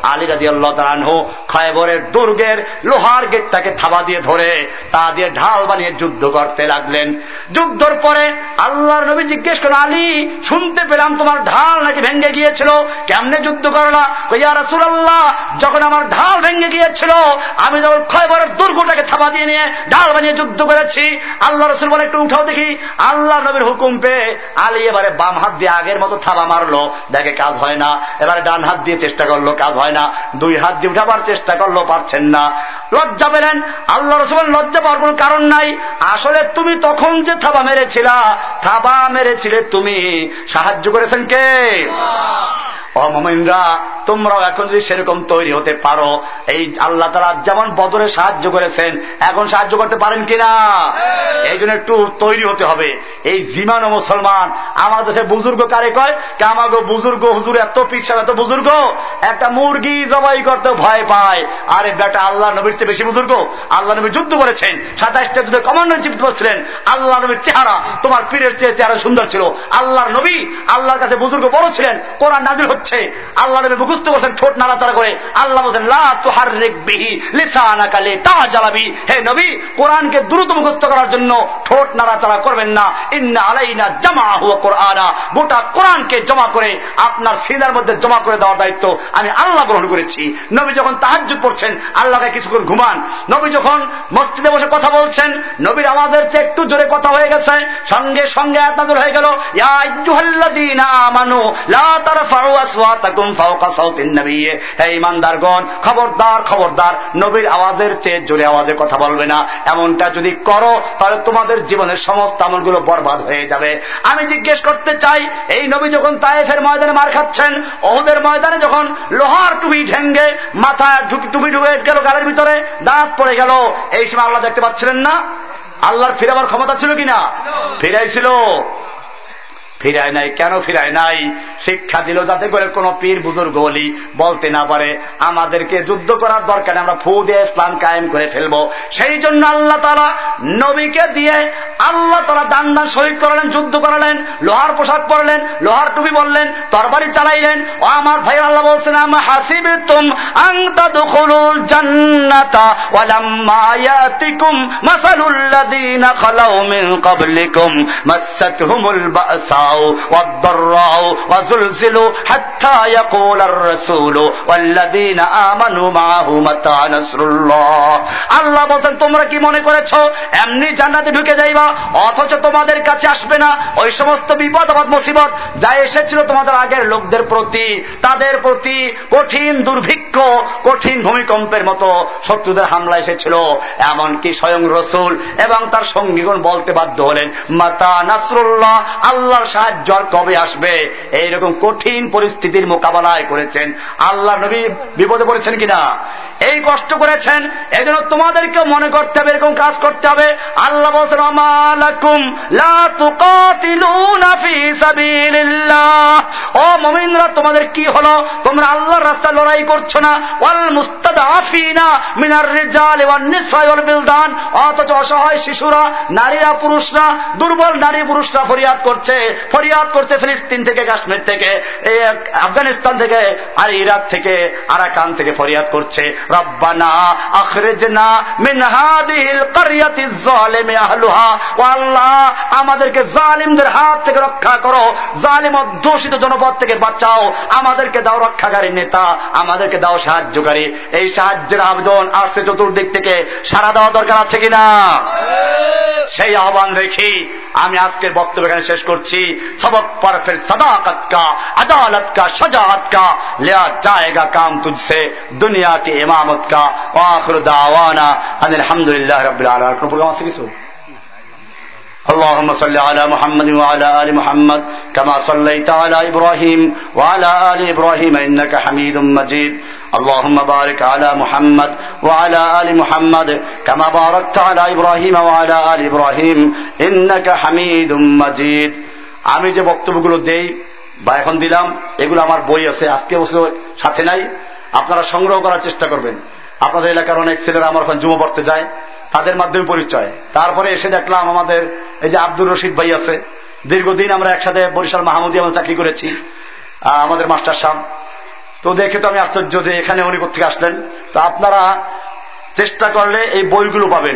আলী রাজি আল্লাহ তালানহু খয়বরের দুর্গের লোহার গেটটাকে থাবা দিয়ে ধরে, তা দিয়ে ঢাল বানিয়ে যুদ্ধ করতে লাগলেন। যুদ্ধর পরে আল্লাহর নবী জিজ্ঞেস করল আলী, শুনতে পেলাম তোমার ঢাল নাকি ভেঙে গিয়েছিল। কেমনে যুদ্ধ করলা? ইয়া রাসূলুল্লাহ, যখন আমার ঢাল ভেঙে গিয়েছিল, আমি যখন খয়বরের দুর্গটাকে থাবা দিয়ে নিয়ে ঢাল বানিয়ে যুদ্ধ করেছি, আল্লাহ রসুল বলে, একটু উঠাও দেখি। আল্লাহ নবীর হুকুম পেয়ে আলী এবারে বাম হাত দিয়ে আগের মতো থাবা মারলো। দেখে কাজ হয় না। এবারে ডান হাত দিয়ে চেষ্টা করল, কাজ হয় না। দুই হাত দিয়ে উঠাবার চেষ্টা করল, পারছেন না। লজ্জা পেলেন। আল্লাহ রসুল লজ্জা পাওয়ার কোন কারণ নাই। আসলে তুমি তখন যে থাবা মেরেছিলা থাবা মেরেছিলে তুমি। সাহায্য করেছেন কে? অমমিনরা তোমরাও এখন যদি সেরকম তৈরি হতে পারো এই আল্লাহ তারা যেমন বদরে সাহায্য করেছেন এখন সাহায্য করতে পারেন কিনা? এই জন্য একটু তৈরি হতে হবে। এই জিমান ও মুসলমান আমার দেশে বুজুর্গ কারে কয়? কে আমাকে বুজুর্গ হুজুর এত পিছাব এত বুজুর্গ? একটা মুরগি জবাই করতে ভয় পায়। আরে বেটা আল্লাহ নবীর চেয়ে বেশি বুজুর্গ। আল্লাহ নবী যুদ্ধ করেছেন। সাতাশটা যুদ্ধের কমান্ডার চিফ ছিলেন। আল্লাহ নবীর চেহারা তোমার পীরের চেয়ে চেহারা সুন্দর ছিল। আল্লাহর নবী আল্লাহর কাছে বুজুর্গ বড় ছিলেন। কোরআন নাজির হচ্ছে। আল্লাহ নবী মুখস্থ করছেন ঠোঁট নাড়াচাড়া করে। আল্লাহ বলছেন, লা তুহার রেকবিহি লিসানাকালে তা জ্বালাবি হে নবী, কোরআনকে দ্রুত মুখস্থ করার জন্য ঠোঁট নাড়াচাড়া করবেন না। ইন্না আলাইনা জামা হুয়া কোরআনা। গোটা কোরআনকে জমা করে, আপনার সিনার মধ্যে জমা করে দেওয়ার দায়িত্ব আমি আল্লাহ গ্রহণ করেছি। নবী যখন তাহাজ পড়ছেন, আল্লাহকে কিছুক্ষণ ঘুমান। নবী যখন মসজিদে বসে কথা বলছেন, নবীর আমাদের চেয়ে একটু জোরে কথা হয়ে গেছে। সঙ্গে সঙ্গে আপনাদের হয়ে গেল, ইয়া আইয়ুহাল্লাযীনা আমানু লা তারফাউ খবরদার খবরদার, নবীর আওয়াজের চেয়ে জোরে আওয়াজে কথা বলবে না। এমনটা যদি করো, তাহলে তোমাদের জীবনের সমস্ত আমলগুলো বরবাদ হয়ে যাবে। আমি জিজ্ঞেস করতে চাই, এই নবী যখন তায়েফের ময়দানে মার খাচ্ছেন, ওহুদের ময়দানে যখন লোহার টুপি ঢেঙ্গে মাথায় টুপি ঢুকে গেল, গালের ভিতরে দাঁত পড়ে গেল, এই সময় আল্লাহ দেখতে পাচ্ছিলেন না? আল্লাহর ফিরাবার ক্ষমতা ছিল কিনা? ফিরাইছিল। ফিরায় নাই। কেন ফিরায় নাই? শিক্ষা দিল যাতে করে কোন পীর বুজুর্গ হলি বলতে না পারে। আমাদেরকে যুদ্ধ করার দরকার আমরা ফু দিয়ে ইসলাম কায়েম করে ফেলব। সেই জন্য আল্লাহ তারা নবীকে দিয়ে আল্লাহ তারা দান দান শহীদ করালেন, যুদ্ধ করালেন, লোহার পোশাক পরলেন, লোহার টুপি বললেন, তরবারি চালাইলেন। ও আমার ভাই আল্লাহ বলছেন আমার হাসিবে তুম আংতা দুখুলুল জান্নাতা ওয়ালাম্মা ইয়াতিকুম মাসালুল্লাযীনা খালাউ মিন ক্বাবলিকুম মাসাতহুমুল বাসা والضراء وزلزلوا حتى يقول الرسول والذين آمنوا معه متى نصر الله আল্লাহ বলছেন তোমরা কি মনে করেছ এমনি জান্নাতে ঢুকে যাইবা অথচ তোমাদের কাছে আসবে না ওই সমস্ত বিপদ আবাদ মুসিবত যা এসেছিল তোমাদের আগের লোকদের প্রতি তাদের প্রতি কঠিন দুর্ভিক্ষ কঠিন ভূমিকম্পের মতো শত্রুদের হামলা এসেছিল এমনকি স্বয়ং রসুল এবং তার সঙ্গীগণ বলতে বাধ্য হলেন মাতা নাসরুল্লাহ আল্লাহর সাহায্য আর কবে আসবে? এইরকম কঠিন পরিস্থিতির মোকাবেলায় করেছেন। আল্লাহ নবী বিপদে পড়েছেন কিনা? এই কষ্ট করেছেন এই জন্য তোমাদেরকে মনে করতে হবে, এরকম কাজ করতে হবে। আল্লাহ বলছেন ও মুমিনরা, তোমাদের কি হলো? তোমরা আল্লাহর রাস্তায় লড়াই করছ না? ওয়াল মুস্তাদাফিনা মিনার রিজাল ওয়ান নিসা ওয়াল বিলদান। অথচ অসহায় শিশুরা, নারীরা, পুরুষরা, দুর্বল নারী পুরুষরা ফরিয়াদ করছে। ফরিয়াদ করছে ফিলিস্তিন থেকে কাশ্মীর থেকে আফগানিস্তান থেকে আর ইরাক থেকে আরাকান থেকে ফরিয়াদ করছে। রব্বানা আখরেজনা মিন হাদিহিল কারিয়াতি যালিমি আহলুহা। ও আল্লাহ আমাদেরকে জালিমদের হাত থেকে রক্ষা করো। জালিম অধ্যুষিত জনপদ থেকে বাঁচাও। আমাদেরকে দাও রক্ষাকারী নেতা আমাদেরকে দাও সাহায্যকারী। এই সাহায্যের আবেদন আসছে চতুর্দিক থেকে। সারা দেওয়া দরকার আছে কিনা? সেই আহ্বান রেখে আমি আজকের বক্তব্য এখানে শেষ করছি। सबक पर फिर सदाकत का अदालत का शजात का लिया जाएगा काम तुझसे दुनिया की इमामत का आखिर दावाना अलहमदुल्ला रबाल किसो اللهم صل على محمد وعلى آل محمد كما صليت على إبراهيم وعلى آل إبراهيم إنك حميد مجيد اللهم بارك على محمد وعلى آل محمد كما باركت على إبراهيم وعلى آل إبراهيم إنك حميد مجيد আমি যে বক্তব্যগুলো দেই বা এখন দিলাম, এগুলো আমার বই আছে, আজকে বছর সাথে নাই। আপনারা সংগ্রহ করার চেষ্টা করবেন। আপনাদের এলাকার অনেক ছেলেরা আমার এখন যুব পড়তে যায়, তাদের মাধ্যমে পরিচয়। তারপরে এসে দেখলাম আমাদের এই যে আব্দুর রশিদ ভাই আছে, দীর্ঘদিন আমরা একসাথে বরিশাল মাহমুদি আমরা চাকরি করেছি আমাদের মাস্টার সাহ। তো দেখে তো আমি আশ্চর্য যে এখানে উনি থেকে আসলেন। তো আপনারা চেষ্টা করলে এই বইগুলো পাবেন।